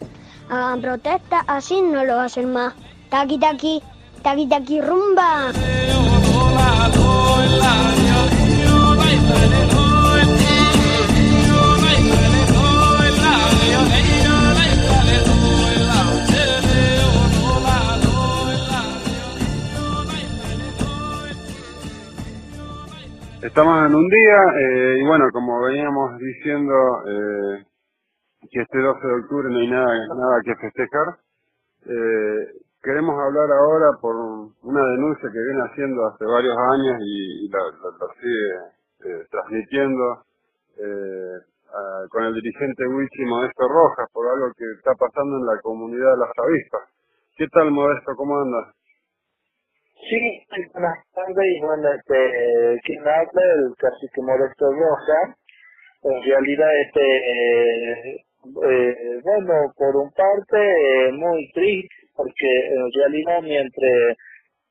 Hagan protesta, así no lo hacen más. Taqui taqui, taqui taqui rumba. Estamos en un día eh, y bueno, como veníamos diciendo eh, que este 12 de octubre no hay nada, que festejar, eh, queremos hablar ahora por una denuncia que viene haciendo hace varios años y, la, sigue transmitiendo con el dirigente Wichi Modesto Rojas por algo que está pasando en la comunidad de las avispas. ¿Qué tal Modesto? ¿Cómo andas? Sí, buenas tardes bueno, este, quien habla, el cacique Modesto Roja, en realidad, este, eh, eh, bueno, por un parte, eh, muy triste, porque en realidad mientras,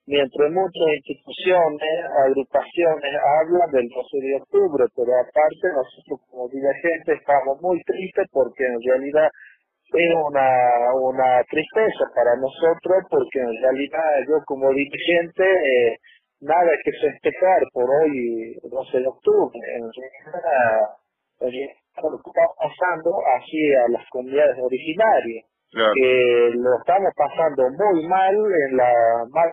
mientras muchas instituciones, agrupaciones hablan del 12 de octubre, pero aparte nosotros como dirigentes estamos muy tristes porque en realidad es una, una tristeza para nosotros porque en realidad yo como dirigente eh, nada que festejar por hoy 12 de octubre. En realidad, lo que está pasando así a las comunidades originarias que lo estamos pasando muy mal en la mal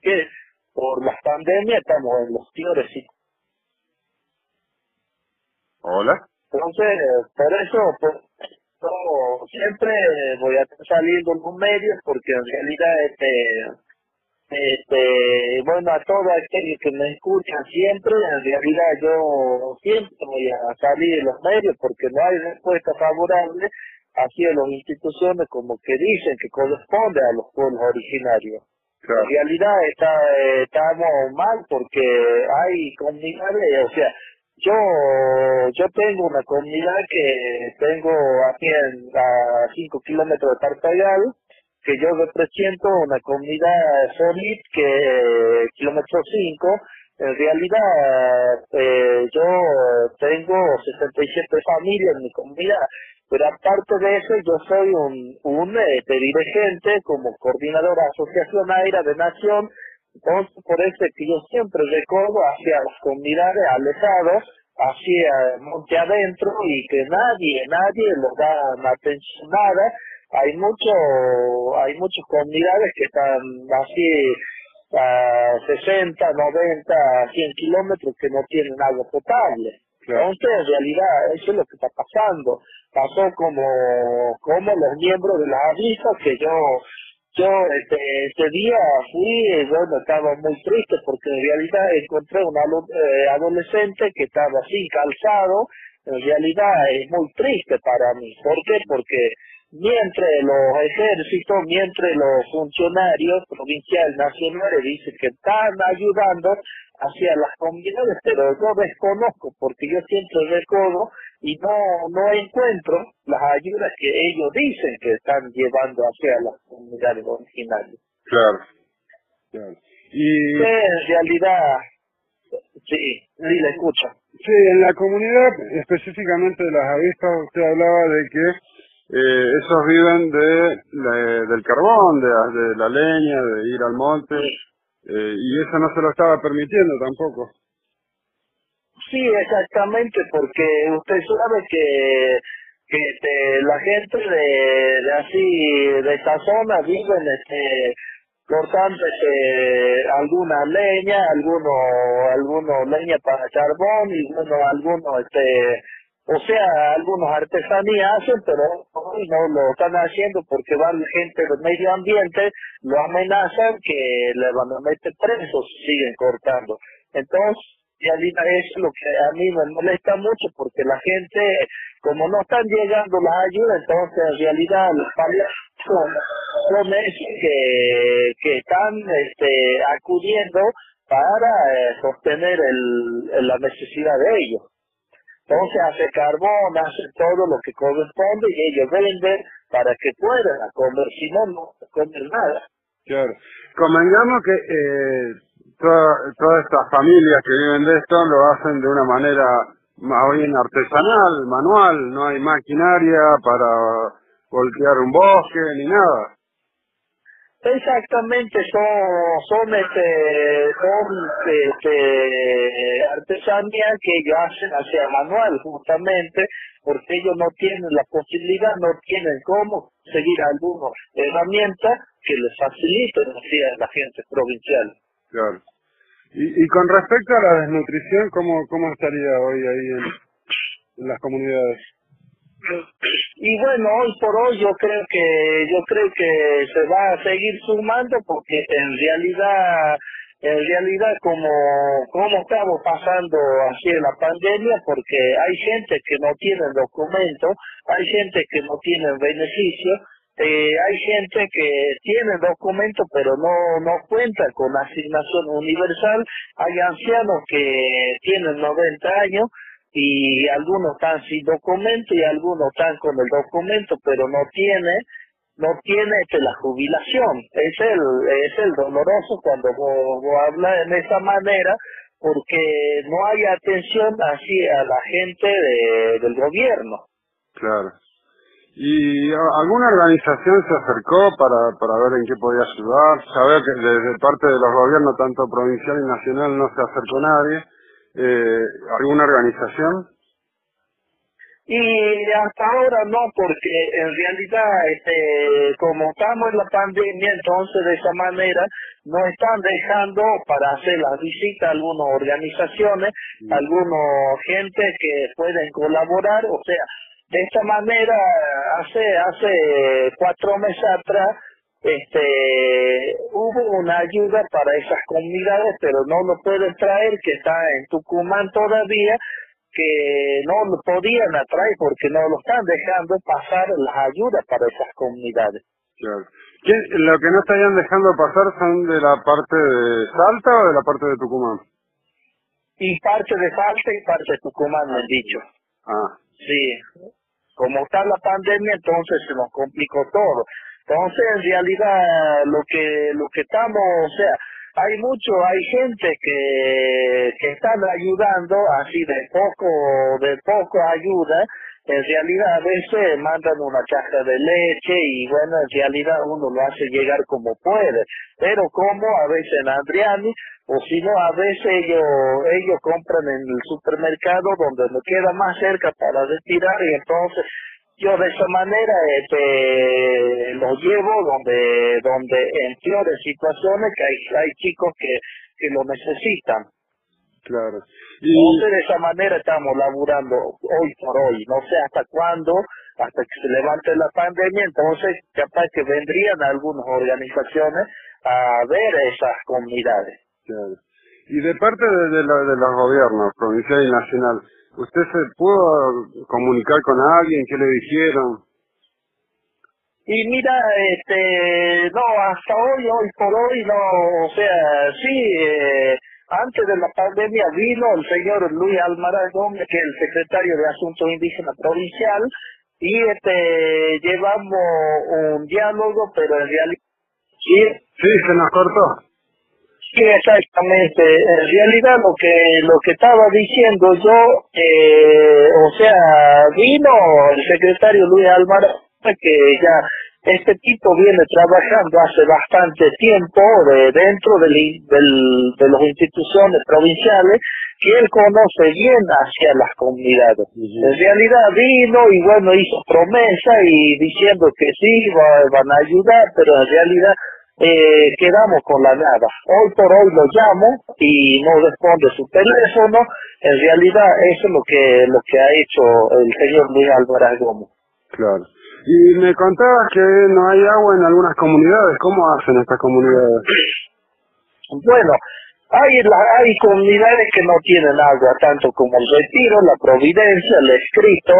que por las pandemias estamos en los peores Hola. entonces, por eso, pues, siempre voy a estar saliendo en los medios porque en realidad, este, este, bueno, a todos aquellos que me escuchan siempre, en realidad yo siempre voy a salir en los medios porque no hay respuesta favorable hacia las instituciones como que dicen que corresponde a los pueblos originarios. En realidad está, estamos mal porque hay comunidades, o sea, yo yo tengo una comunidad que tengo aquí en, a 5 kilómetros de Tartagal, que yo represento una comunidad Solid que kilómetro 5, en realidad eh, yo tengo 67 familias en mi comunidad, pero aparte de eso yo soy un, un este, dirigente como coordinador de Asociación Aira de Nación, entonces por eso es que yo siempre recorro hacia las comunidades alejadas, hacia monte adentro y que nadie, nadie los da atención nada. Hay mucho, hay muchas comunidades que están así a 60, 90, 100 kilómetros que no tienen agua potable. Entonces, en realidad, eso es lo que está pasando. Pasó como, como los miembros de la ADIFA, que yo, yo este, ese día fui, bueno, estaba muy triste porque en realidad encontré un eh, adolescente que estaba así, calzado. En realidad es muy triste para mí. ¿Por qué? Porque mientras los ejércitos, mientras los funcionarios provinciales, nacionales dicen que están ayudando hacia las comunidades, pero yo desconozco porque yo siempre recorro y no, no encuentro las ayudas que ellos dicen que están llevando hacia las comunidades originarias. Claro. claro. Y Que en realidad, sí, sí, le escucho. sí, en la comunidad, específicamente de las avispas, usted hablaba de que eh, esos viven de, la- del carbón, de, la- de la leña, de ir al monte, eh, y eso no se lo estaba permitiendo tampoco. Sí, exactamente, porque usted sabe que, que este, la gente de, así, de esta zona viven este, cortando este, alguna leña, alguno, alguno leña para carbón y bueno, algunos este, o sea, algunos artesanías hacen, pero hoy no lo están haciendo porque va gente del medio ambiente, lo amenazan que le van a meter presos si siguen cortando. Entonces, realidad eso es lo que a mí me molesta mucho porque la gente, como no están llegando las ayudas, entonces en realidad los son, son esos que, que están este, acudiendo para eh, sostener el- la necesidad de ellos. Entonces hace carbón, hace todo lo que corresponde y ellos venden para que puedan comer, si no, no comen nada. Claro. Convengamos que eh, toda- todas estas familias que viven de esto lo hacen de una manera más bien artesanal, manual, no hay maquinaria para voltear un bosque ni nada. Exactamente, son, son, este, son este, artesanías que ellos hacen hacia manual justamente porque ellos no tienen la posibilidad, no tienen cómo seguir alguna herramienta que les faciliten a la gente provincial. Claro. Y, con respecto a la desnutrición, ¿cómo, cómo estaría hoy ahí en, las comunidades? Y bueno, hoy por hoy yo creo que yo creo que se va a seguir sumando porque en realidad en realidad como como estamos pasando así en la pandemia porque hay gente que no tiene documentos, hay gente que no tiene beneficio, eh, hay gente que tiene documentos pero no no cuenta con asignación universal, hay ancianos que tienen 90 años y algunos están sin documento y algunos están con el documento pero no tiene no tiene este, la jubilación. Es el es el doloroso cuando vos, vos en esa manera porque no hay atención así a la gente de- del gobierno. Claro. ¿Y a- alguna organización se acercó para, para ver en qué podía ayudar? Saber que desde parte de los gobiernos, tanto provincial y nacional, no se acercó nadie. Eh, ¿Alguna organización? Y hasta ahora no, porque en realidad, este, como estamos en la pandemia, entonces de esa manera no están dejando para hacer las visitas a algunas organizaciones, algunos gente que pueden colaborar, o sea, de esta manera, hace, hace cuatro meses atrás, este, hubo una ayuda para esas comunidades, pero no lo pueden traer, que está en Tucumán todavía, que no lo podían atraer porque no lo están dejando pasar las ayudas para esas comunidades. Claro. ¿Quién- ¿Lo que no estarían dejando pasar son de la parte de Salta o de la parte de Tucumán? Y parte de Salta y parte de Tucumán, me han dicho. Ah, Sí, como está la pandemia, entonces se nos complicó todo. Entonces, en realidad, lo que lo que estamos, o sea, hay mucho, hay gente que, que están ayudando, así de poco, de poco ayuda. En realidad, a veces mandan una caja de leche y bueno, en realidad uno lo hace llegar como puede. Pero como a veces en Adriani, o si no, a veces ellos, ellos compran en el supermercado donde me queda más cerca para retirar y entonces yo de esa manera este, los llevo donde donde en peores situaciones que hay, hay chicos que, que lo necesitan. Claro. Entonces de esa manera estamos laburando hoy por hoy, no sé hasta cuándo, hasta que se levante la pandemia, entonces capaz que vendrían algunas organizaciones a ver esas comunidades. Claro. Y de parte de, de de los gobiernos, provincial y nacional, ¿usted se pudo comunicar con alguien? ¿Qué le dijeron? Y mira, este, no, hasta hoy, hoy por hoy, no, o sea, sí, eh, antes de la pandemia vino el señor Luis Almaraz Gómez, que es el secretario de Asuntos Indígenas Provincial, y este, llevamos un diálogo, pero en realidad, sí, Sí, se nos cortó. Sí, exactamente. En realidad lo que lo que estaba diciendo yo, eh, o sea, vino el secretario Luis Álvaro, que ya este tipo viene trabajando hace bastante tiempo de, dentro del, del- de las instituciones provinciales que él conoce bien hacia las comunidades. En realidad vino y bueno, hizo promesa y diciendo que sí, va- van a ayudar, pero en realidad eh, quedamos con la nada. Hoy por hoy lo llamo y no responde su teléfono. En realidad eso es lo que lo que ha hecho el señor Luis Álvarez Gómez. Claro. Y me contabas que no hay agua en algunas comunidades. ¿Cómo hacen estas comunidades? Bueno, hay, la- hay comunidades que no tienen agua, tanto como el Retiro, la Providencia, el Escrito,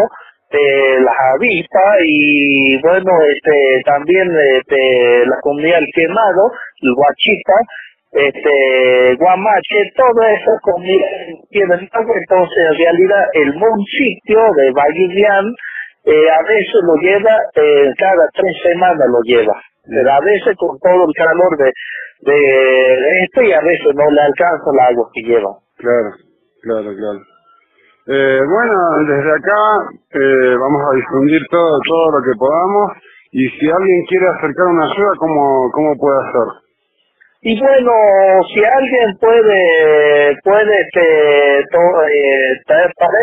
eh, las Avispas y bueno, este, también este, la comunidad del Quemado, el Huachita, este, Guamache, todas esas comunidades tienen agua, entonces en realidad el municipio de Vallivian eh, a veces lo lleva, eh, cada tres semanas lo lleva, a veces con todo el calor de, de, esto y a veces no le alcanza el agua que lleva. Claro, claro, claro. Eh, bueno, desde acá vamos a difundir todo, todo lo que podamos y si alguien quiere acercar una ayuda, ¿cómo, cómo puede hacer? Y bueno, si alguien puede, puede, este, to- eh, para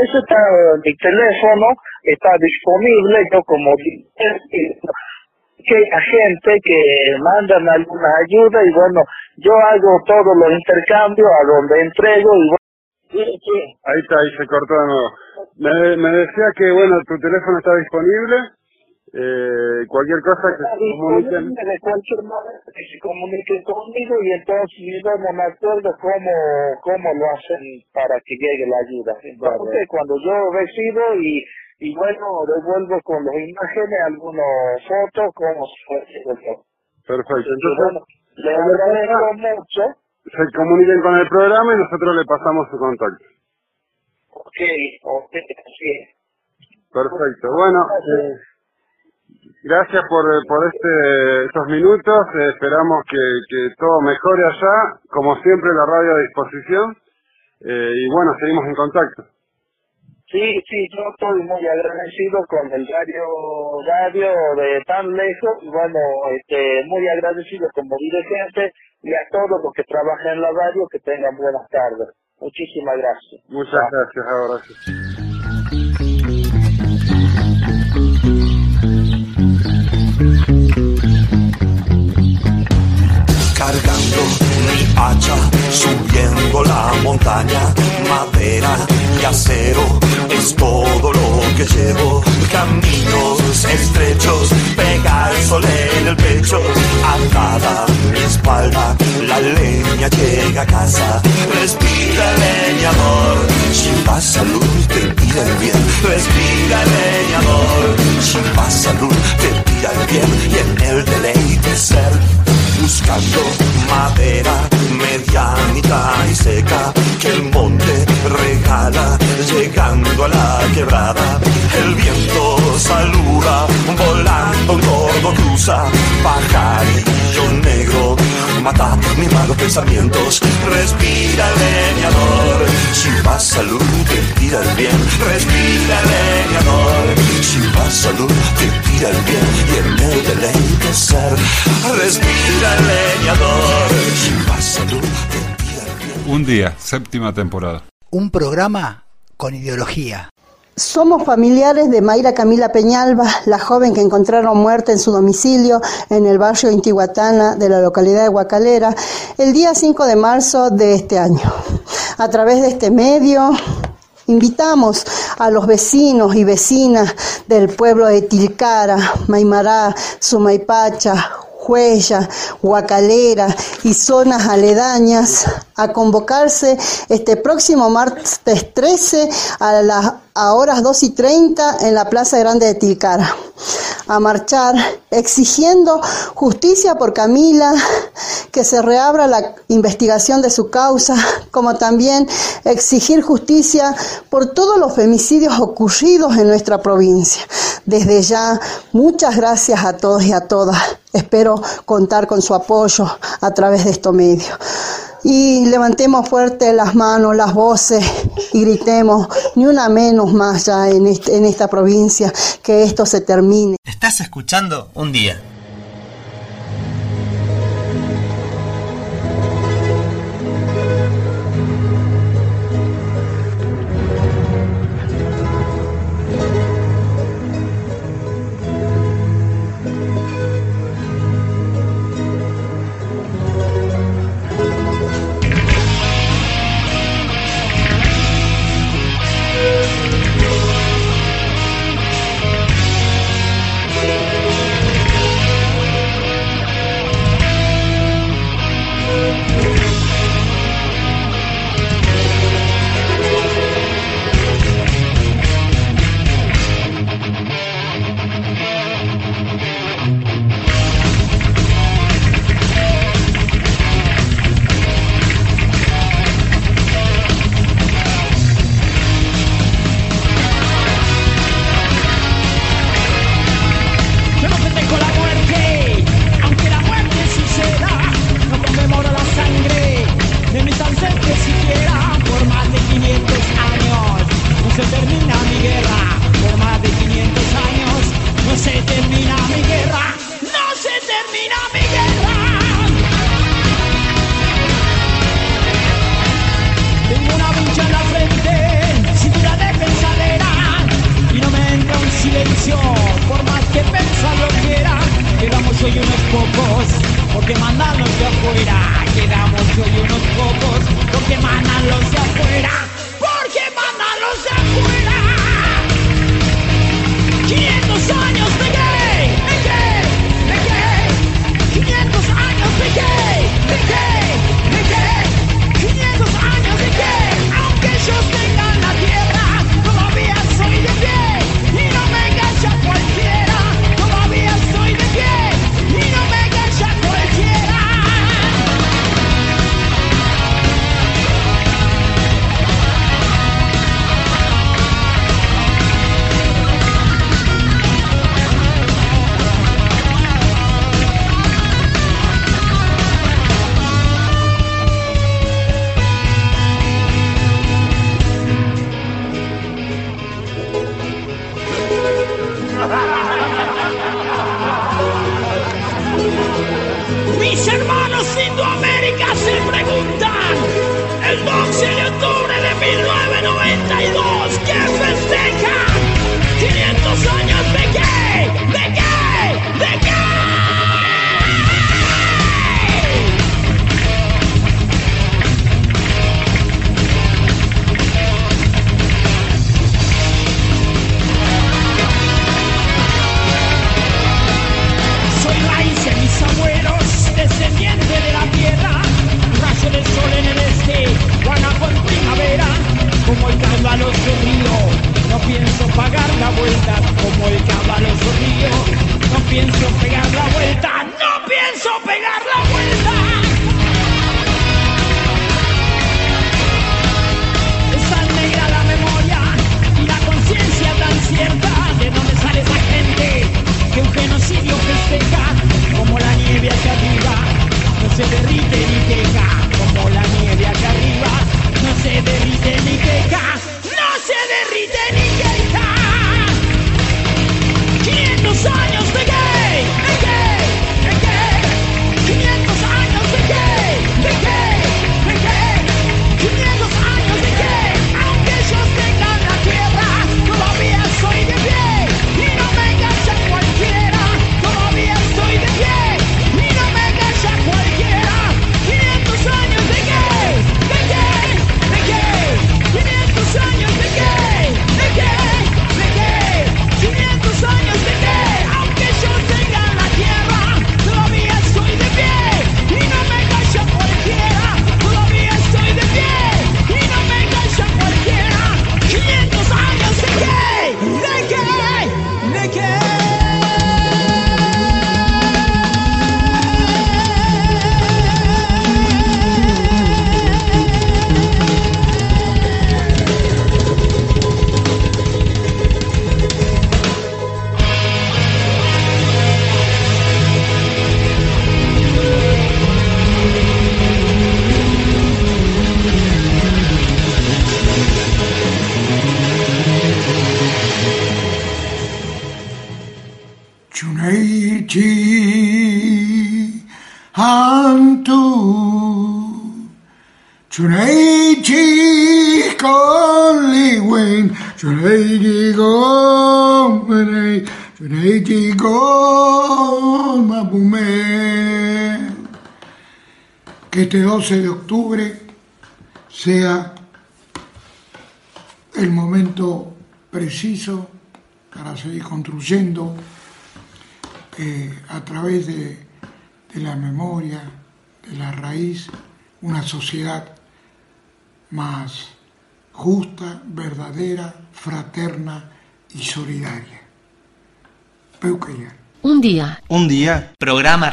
mi teléfono, está disponible, yo como que hay gente que mandan alguna ayuda y bueno, yo hago todos los intercambios a donde entrego y bueno, Ahí está, ahí se cortó de nuevo. Me decía que, bueno, tu teléfono está disponible. Eh, cualquier cosa que se comuniquen. de cualquier manera que se comunique conmigo y entonces yo no me acuerdo cómo, cómo lo hacen para que llegue la ayuda. Entonces cuando yo recibo y, y bueno, devuelvo con las imágenes algunas fotos, como se. Perfecto. Entonces, bueno, le agradezco mucho. se comuniquen con el programa y nosotros le pasamos su contacto. Ok, ok, sí. Perfecto. Bueno, eh, gracias por, eh, por este, estos minutos. Eh, esperamos que, que todo mejore allá. Como siempre, la radio a disposición. Eh, y bueno, seguimos en contacto. Sí, sí, yo estoy muy agradecido con el radio, radio de tan lejos, y bueno, este, muy agradecido como dirigente y a todos los que trabajan en la radio que tengan buenas tardes. Muchísimas gracias. Muchas gracias, ahora. Cargando mi hacha, subiendo la montaña, madera y acero, es todo lo que llevo. Caminos estrechos, pega el sol en el pecho, atada mi espalda, la leña llega a casa, respira leñador, si pasa luz te pida el bien, respira leñador, si pasa luz te pida el bien y en el deleite ser buscando madera medianita y seca que el monte regala llegando a la quebrada. El viento saluda volando un gordo cruza pajarillo negro mata mis malos pensamientos. Respira leñador si pasa salud te tira el bien. Respira leñador si pasa salud te tira el bien. Y en el deleite ser respira leñador Un día, séptima temporada. Un programa con ideología. Somos familiares de Mayra Camila Peñalba, la joven que encontraron muerta en su domicilio en el barrio Intihuatana de la localidad de Huacalera el día 5 de marzo de este año. A través de este medio invitamos a los vecinos y vecinas del pueblo de Tilcara, Maimará, Sumaypacha, Huella, Huacalera y zonas aledañas a convocarse este próximo martes 13 a las a horas 2 y 30 en la Plaza Grande de Tilcara a marchar exigiendo justicia por Camila, que se reabra la investigación de su causa, como también exigir justicia por todos los femicidios ocurridos en nuestra provincia. Desde ya, muchas gracias a todos y a todas. Espero contar con su apoyo a través de estos medios y levantemos fuerte las manos, las voces y gritemos, ni una menos más ya en, en esta provincia, que esto se termine. Estás escuchando un día.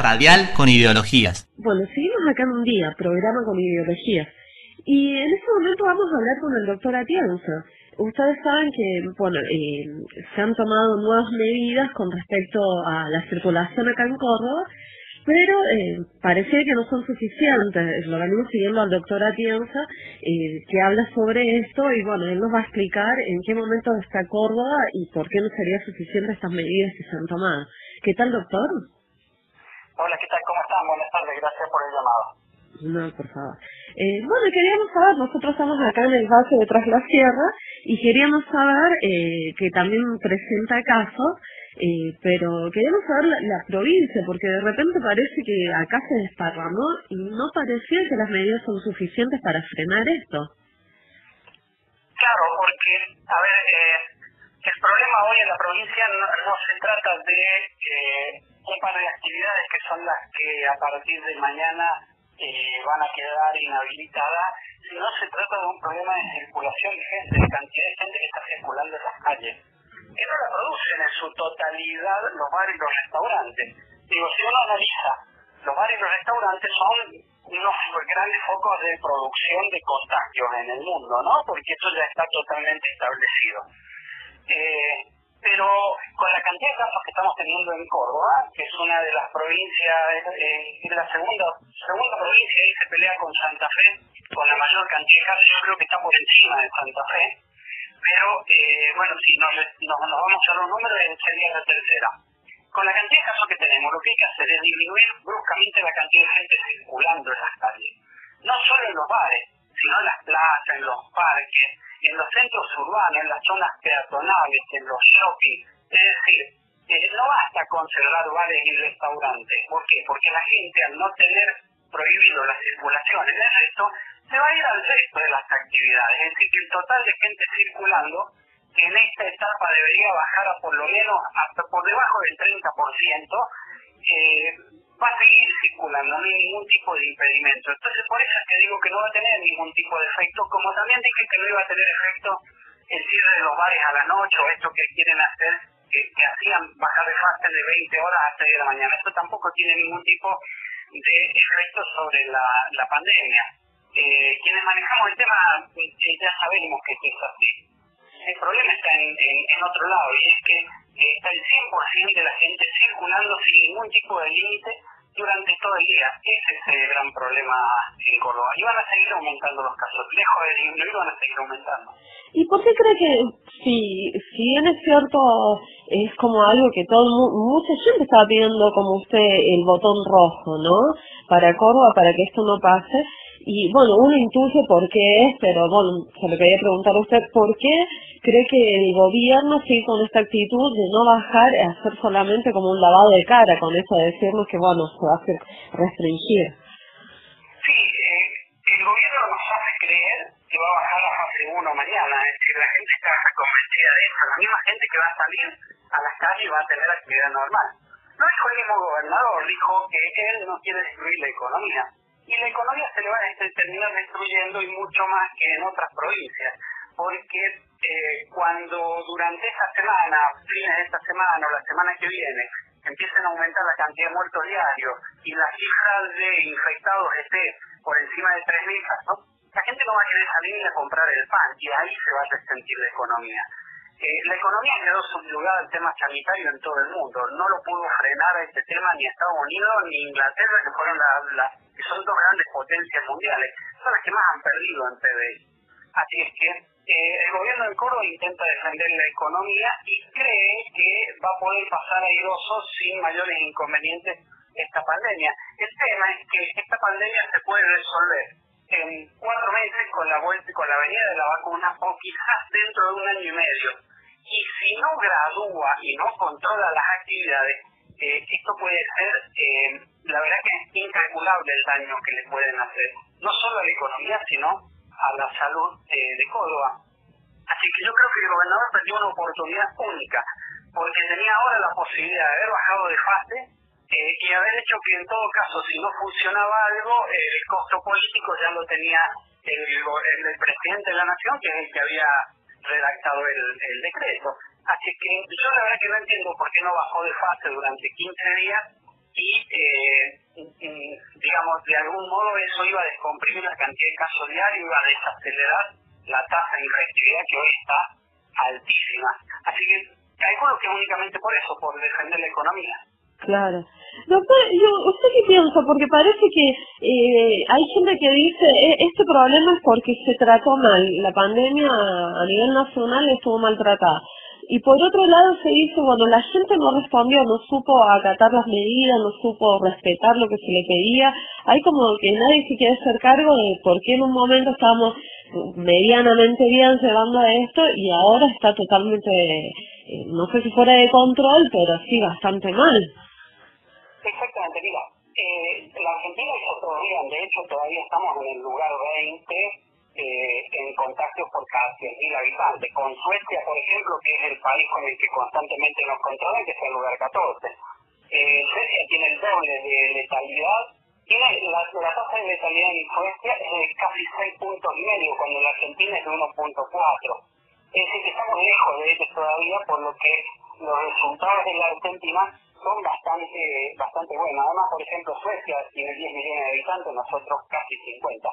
Radial con ideologías. Bueno, seguimos acá en un día, programa con ideologías. Y en este momento vamos a hablar con el doctor Atienza. Ustedes saben que, bueno, eh, se han tomado nuevas medidas con respecto a la circulación acá en Córdoba, pero eh, parece que no son suficientes. Lo venimos siguiendo al doctor Atienza, eh, que habla sobre esto y, bueno, él nos va a explicar en qué momento está Córdoba y por qué no sería suficiente estas medidas que se han tomado. ¿Qué tal, doctor? Hola, ¿qué tal? ¿Cómo están? Buenas tardes, gracias por el llamado. No, por favor. Eh, bueno, queríamos saber, nosotros estamos acá en el Valle de Tras la Sierra y queríamos saber eh, que también presenta casos, eh, pero queríamos saber la, la provincia, porque de repente parece que acá se desparramó y no parecía que las medidas son suficientes para frenar esto. Claro, porque, a ver, el problema hoy en la provincia no, no se trata de un par de actividades que son las que a partir de mañana eh, van a quedar inhabilitadas, sino se trata de un problema de circulación de gente, de cantidad de gente que está circulando en las calles, que no la producen en su totalidad los bares y los restaurantes. Digo, si uno analiza, los bares y los restaurantes son unos grandes focos de producción de contagios en el mundo, ¿no? Porque eso ya está totalmente establecido. Eh, pero con la cantidad de casos que estamos teniendo en Córdoba, que es una de las provincias, eh, es la segunda segunda provincia y se pelea con Santa Fe, con la mayor cantidad de casos, yo creo que está por encima de Santa Fe, pero eh, bueno, si nos, nos, nos vamos a los números, sería la tercera. Con la cantidad de casos que tenemos, lo que hay que hacer es disminuir bruscamente la cantidad de gente circulando en las calles. No solo en los bares, sino en las plazas, en los parques, en los centros urbanos, en las zonas peatonales, en los shopping. Es decir, eh, no basta con cerrar bares y restaurantes. ¿Por qué? Porque la gente al no tener prohibido la circulación en el resto, se va a ir al resto de las actividades. Es decir, que el total de gente circulando, que en esta etapa debería bajar a por lo menos hasta por debajo del 30%, eh, va a seguir circulando, no hay ningún tipo de impedimento. Entonces, por eso es que digo que no va a tener ningún tipo de efecto, como también dije que no iba a tener efecto el cierre de los bares a la noche o esto que quieren hacer, que, hacían bajar de fase de 20 horas a 6 de la mañana. Esto tampoco tiene ningún tipo de efecto sobre la, la pandemia. Eh, quienes manejamos el tema eh, ya sabemos que esto es así. El problema está en, otro lado y es que está el 100% de la gente circulando sin ningún tipo de límite durante todo el día. Ese es el gran problema en Córdoba. Y van a seguir aumentando los casos. Lejos de disminuir, van a seguir aumentando. ¿Y por qué cree que, si, si bien es cierto, es como algo que todo mucha gente estaba pidiendo como usted el botón rojo, ¿no? Para Córdoba, para que esto no pase. Y bueno, uno intuye por qué es, pero bueno, se lo quería preguntar a usted, ¿por qué cree que el gobierno sigue con esta actitud de no bajar a hacer solamente como un lavado de cara, con eso de decirnos que bueno, se va a hacer restringir? Sí, eh, el gobierno nos hace creer que va a bajar a fase 1 mañana. Es decir, la gente está convencida de eso. La misma gente que va a salir a las calles va a tener actividad normal. Lo dijo el mismo gobernador, dijo que él no quiere destruir la economía. Y la economía se le va a terminar destruyendo y mucho más que en otras provincias. Porque eh, cuando durante esta semana, fines de esta semana o la semana que viene, empiecen a aumentar la cantidad de muertos diarios y la cifra de infectados esté por encima de 3.000 casos, la gente no va a querer salir a comprar el pan y ahí se va a resentir la economía. Eh, la economía quedó subyugada al tema sanitario en todo el mundo. No lo pudo frenar a este tema ni Estados Unidos ni Inglaterra, que fueron la- la- que son dos grandes potencias mundiales. Son las que más han perdido en PBI. Así es que eh, el gobierno de Córdoba intenta defender la economía y cree que va a poder pasar airoso sin mayores inconvenientes esta pandemia. El tema es que esta pandemia se puede resolver en cuatro meses con la vuelta con la venida de la vacuna o quizás dentro de un año y medio. Y si no gradúa y no controla las actividades, eh, esto puede ser, eh, la verdad que es incalculable el daño que le pueden hacer, no solo a la economía, sino a la salud eh, de Córdoba. Así que yo creo que el gobernador perdió una oportunidad única, porque tenía ahora la posibilidad de haber bajado de fase y haber hecho que en todo caso, si no funcionaba algo, el costo político ya lo tenía el, el presidente de la nación, que es el que había redactado el, decreto. Así que yo la verdad que no entiendo por qué no bajó de fase durante 15 días y, eh, y, digamos, de algún modo eso iba a descomprimir la cantidad de casos diarios, iba a desacelerar la tasa de infectividad que hoy está altísima. Así que calculo que únicamente por eso, por defender la economía. Claro. Doctor, ¿usted qué piensa? Porque parece que eh, hay gente que dice, "E- este problema es porque se trató mal, la pandemia a nivel nacional estuvo maltratada. Y por otro lado se dice, bueno, la gente no respondió, no supo acatar las medidas, no supo respetar lo que se le pedía. Hay como que nadie se quiere hacer cargo de por qué en un momento estábamos medianamente bien llevando a esto y ahora está totalmente, eh, no sé si fuera de control, pero sí bastante mal. Mira, eh, la Argentina hizo bien, de hecho todavía estamos en el lugar 20 eh, en contagios por cada 100.000 habitantes, con Suecia, por ejemplo, que es el país con el que constantemente nos controlan, que es el lugar 14. Eh, Suecia tiene el doble de letalidad, tiene la, la tasa de letalidad en Suecia es de casi 6 puntos y medio, cuando la Argentina es de 1.4. Es decir, que estamos lejos de ellos todavía, por lo que los resultados de la Argentina son bastante bastante buenos. Además, por ejemplo, Suecia tiene 10 millones de habitantes, nosotros casi 50.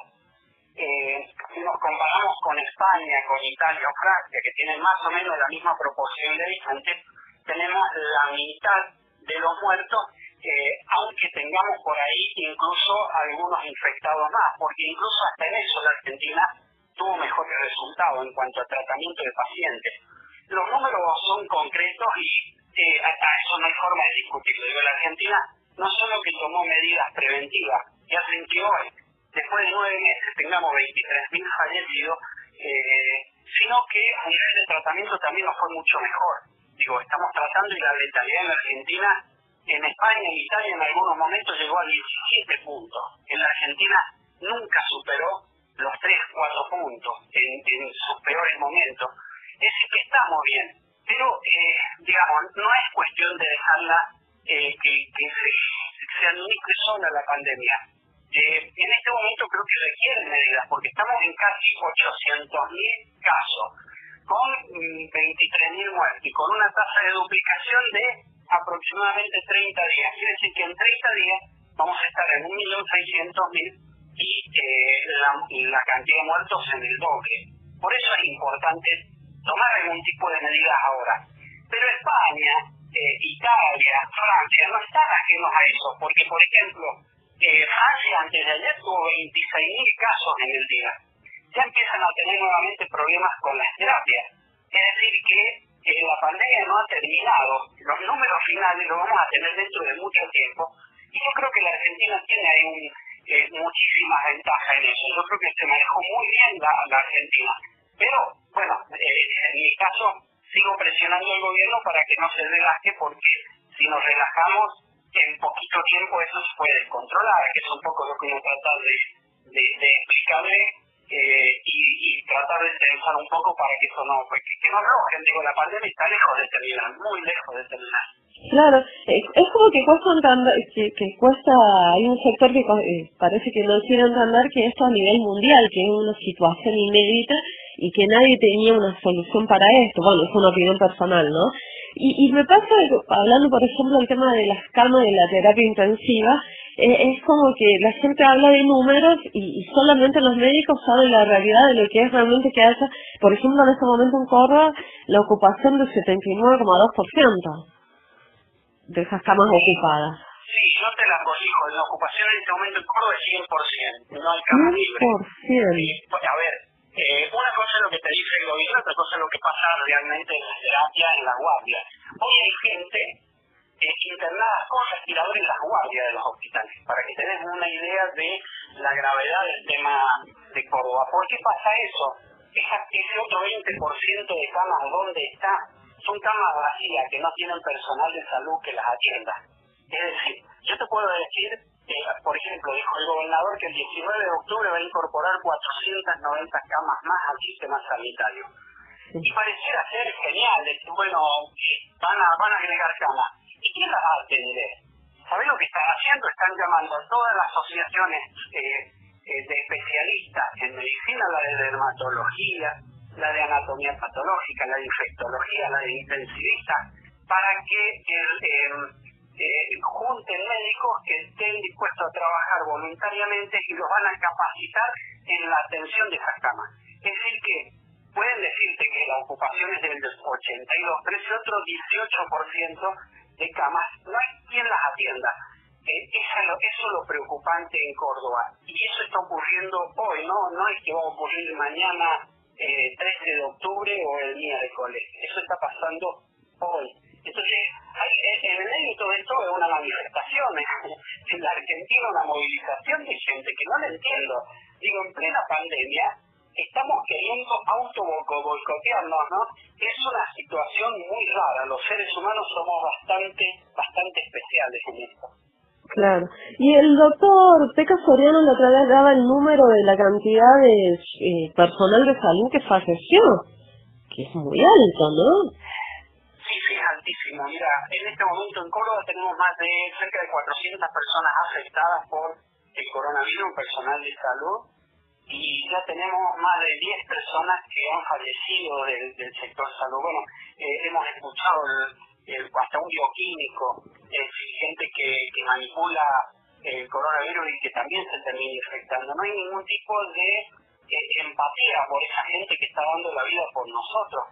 Eh, si nos comparamos con España, con Italia o Francia, que tienen más o menos la misma proporción de habitantes, tenemos la mitad de los muertos, eh, aunque tengamos por ahí incluso algunos infectados más, porque incluso hasta en eso la Argentina tuvo mejores resultados en cuanto a tratamiento de pacientes. Los números son concretos y eh, hasta eso no hay forma de discutirlo. Digo, la Argentina no solo que tomó medidas preventivas, y hacen que hoy, después de nueve meses, tengamos 23.000 fallecidos, eh, sino que a nivel de tratamiento también nos fue mucho mejor. Digo, estamos tratando y la letalidad en la Argentina, en España y Italia en algunos momentos llegó a 17 puntos. En la Argentina nunca superó los 3, 4 puntos en, en sus peores momentos. Es decir, que estamos bien, pero eh, digamos, no es cuestión de dejarla eh, que, que se, se administre sola la pandemia. Eh, en este momento creo que requieren medidas, porque estamos en casi 800.000 casos, con mm, 23.000 muertos y con una tasa de duplicación de aproximadamente 30 días. Quiere decir que en 30 días vamos a estar en 1.600.000 y eh, la, la cantidad de muertos en el doble. Por eso es importante tomar algún tipo de medidas ahora. Pero España, eh, Italia, Francia no están ajenos a eso, porque por ejemplo, eh, Francia antes de ayer tuvo 26.000 casos en el día. Ya empiezan a tener nuevamente problemas con las terapias. Es decir, que eh, la pandemia no ha terminado. Los números finales los vamos a tener dentro de mucho tiempo. Y yo creo que la Argentina tiene ahí muchísimas ventajas en eso. Yo creo que se manejó muy bien la, la Argentina. Pero, bueno, eh, en mi caso sigo presionando al gobierno para que no se relaje porque si nos relajamos en poquito tiempo eso se puede descontrolar, que es un poco lo que uno trata de, de, explicarle eh, y, tratar de pensar un poco para que eso no, pues, que, no arrojen. Digo, la pandemia está lejos de terminar, muy lejos de terminar. Claro, es como que cuesta entender, que, que cuesta, hay un sector que eh, parece que no quiere entender que esto a nivel mundial, que es una situación inédita y que nadie tenía una solución para esto. Bueno, es una opinión personal, ¿no? Y, y me pasa, hablando por ejemplo del tema de las camas de la terapia intensiva, eh, es como que la gente habla de números y, y solamente los médicos saben la realidad de lo que es realmente que haya, por ejemplo en este momento en Córdoba, la ocupación del 79,2% de esas camas ocupadas. Sí, yo te la corrijo, la ocupación en este momento en Córdoba es 100%, no hay cama libre. 100%. Sí, pues, a ver, Eh, una cosa es lo que te dice el gobierno, otra cosa es lo que pasa realmente en la terapia, en la guardia. Hoy hay gente eh, internada con respirador en las guardias de los hospitales, para que tengas una idea de la gravedad del tema de Córdoba. ¿Por qué pasa eso? Esa- ese otro 20% de camas, ¿dónde está? Son camas vacías que no tienen personal de salud que las atienda. Es decir, yo te puedo decir, eh, por ejemplo, dijo el gobernador que el 19 de octubre va a incorporar 490 camas más al sistema sanitario. Y pareciera ser genial, decir, bueno, van a, van a agregar camas. ¿Y quién las va a atender? ¿Sabés lo que están haciendo? Están llamando a todas las asociaciones eh, eh, de especialistas en medicina, la de dermatología, la de anatomía patológica, la de infectología, la de intensivista, para que el, eh, junten médicos que estén dispuestos a trabajar voluntariamente y los van a capacitar en la atención de esas camas. Es decir, que pueden decirte que la ocupación es del 82, pero ese otro 18% de camas no hay quien las atienda. Eh, eso es lo preocupante en Córdoba. Y eso está ocurriendo hoy, ¿no? No es que va a ocurrir mañana eh, 13 de octubre o el miércoles. Eso está pasando hoy. Entonces, hay- en el medio de todo es una manifestación. En la Argentina una movilización de gente que no la entiendo. Digo, en plena pandemia estamos queriendo auto-boicotearnos, ¿no? Es una situación muy rara. Los seres humanos somos bastante, bastante especiales en esto. Claro. Y el doctor Peca Soriano la otra vez daba el número de la cantidad de eh, personal de salud que falleció, que es muy alto, ¿no? Es altísimo. Mira, en este momento en Córdoba tenemos más de cerca de 400 personas afectadas por el coronavirus, personal de salud, y ya tenemos más de 10 personas que han fallecido del, sector salud. Bueno, eh, hemos escuchado el- el- hasta un bioquímico, eh, gente que, que manipula el coronavirus y que también se termina infectando. No hay ningún tipo de eh, empatía por esa gente que está dando la vida por nosotros.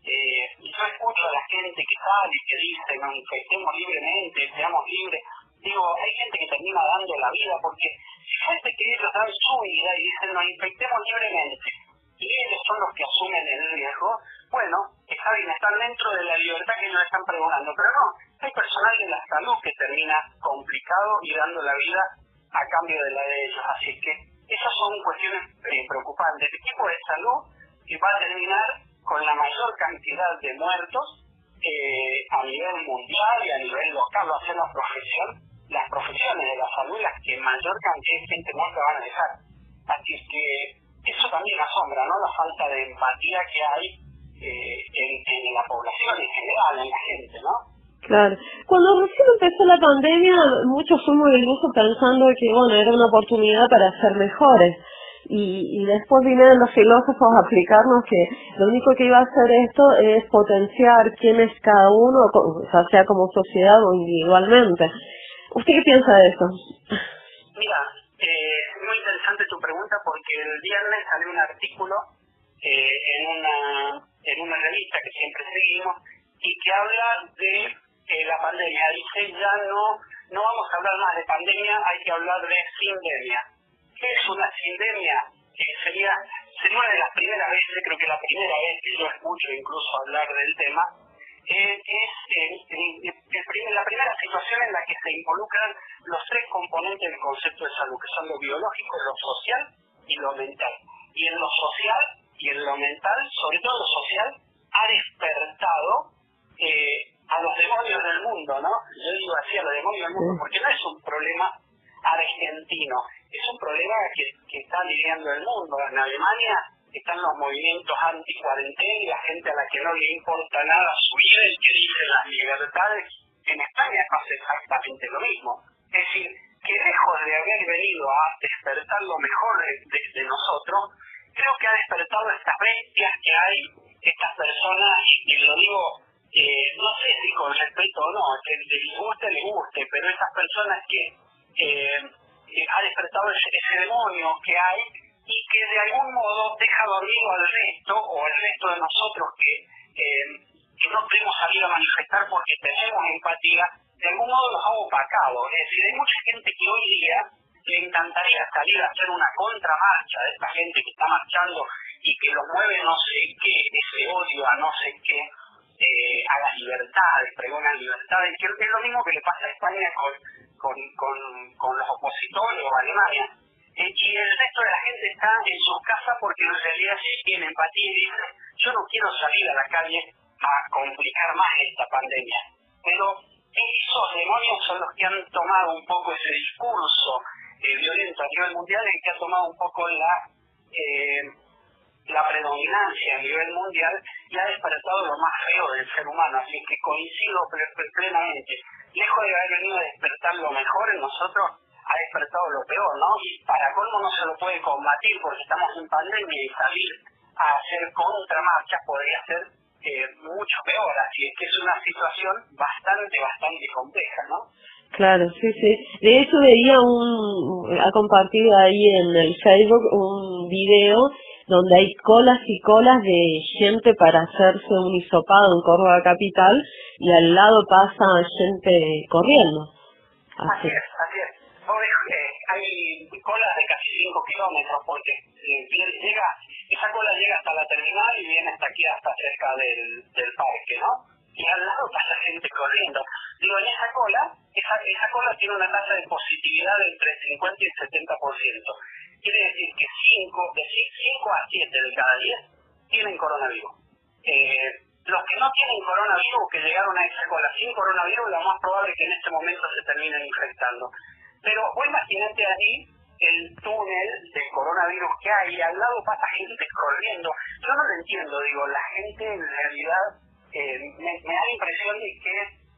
Eh, y yo escucho a la gente que sale y que dice, nos infectemos libremente, seamos libres. Digo, hay gente que termina dando la vida porque si fuese que ellos dan su vida y dicen, nos infectemos libremente, y ellos son los que asumen el riesgo, bueno, está bien, están dentro de la libertad que ellos están pregonando, pero no, hay personal de la salud que termina complicado y dando la vida a cambio de la de ellos. Así que esas son cuestiones eh, preocupantes. El equipo de salud que va a terminar con la mayor cantidad de muertos eh, a nivel mundial y a nivel local, va a ser la profesión, las profesiones de la salud las que mayor cantidad de gente muerta van a dejar. Así que eso también asombra, ¿no? La falta de empatía que hay eh, en, la población en general, en la gente, ¿no? Claro. Cuando recién empezó la pandemia, muchos fuimos incluso pensando que, bueno, era una oportunidad para ser mejores. Y, y después vinieron los filósofos a explicarnos que lo único que iba a hacer esto es potenciar quién es cada uno, ya sea como sociedad o individualmente. ¿Usted qué piensa de eso? Mira, eh, muy interesante tu pregunta porque el viernes salió un artículo eh, en, una, en una revista que siempre seguimos y que habla de eh, la pandemia. Dice ya no, no vamos a hablar más de pandemia, hay que hablar de sindemia. ¿Qué es una sindemia? Eh, sería, sería una de las primeras veces, creo que la primera vez que yo escucho incluso hablar del tema, eh, es eh, primer- la primera situación en la que se involucran los tres componentes del concepto de salud, que son lo biológico, lo social y lo mental. Y en lo social y en lo mental, sobre todo lo social, ha despertado eh, a los demonios del mundo, ¿no? Yo digo así, a los demonios del mundo, porque no es un problema argentino, es un problema que, que está viviendo el mundo. En Alemania están los movimientos anti-cuarentena y la gente a la que no le importa nada su vida y que las libertades. En España pasa exactamente lo mismo. Es decir, que lejos de haber venido a despertar lo mejor de, nosotros, creo que ha despertado estas bestias que hay, estas personas, y lo digo, eh, no sé si con respeto o no, que les guste, les guste, pero estas personas que eh, eh, ha despertado ese, demonio que hay y que de algún modo deja dormido al resto o al resto de nosotros que, eh, que no podemos salir a manifestar porque tenemos empatía, de algún modo los ha opacado. Es decir, hay mucha gente que hoy día le encantaría salir a hacer una contramarcha de esta gente que está marchando y que lo mueve no sé qué, ese odio a no sé qué, eh, a las libertades, pregonan libertades, que es lo mismo que le pasa a España con, con, los opositores o Alemania. Eh, y el resto de la gente está en sus casas porque en realidad sí tiene empatía y dice, yo no quiero salir a la calle a complicar más esta pandemia. Pero esos demonios son los que han tomado un poco ese discurso eh, violento a nivel mundial y que ha tomado un poco la eh, la predominancia a nivel mundial y ha despertado lo más feo del ser humano, así que coincido ple- ple- plenamente. Lejos de haber venido a despertar lo mejor en nosotros, ha despertado lo peor, ¿no? Y para colmo no se lo puede combatir porque estamos en pandemia y salir a hacer contramarchas podría ser eh, mucho peor, así es que es una situación bastante, bastante compleja, ¿no? Claro, sí, sí. De hecho veía un, ha compartido ahí en el Facebook un video donde hay colas y colas de gente para hacerse un hisopado en Córdoba Capital y al lado pasa gente corriendo. Así es, así es. Ves, eh, hay colas de casi 5 kilómetros porque eh, llega, esa cola llega hasta la terminal y viene hasta aquí, hasta cerca del, parque, ¿no? Y al lado pasa gente corriendo. Digo, en esa cola, esa, esa cola tiene una tasa de positividad de entre 50 y 70%. Quiere decir que 5, de 5 a 7 de cada 10 tienen coronavirus. Eh, los que no tienen coronavirus, que llegaron a esa cola sin coronavirus, lo más probable es que en este momento se terminen infectando. Pero vos imagínate ahí el túnel del coronavirus que hay al lado pasa gente corriendo. Yo no lo entiendo, digo, la gente en realidad eh, me, me da la impresión de que,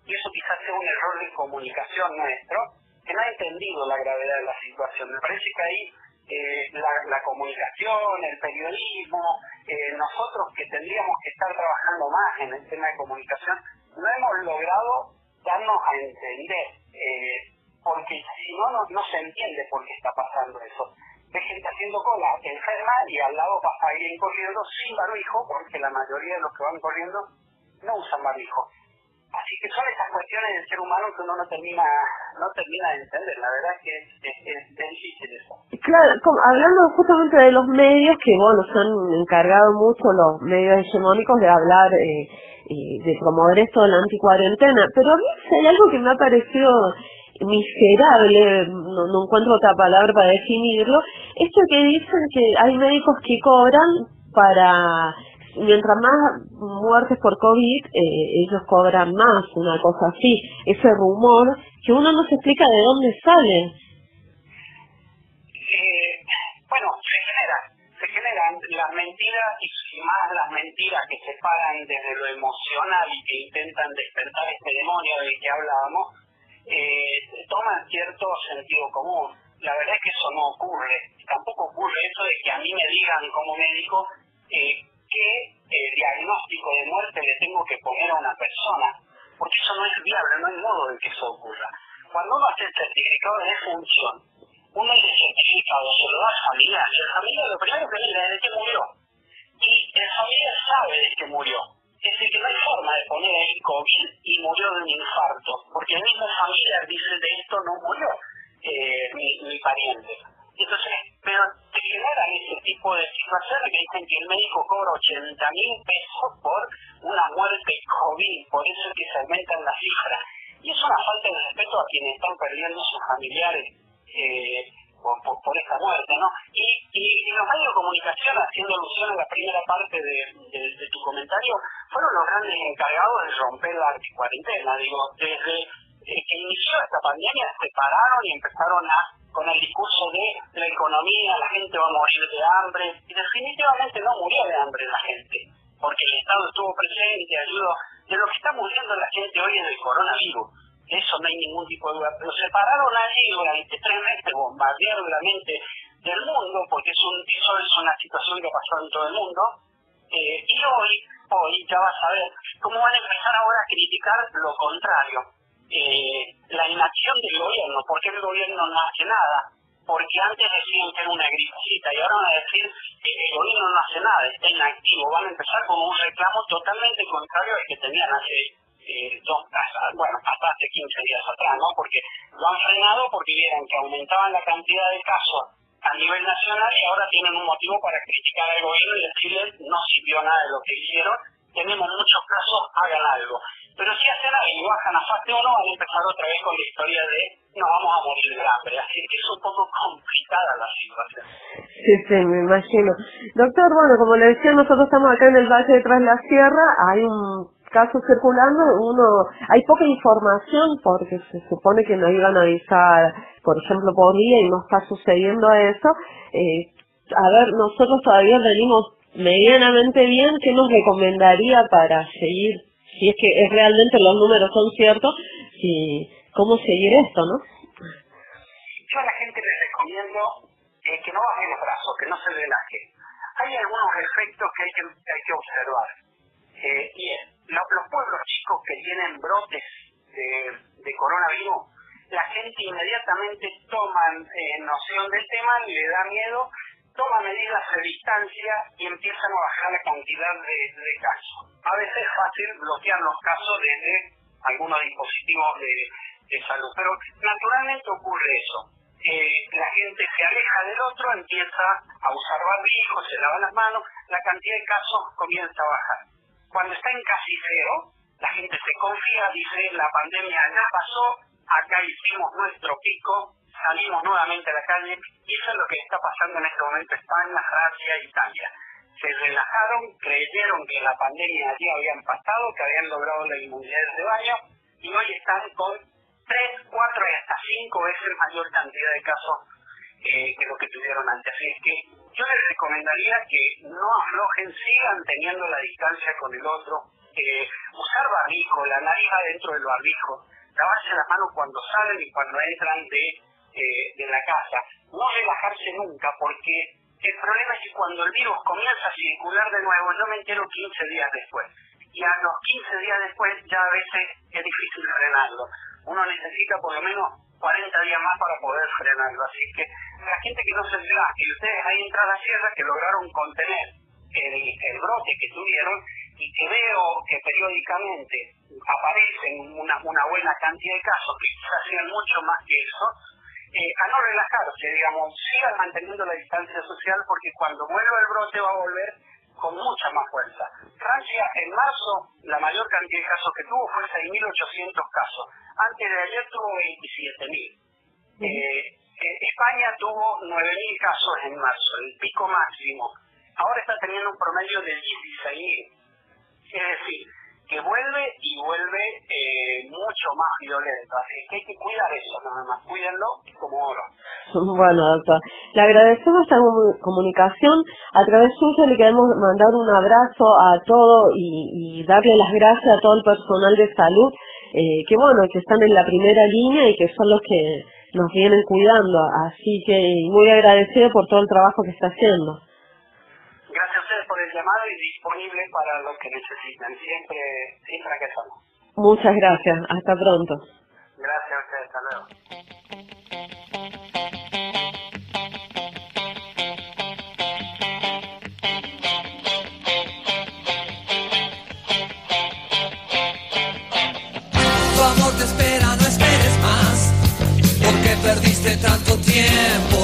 y eso quizás sea un error de comunicación nuestro, que no ha entendido la gravedad de la situación. Me parece que ahí eh, la, comunicación, el periodismo, eh, nosotros que tendríamos que estar trabajando más en el tema de comunicación, no hemos logrado darnos a entender, eh, porque si no, no, se entiende por qué está pasando eso. Ve gente haciendo cola enferma y al lado pasa alguien corriendo sin barbijo, porque la mayoría de los que van corriendo no usan barbijo. Así que son esas cuestiones del ser humano que uno no termina, no termina de entender. La verdad es que es, es, difícil eso. Claro, hablando justamente de los medios, que bueno, se han encargado mucho los medios hegemónicos de hablar, eh, de promover esto de la anticuarentena, pero a mí hay algo que me ha parecido miserable, no encuentro otra palabra para definirlo, esto que dicen que hay médicos que cobran para, mientras más muertes por COVID, eh, ellos cobran más, una cosa así, ese rumor que uno no se explica de dónde sale. Eh, bueno, se genera, se generan las mentiras y más las mentiras que se paran desde lo emocional y que intentan despertar este demonio del que hablábamos, eh, toman cierto sentido común. La verdad es que eso no ocurre. Tampoco ocurre eso de que a mí me digan como médico eh, qué eh, diagnóstico de muerte le tengo que poner a una persona, porque eso no es viable, no hay modo de que eso ocurra. Cuando uno hace el certificado de defunción, uno ese certificado se lo da al familiar, y el familiar lo primero que dice es de que murió. Y el familiar sabe de que murió. Es decir, que no hay forma de poner ahí COVID y murió de un infarto, porque el mismo familiar dice de esto no murió eh, mi pariente. Entonces, pero se generan ese tipo de situaciones que dicen que el médico cobra 80 mil pesos por una muerte COVID, por eso es que se aumentan las cifras. Y es una falta de respeto a quienes están perdiendo sus familiares eh, por, por, esta muerte, ¿no? Y, y, los medios de comunicación, haciendo alusión a la primera parte de, de, tu comentario, fueron los grandes encargados de romper la cuarentena. Digo, desde que inició esta pandemia se pararon y empezaron a con el discurso de la economía, la gente va a morir de hambre, y definitivamente no murió de hambre la gente, porque el Estado estuvo presente, ayudó. De lo que está muriendo la gente hoy es del coronavirus, eso no hay ningún tipo de duda, pero se pararon allí durante tres meses, bombardearon la mente del mundo, porque es eso es una situación que pasó en todo el mundo, eh, y hoy, hoy ya vas a ver cómo van a empezar ahora a criticar lo contrario eh, la inacción del gobierno, porque el gobierno no hace nada, porque antes decían que era una gripecita y ahora van a decir que el gobierno no hace nada, está inactivo, van a empezar con un reclamo totalmente contrario al que tenían hace eh, dos, hasta- bueno, hasta hace 15 días atrás, ¿no? Porque lo han frenado porque vieron que aumentaban la cantidad de casos a nivel nacional y ahora tienen un motivo para criticar al gobierno y decirle no sirvió nada de lo que hicieron, tenemos muchos casos, hagan algo. Pero si hacen algo y bajan a fase 1, van a empezar otra vez con la historia de nos vamos a morir de hambre. Así que es un poco complicada la situación. Sí, sí, me imagino. Doctor, bueno, como le decía, nosotros estamos acá en el Valle de Tras la Sierra, hay un caso circulando, uno, hay poca información porque se supone que nos iban a avisar, por ejemplo, por día y no está sucediendo eso. Eh, a ver, nosotros todavía venimos medianamente bien, ¿qué nos recomendaría para seguir, si es que realmente los números son ciertos, y cómo seguir esto, ¿no? Yo a la gente les recomiendo eh, que no bajen los brazos, que no se relaje. Hay algunos efectos que hay que, hay que observar. Eh, y es, lo- los pueblos chicos que tienen brotes de, de coronavirus, la gente inmediatamente toma eh, noción del tema, le da miedo, toma medidas de distancia y empiezan a bajar la cantidad de, casos. A veces es fácil bloquear los casos desde algunos dispositivos de, salud, pero naturalmente ocurre eso. Eh, la gente se aleja del otro, empieza a usar barbijo, se lava las manos, la cantidad de casos comienza a bajar. Cuando está en casi cero, la gente se confía, dice la pandemia ya pasó, acá hicimos nuestro pico, salimos nuevamente a la calle y eso es lo que está pasando en este momento en España, Francia, Italia. Se relajaron, creyeron que la pandemia allí habían pasado, que habían logrado la inmunidad de rebaño y hoy están con tres, cuatro y hasta cinco veces mayor cantidad de casos eh, que lo que tuvieron antes. Así es que yo les recomendaría que no aflojen, sigan teniendo la distancia con el otro, eh, usar barbijo, la nariz adentro del barbijo, lavarse las manos cuando salen y cuando entran de, eh, de la casa, no relajarse nunca porque el problema es que cuando el virus comienza a circular de nuevo, yo me entero 15 días después. Y a los 15 días después ya a veces es difícil frenarlo. Uno necesita por lo menos 40 días más para poder frenarlo. Así que la gente que no se relaje, y ustedes ahí en la sierra que lograron contener el, el brote que tuvieron y que veo que periódicamente aparecen una, una buena cantidad de casos, que quizás sean mucho más que eso, eh, a no relajarse, digamos, sigan manteniendo la distancia social porque cuando vuelva el brote va a volver con mucha más fuerza. Francia en marzo la mayor cantidad de casos que tuvo fue 6.800 casos. Antes de ayer tuvo 27.000. Eh, eh, España tuvo 9.000 casos en marzo, el pico máximo. Ahora está teniendo un promedio de 16.000. Es decir, que vuelve y vuelve eh, mucho más violento. Así que hay que cuidar eso, nada más. Cuídenlo como oro. [LAUGHS] Bueno, doctor, le agradecemos esta comu- comunicación. A través suyo le queremos mandar un abrazo a todo y, y darle las gracias a todo el personal de salud, eh, que bueno, que están en la primera línea y que son los que nos vienen cuidando. Así que muy agradecido por todo el trabajo que está haciendo. Gracias por el llamado y disponible para lo que necesiten. Siempre, siempre aquí estamos. Muchas gracias. Hasta pronto. Gracias a ustedes. Hasta luego. Tu amor te espera, no esperes más, porque perdiste tanto tiempo,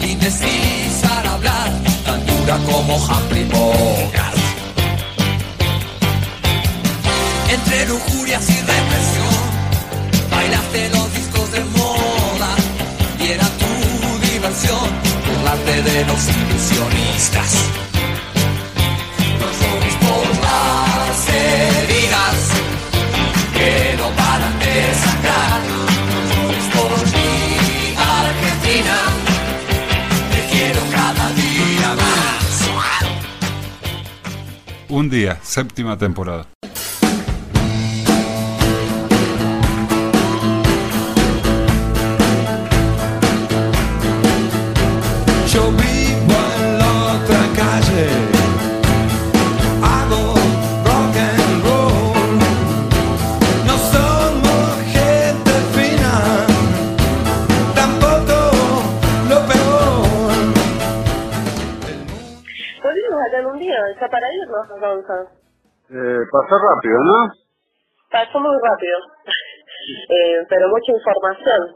hablar, como Humphrey Bogart. Entre lujurias y represión, bailaste los discos de moda, y era tu diversión, burlarte de los ilusionistas. Los zombies por las heridas Un día, séptima temporada. Eh, pasó rápido, ¿no? Pasó muy rápido, [LAUGHS] Eh, pero mucha información.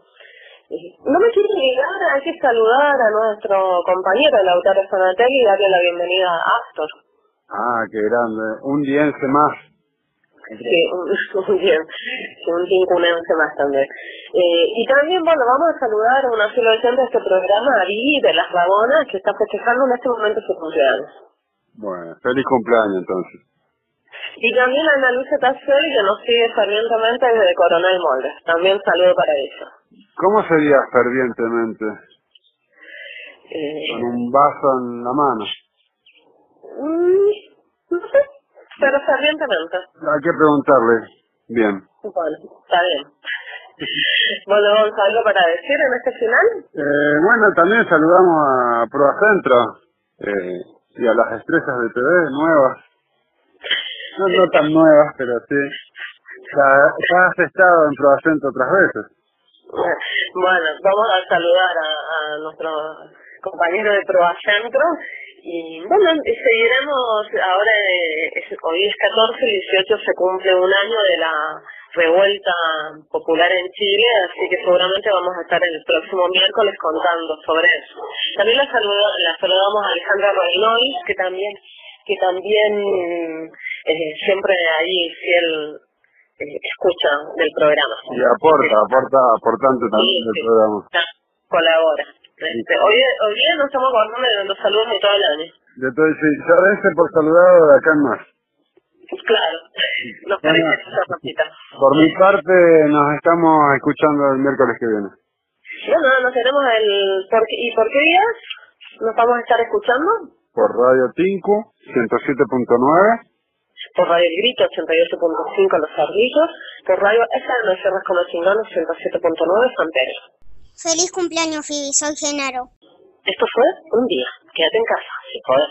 No me quiero olvidar, hay que saludar a nuestro compañero Lautaro Zanatelli y darle la bienvenida a Astor. Ah, qué grande. Un diense más. Sí, un, bien, [LAUGHS] un tincunense más también. Eh, y también, bueno, vamos a saludar a una fiel de este programa, Ari de Las Lagonas, que está festejando en este momento su cumpleaños. Bueno, feliz cumpleaños entonces. Y también a Ana Luisa Tassel, que nos sigue fervientemente desde Coronel Moldes. También saludo para ella. ¿Cómo sería fervientemente? Eh, Con un vaso en la mano. mm, no sé, pero fervientemente. Hay que preguntarle. Bien. Bueno, está bien. Bueno, Gonzalo, ¿algo para decir en este final? Eh, bueno, también saludamos a Proacentro eh, y a las estrellas de TV nuevas. No, no tan nuevas, pero sí. Ya, ya has estado en Proacentro otras veces. Bueno, vamos a saludar a, a nuestro compañero de Proacentro y bueno, seguiremos ahora, eh, es- hoy es 14, el 18 se cumple un año de la revuelta popular en Chile, así que seguramente vamos a estar el próximo miércoles contando sobre eso. También la, saluda- la saludamos a Alejandra Reinoy, que también que también eh, siempre ahí fiel eh, escucha del programa. Y aporta, aporta, aportante también del programa. colabora. Este, hoy, hoy día nos estamos acordando de los saludos de todo el año. De todo, sí, ya por saludado de acá en más. Claro, nos Bueno. parece esa rapita. Por mi parte, nos estamos escuchando el miércoles que viene. Bueno, nos tenemos el... ¿por qué- ¿Y por qué días nos vamos a estar escuchando? Por Radio Tinku, 107.9. Por Radio El Grito, 88.5 Los Ardillos. Por Radio FM Sierras con los Chinganos, 107.9 San Pedro. Feliz cumpleaños, Phoebe. Soy Genaro. Esto fue un día. Quédate en casa, si podés.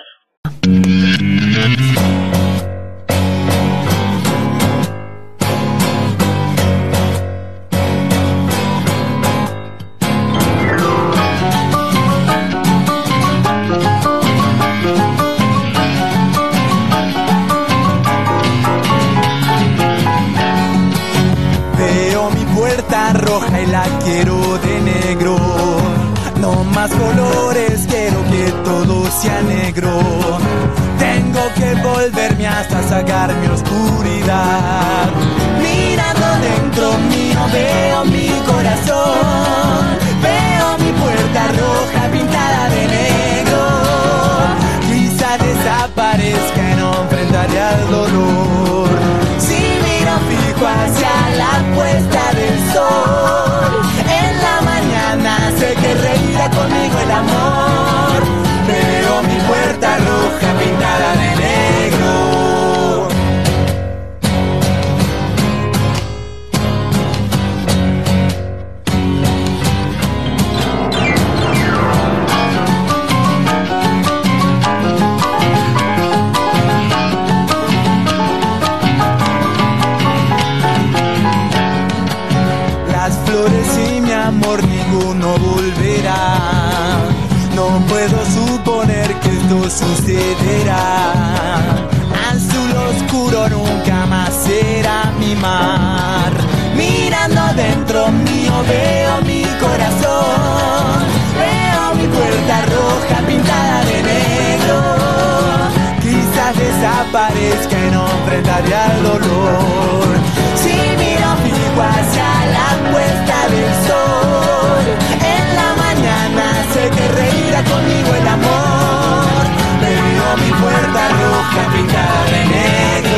dolor. Si miro fijo hacia la puesta del sol, en la mañana sé que reirá conmigo el amor. Veo mi puerta roja pintada de negro.